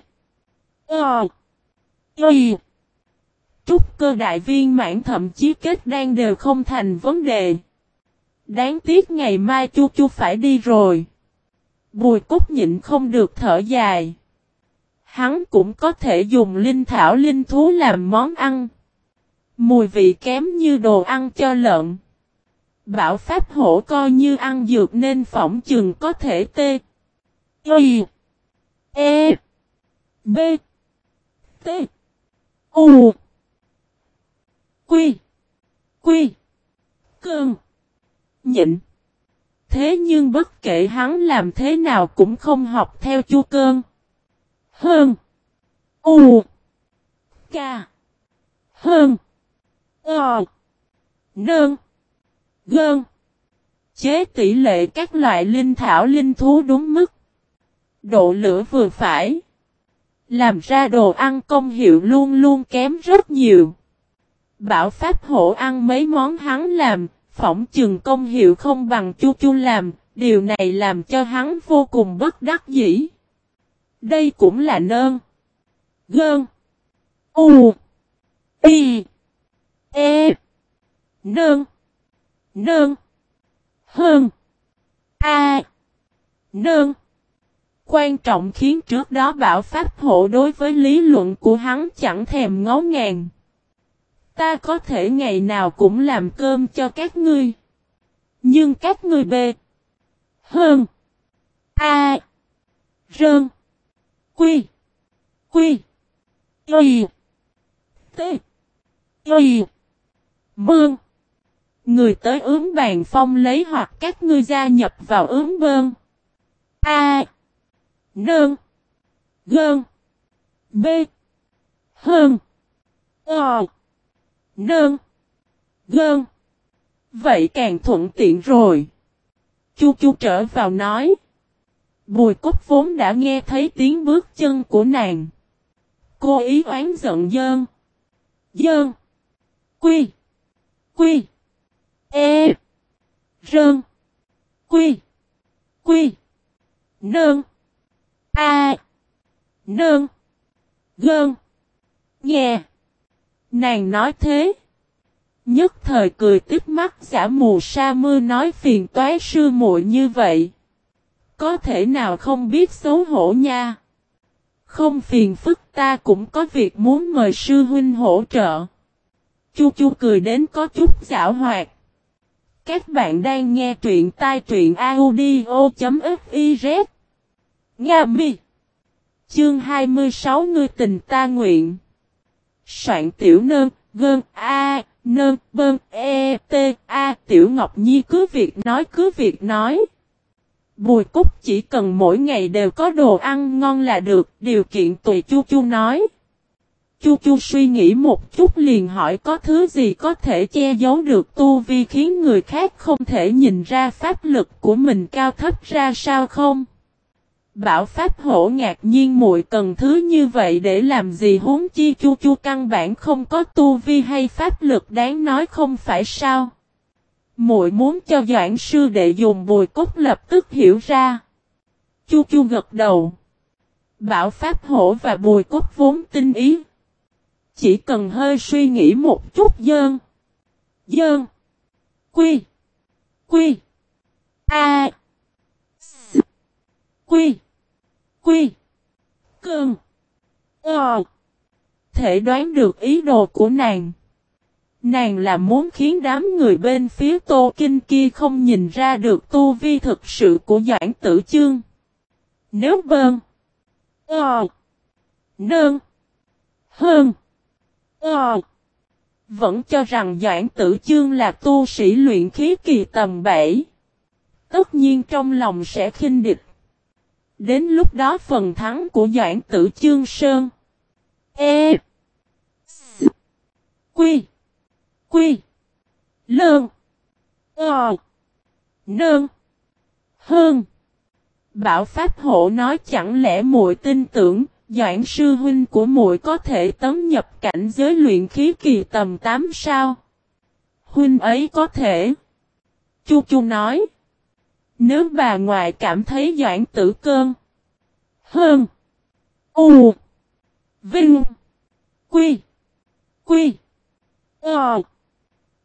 Ờ. Y. Trúc cơ đại viên mãn thậm chí kết đan đều không thành vấn đề. Đáng tiếc ngày mai chu chu phải đi rồi. Bùi cúc nhịn không được thở dài. Hắn cũng có thể dùng linh thảo linh thú làm món ăn. Mùi vị kém như đồ ăn cho lợn. Bảo pháp hổ coi như ăn dược nên phỏng chừng có thể tê. Y. E. B. T. U. Quy. Quy. Cơn. Nhịn. Thế nhưng bất kể hắn làm thế nào cũng không học theo chu cơn. Hơn. U. ca Hơn. Ờ. Nơn. Gơn. Chế tỷ lệ các loại linh thảo linh thú đúng mức. Độ lửa vừa phải. Làm ra đồ ăn công hiệu luôn luôn kém rất nhiều. Bảo Pháp hổ ăn mấy món hắn làm, phỏng chừng công hiệu không bằng chu chu làm, điều này làm cho hắn vô cùng bất đắc dĩ. Đây cũng là nơn. Gơn. U. Y. E. Nơn. Nơn. Hơn. A. Nơn. Quan trọng khiến trước đó bảo pháp hộ đối với lý luận của hắn chẳng thèm ngó ngàng. Ta có thể ngày nào cũng làm cơm cho các ngươi. Nhưng các ngươi bê. Hơn. A. Rơn. Quy. Quy. Y. T. Y. Mương. Người tới ướm bàn phong lấy hoặc các ngươi gia nhập vào ướm bơn. A. Nơn. Gơn. B. Hơn. O. Nơn. Gơn. Vậy càng thuận tiện rồi. Chu chu trở vào nói. Bùi cốt vốn đã nghe thấy tiếng bước chân của nàng. Cô ý oán giận dơn. Dơn. Quy. Quy. E. Rơn. Quy. Quy. Nơn. A. Nơn. Gơn. Nghe. Nàng nói thế. Nhất thời cười tức mắt giả mù sa mưa nói phiền toái sư muội như vậy. Có thể nào không biết xấu hổ nha. Không phiền phức ta cũng có việc muốn mời sư huynh hỗ trợ. Chu chu cười đến có chút giả hoạt. Các bạn đang nghe truyện tai truyện audio.fif Nga mi. Chương 26 Ngươi tình ta nguyện. Soạn tiểu nơn, gơn, a, nơn, bơn, e, t, a, tiểu ngọc nhi cứ việc nói cứ việc nói. Bùi cúc chỉ cần mỗi ngày đều có đồ ăn ngon là được, điều kiện tùy chu chu nói. Chu chu suy nghĩ một chút liền hỏi có thứ gì có thể che giấu được tu vi khiến người khác không thể nhìn ra pháp lực của mình cao thấp ra sao không? Bảo Pháp hổ ngạc nhiên muội cần thứ như vậy để làm gì huống chi chu chu căn bản không có tu vi hay pháp lực, đáng nói không phải sao. Muội muốn cho doãn sư đệ dùng bùi cốt lập tức hiểu ra. Chu chu gật đầu. Bảo Pháp hổ và bùi cốt vốn tinh ý. Chỉ cần hơi suy nghĩ một chút dơn. Dơn. Quy. Quy. A. À. Quy. Quy. cường Ờ. Thể đoán được ý đồ của nàng. Nàng là muốn khiến đám người bên phía Tô Kinh kia không nhìn ra được tu vi thực sự của Doãn Tử Chương. Nếu bơn. Ờ. Nơn. Hơn. Ờ. Vẫn cho rằng Doãn Tử Chương là tu sĩ luyện khí kỳ tầm 7. Tất nhiên trong lòng sẽ khinh địch. Đến lúc đó phần thắng của Doãn Tử Chương Sơn. E. S. Quy. Quy. Lơn. Ờ. Nơn. Hơn. Bảo Pháp Hộ nói chẳng lẽ muội tin tưởng, Doãn sư huynh của muội có thể tấn nhập cảnh giới luyện khí kỳ tầm 8 sao? Huynh ấy có thể. Chu Chu nói. Nếu bà ngoại cảm thấy Doãn tử cơn. Hơn. U. Vinh. Quy. Quy. Ờ.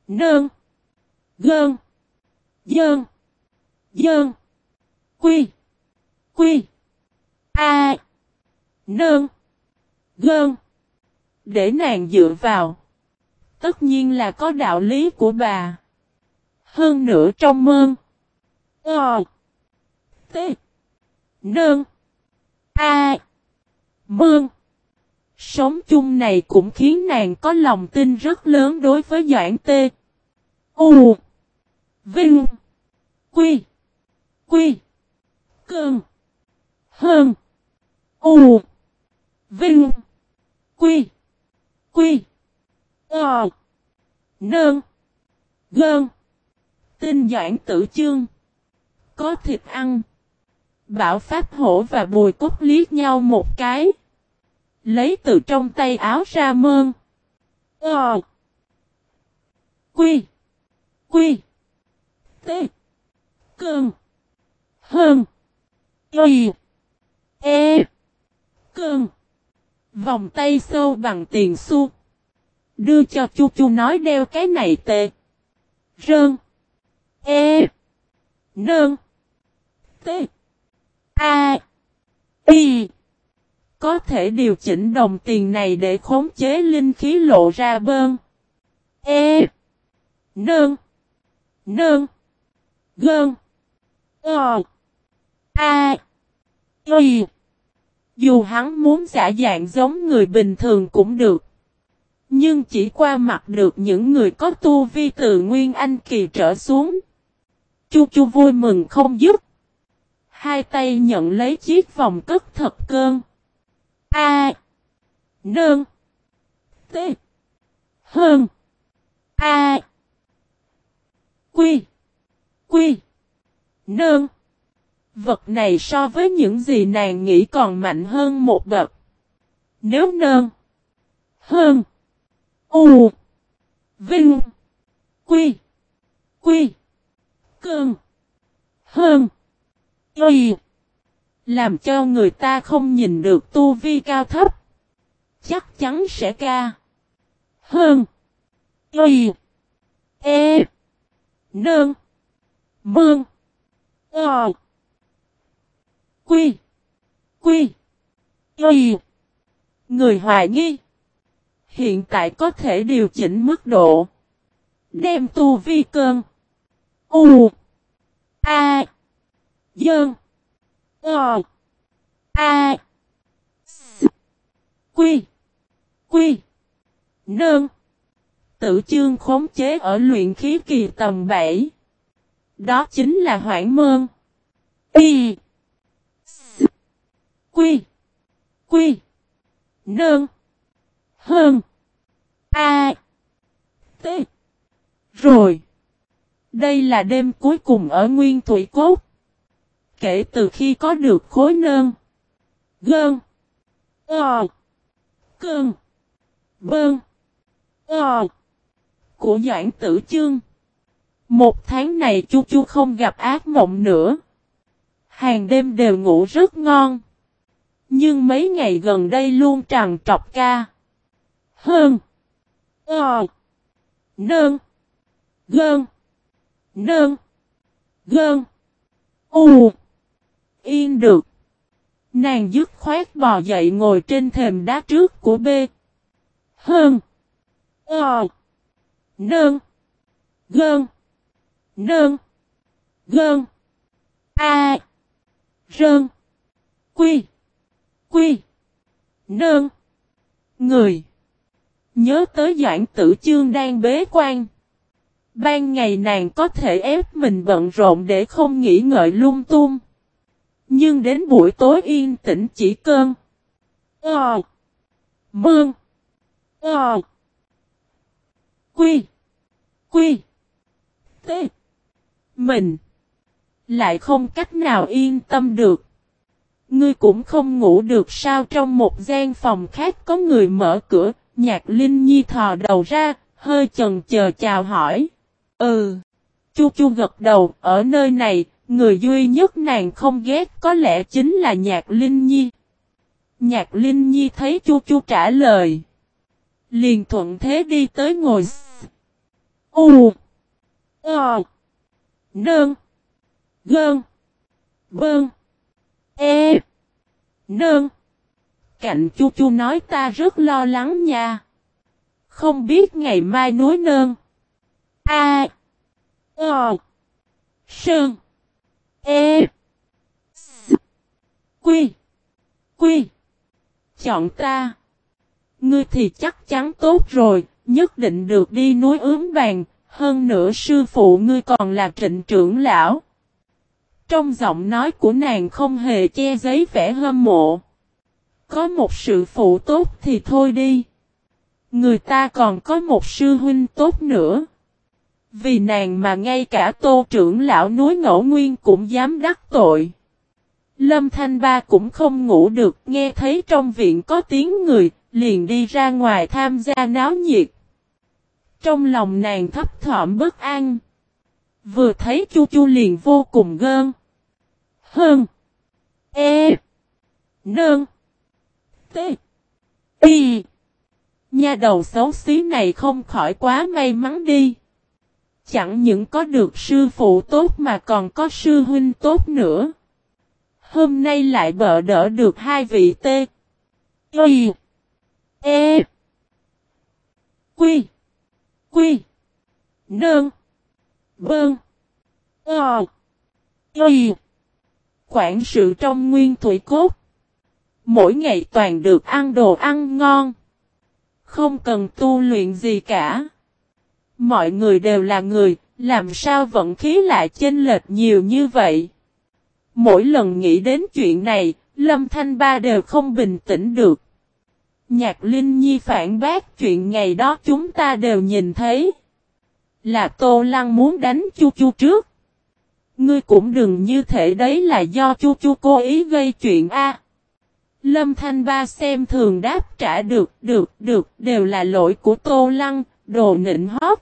Nơn. Gơn. Dơn. Dơn. Quy. Quy. A. Nơn. Gơn. Để nàng dựa vào. Tất nhiên là có đạo lý của bà. Hơn nữa trong mơn. O. T. Nơn. A. Mương. Sống chung này cũng khiến nàng có lòng tin rất lớn đối với Doãn t, U. Vinh. Quy. Quy. Cơn. Hơn. U. Vinh. Quy. Quy. Ờ. Nơn. Gơn. tin Doãn Tử Chương. Có thịt ăn. Bảo Pháp Hổ và Bùi Cúc liếc nhau một cái. Lấy từ trong tay áo ra mơn. Ờ. Quy. Quy. T. Cơn. Hơn. Y. E. Cơn. Vòng tay sâu bằng tiền xu. Đưa cho chu chu nói đeo cái này tệ. Rơn. E. Nơn. T. A. Y. Có thể điều chỉnh đồng tiền này để khống chế linh khí lộ ra bơn. E. Nương. Nương. Gơn. Ờ. A. Y. Dù hắn muốn giả dạng giống người bình thường cũng được. Nhưng chỉ qua mặt được những người có tu vi từ Nguyên Anh kỳ trở xuống. Chu chu vui mừng không dứt. Hai tay nhận lấy chiếc vòng cất thật cơn. A. Nương. T. Hơn. A. Quy. Quy. Nương. Vật này so với những gì nàng nghĩ còn mạnh hơn một bậc. Nếu nơn. Hơn. U. Vinh. Quy. Quy. Cơn. Hơn. Y. Làm cho người ta không nhìn được tu vi cao thấp. Chắc chắn sẽ ca. Hơn. Y. E. Nương. Mương. Ờ. Quy. Quy. Y. Người hoài nghi. Hiện tại có thể điều chỉnh mức độ. Đem tu vi cơn. U. Dơn. Ờ. A. S. Quy. Quy. Nơn. Tự chương khống chế ở luyện khí kỳ tầm 7. Đó chính là hoảng mơn. Y. S. Quy. Quy. Nơn. Hơn. A. T. Rồi. Đây là đêm cuối cùng ở Nguyên Thủy Cốt. Kể từ khi có được khối nơn. Gơn. Ờ. Cơn. Bơn. Ờ. Của Doãn Tử Chương. Một tháng này chu chu không gặp ác mộng nữa. Hàng đêm đều ngủ rất ngon. Nhưng mấy ngày gần đây luôn trằn trọc ca. Hơn. Ờ. Nơn. Gơn. Nơn. Gơn. U. Yên được. Nàng dứt khoát bò dậy ngồi trên thềm đá trước của B. Hơn. Ờ. Nơn. Gơn. Nơn. Gơn. A. Rơn. Quy. Quy. Nơn. Người. Nhớ tới Doãn Tử Chương đang bế quan. Ban ngày nàng có thể ép mình bận rộn để không nghĩ ngợi lung tung. Nhưng đến buổi tối yên tĩnh chỉ cơn. Ờ. Mương. Ờ. Quy. Quy. T. Mình. Lại không cách nào yên tâm được. Ngươi cũng không ngủ được sao trong một gian phòng khác có người mở cửa, nhạc Linh Nhi thò đầu ra, hơi chần chờ chào hỏi. Ừ. Chu Chu gật đầu, ở nơi này, người duy nhất nàng không ghét có lẽ chính là nhạc Linh Nhi. Nhạc Linh Nhi thấy Chu Chu trả lời. Liền thuận thế đi tới ngồi. U. Ờ. Nương. Gơn. Bơn. E. Nương. Cạnh Chu Chu nói ta rất lo lắng nha. Không biết ngày mai núi nương. A. Ờ. Sơn. E. S. Quy. Quy. Chọn ta. Ngươi thì chắc chắn tốt rồi, nhất định được đi núi ướm vàng, hơn nữa sư phụ ngươi còn là trịnh trưởng lão. Trong giọng nói của nàng không hề che giấy vẻ hâm mộ. Có một sự phụ tốt thì thôi đi. Người ta còn có một sư huynh tốt nữa. Vì nàng mà ngay cả tô trưởng lão núi ngẫu nguyên cũng dám đắc tội. Lâm Thanh Ba cũng không ngủ được nghe thấy trong viện có tiếng người, liền đi ra ngoài tham gia náo nhiệt. Trong lòng nàng thấp thỏm bất an. Vừa thấy Chu Chu liền vô cùng gơn. Hơn. E. Nương. T. Y. Nha đầu xấu xí này không khỏi quá may mắn đi. Chẳng những có được sư phụ tốt mà còn có sư huynh tốt nữa. Hôm nay lại bợ đỡ được hai vị T. Y. E. Quy. Quy. Nương. Bơn. Ờ. Y. Quản sự trong nguyên thủy cốt. Mỗi ngày toàn được ăn đồ ăn ngon. Không cần tu luyện gì cả. Mọi người đều là người, làm sao vận khí lại chênh lệch nhiều như vậy? Mỗi lần nghĩ đến chuyện này, Lâm Thanh Ba đều không bình tĩnh được. Nhạc Linh Nhi phản bác chuyện ngày đó chúng ta đều nhìn thấy. Là Tô Lăng muốn đánh Chu Chu trước. Ngươi cũng đừng như thể đấy là do Chu Chu cố ý gây chuyện A. Lâm Thanh Ba xem thường đáp trả được, được, được, đều là lỗi của Tô Lăng, đồ nịnh hót.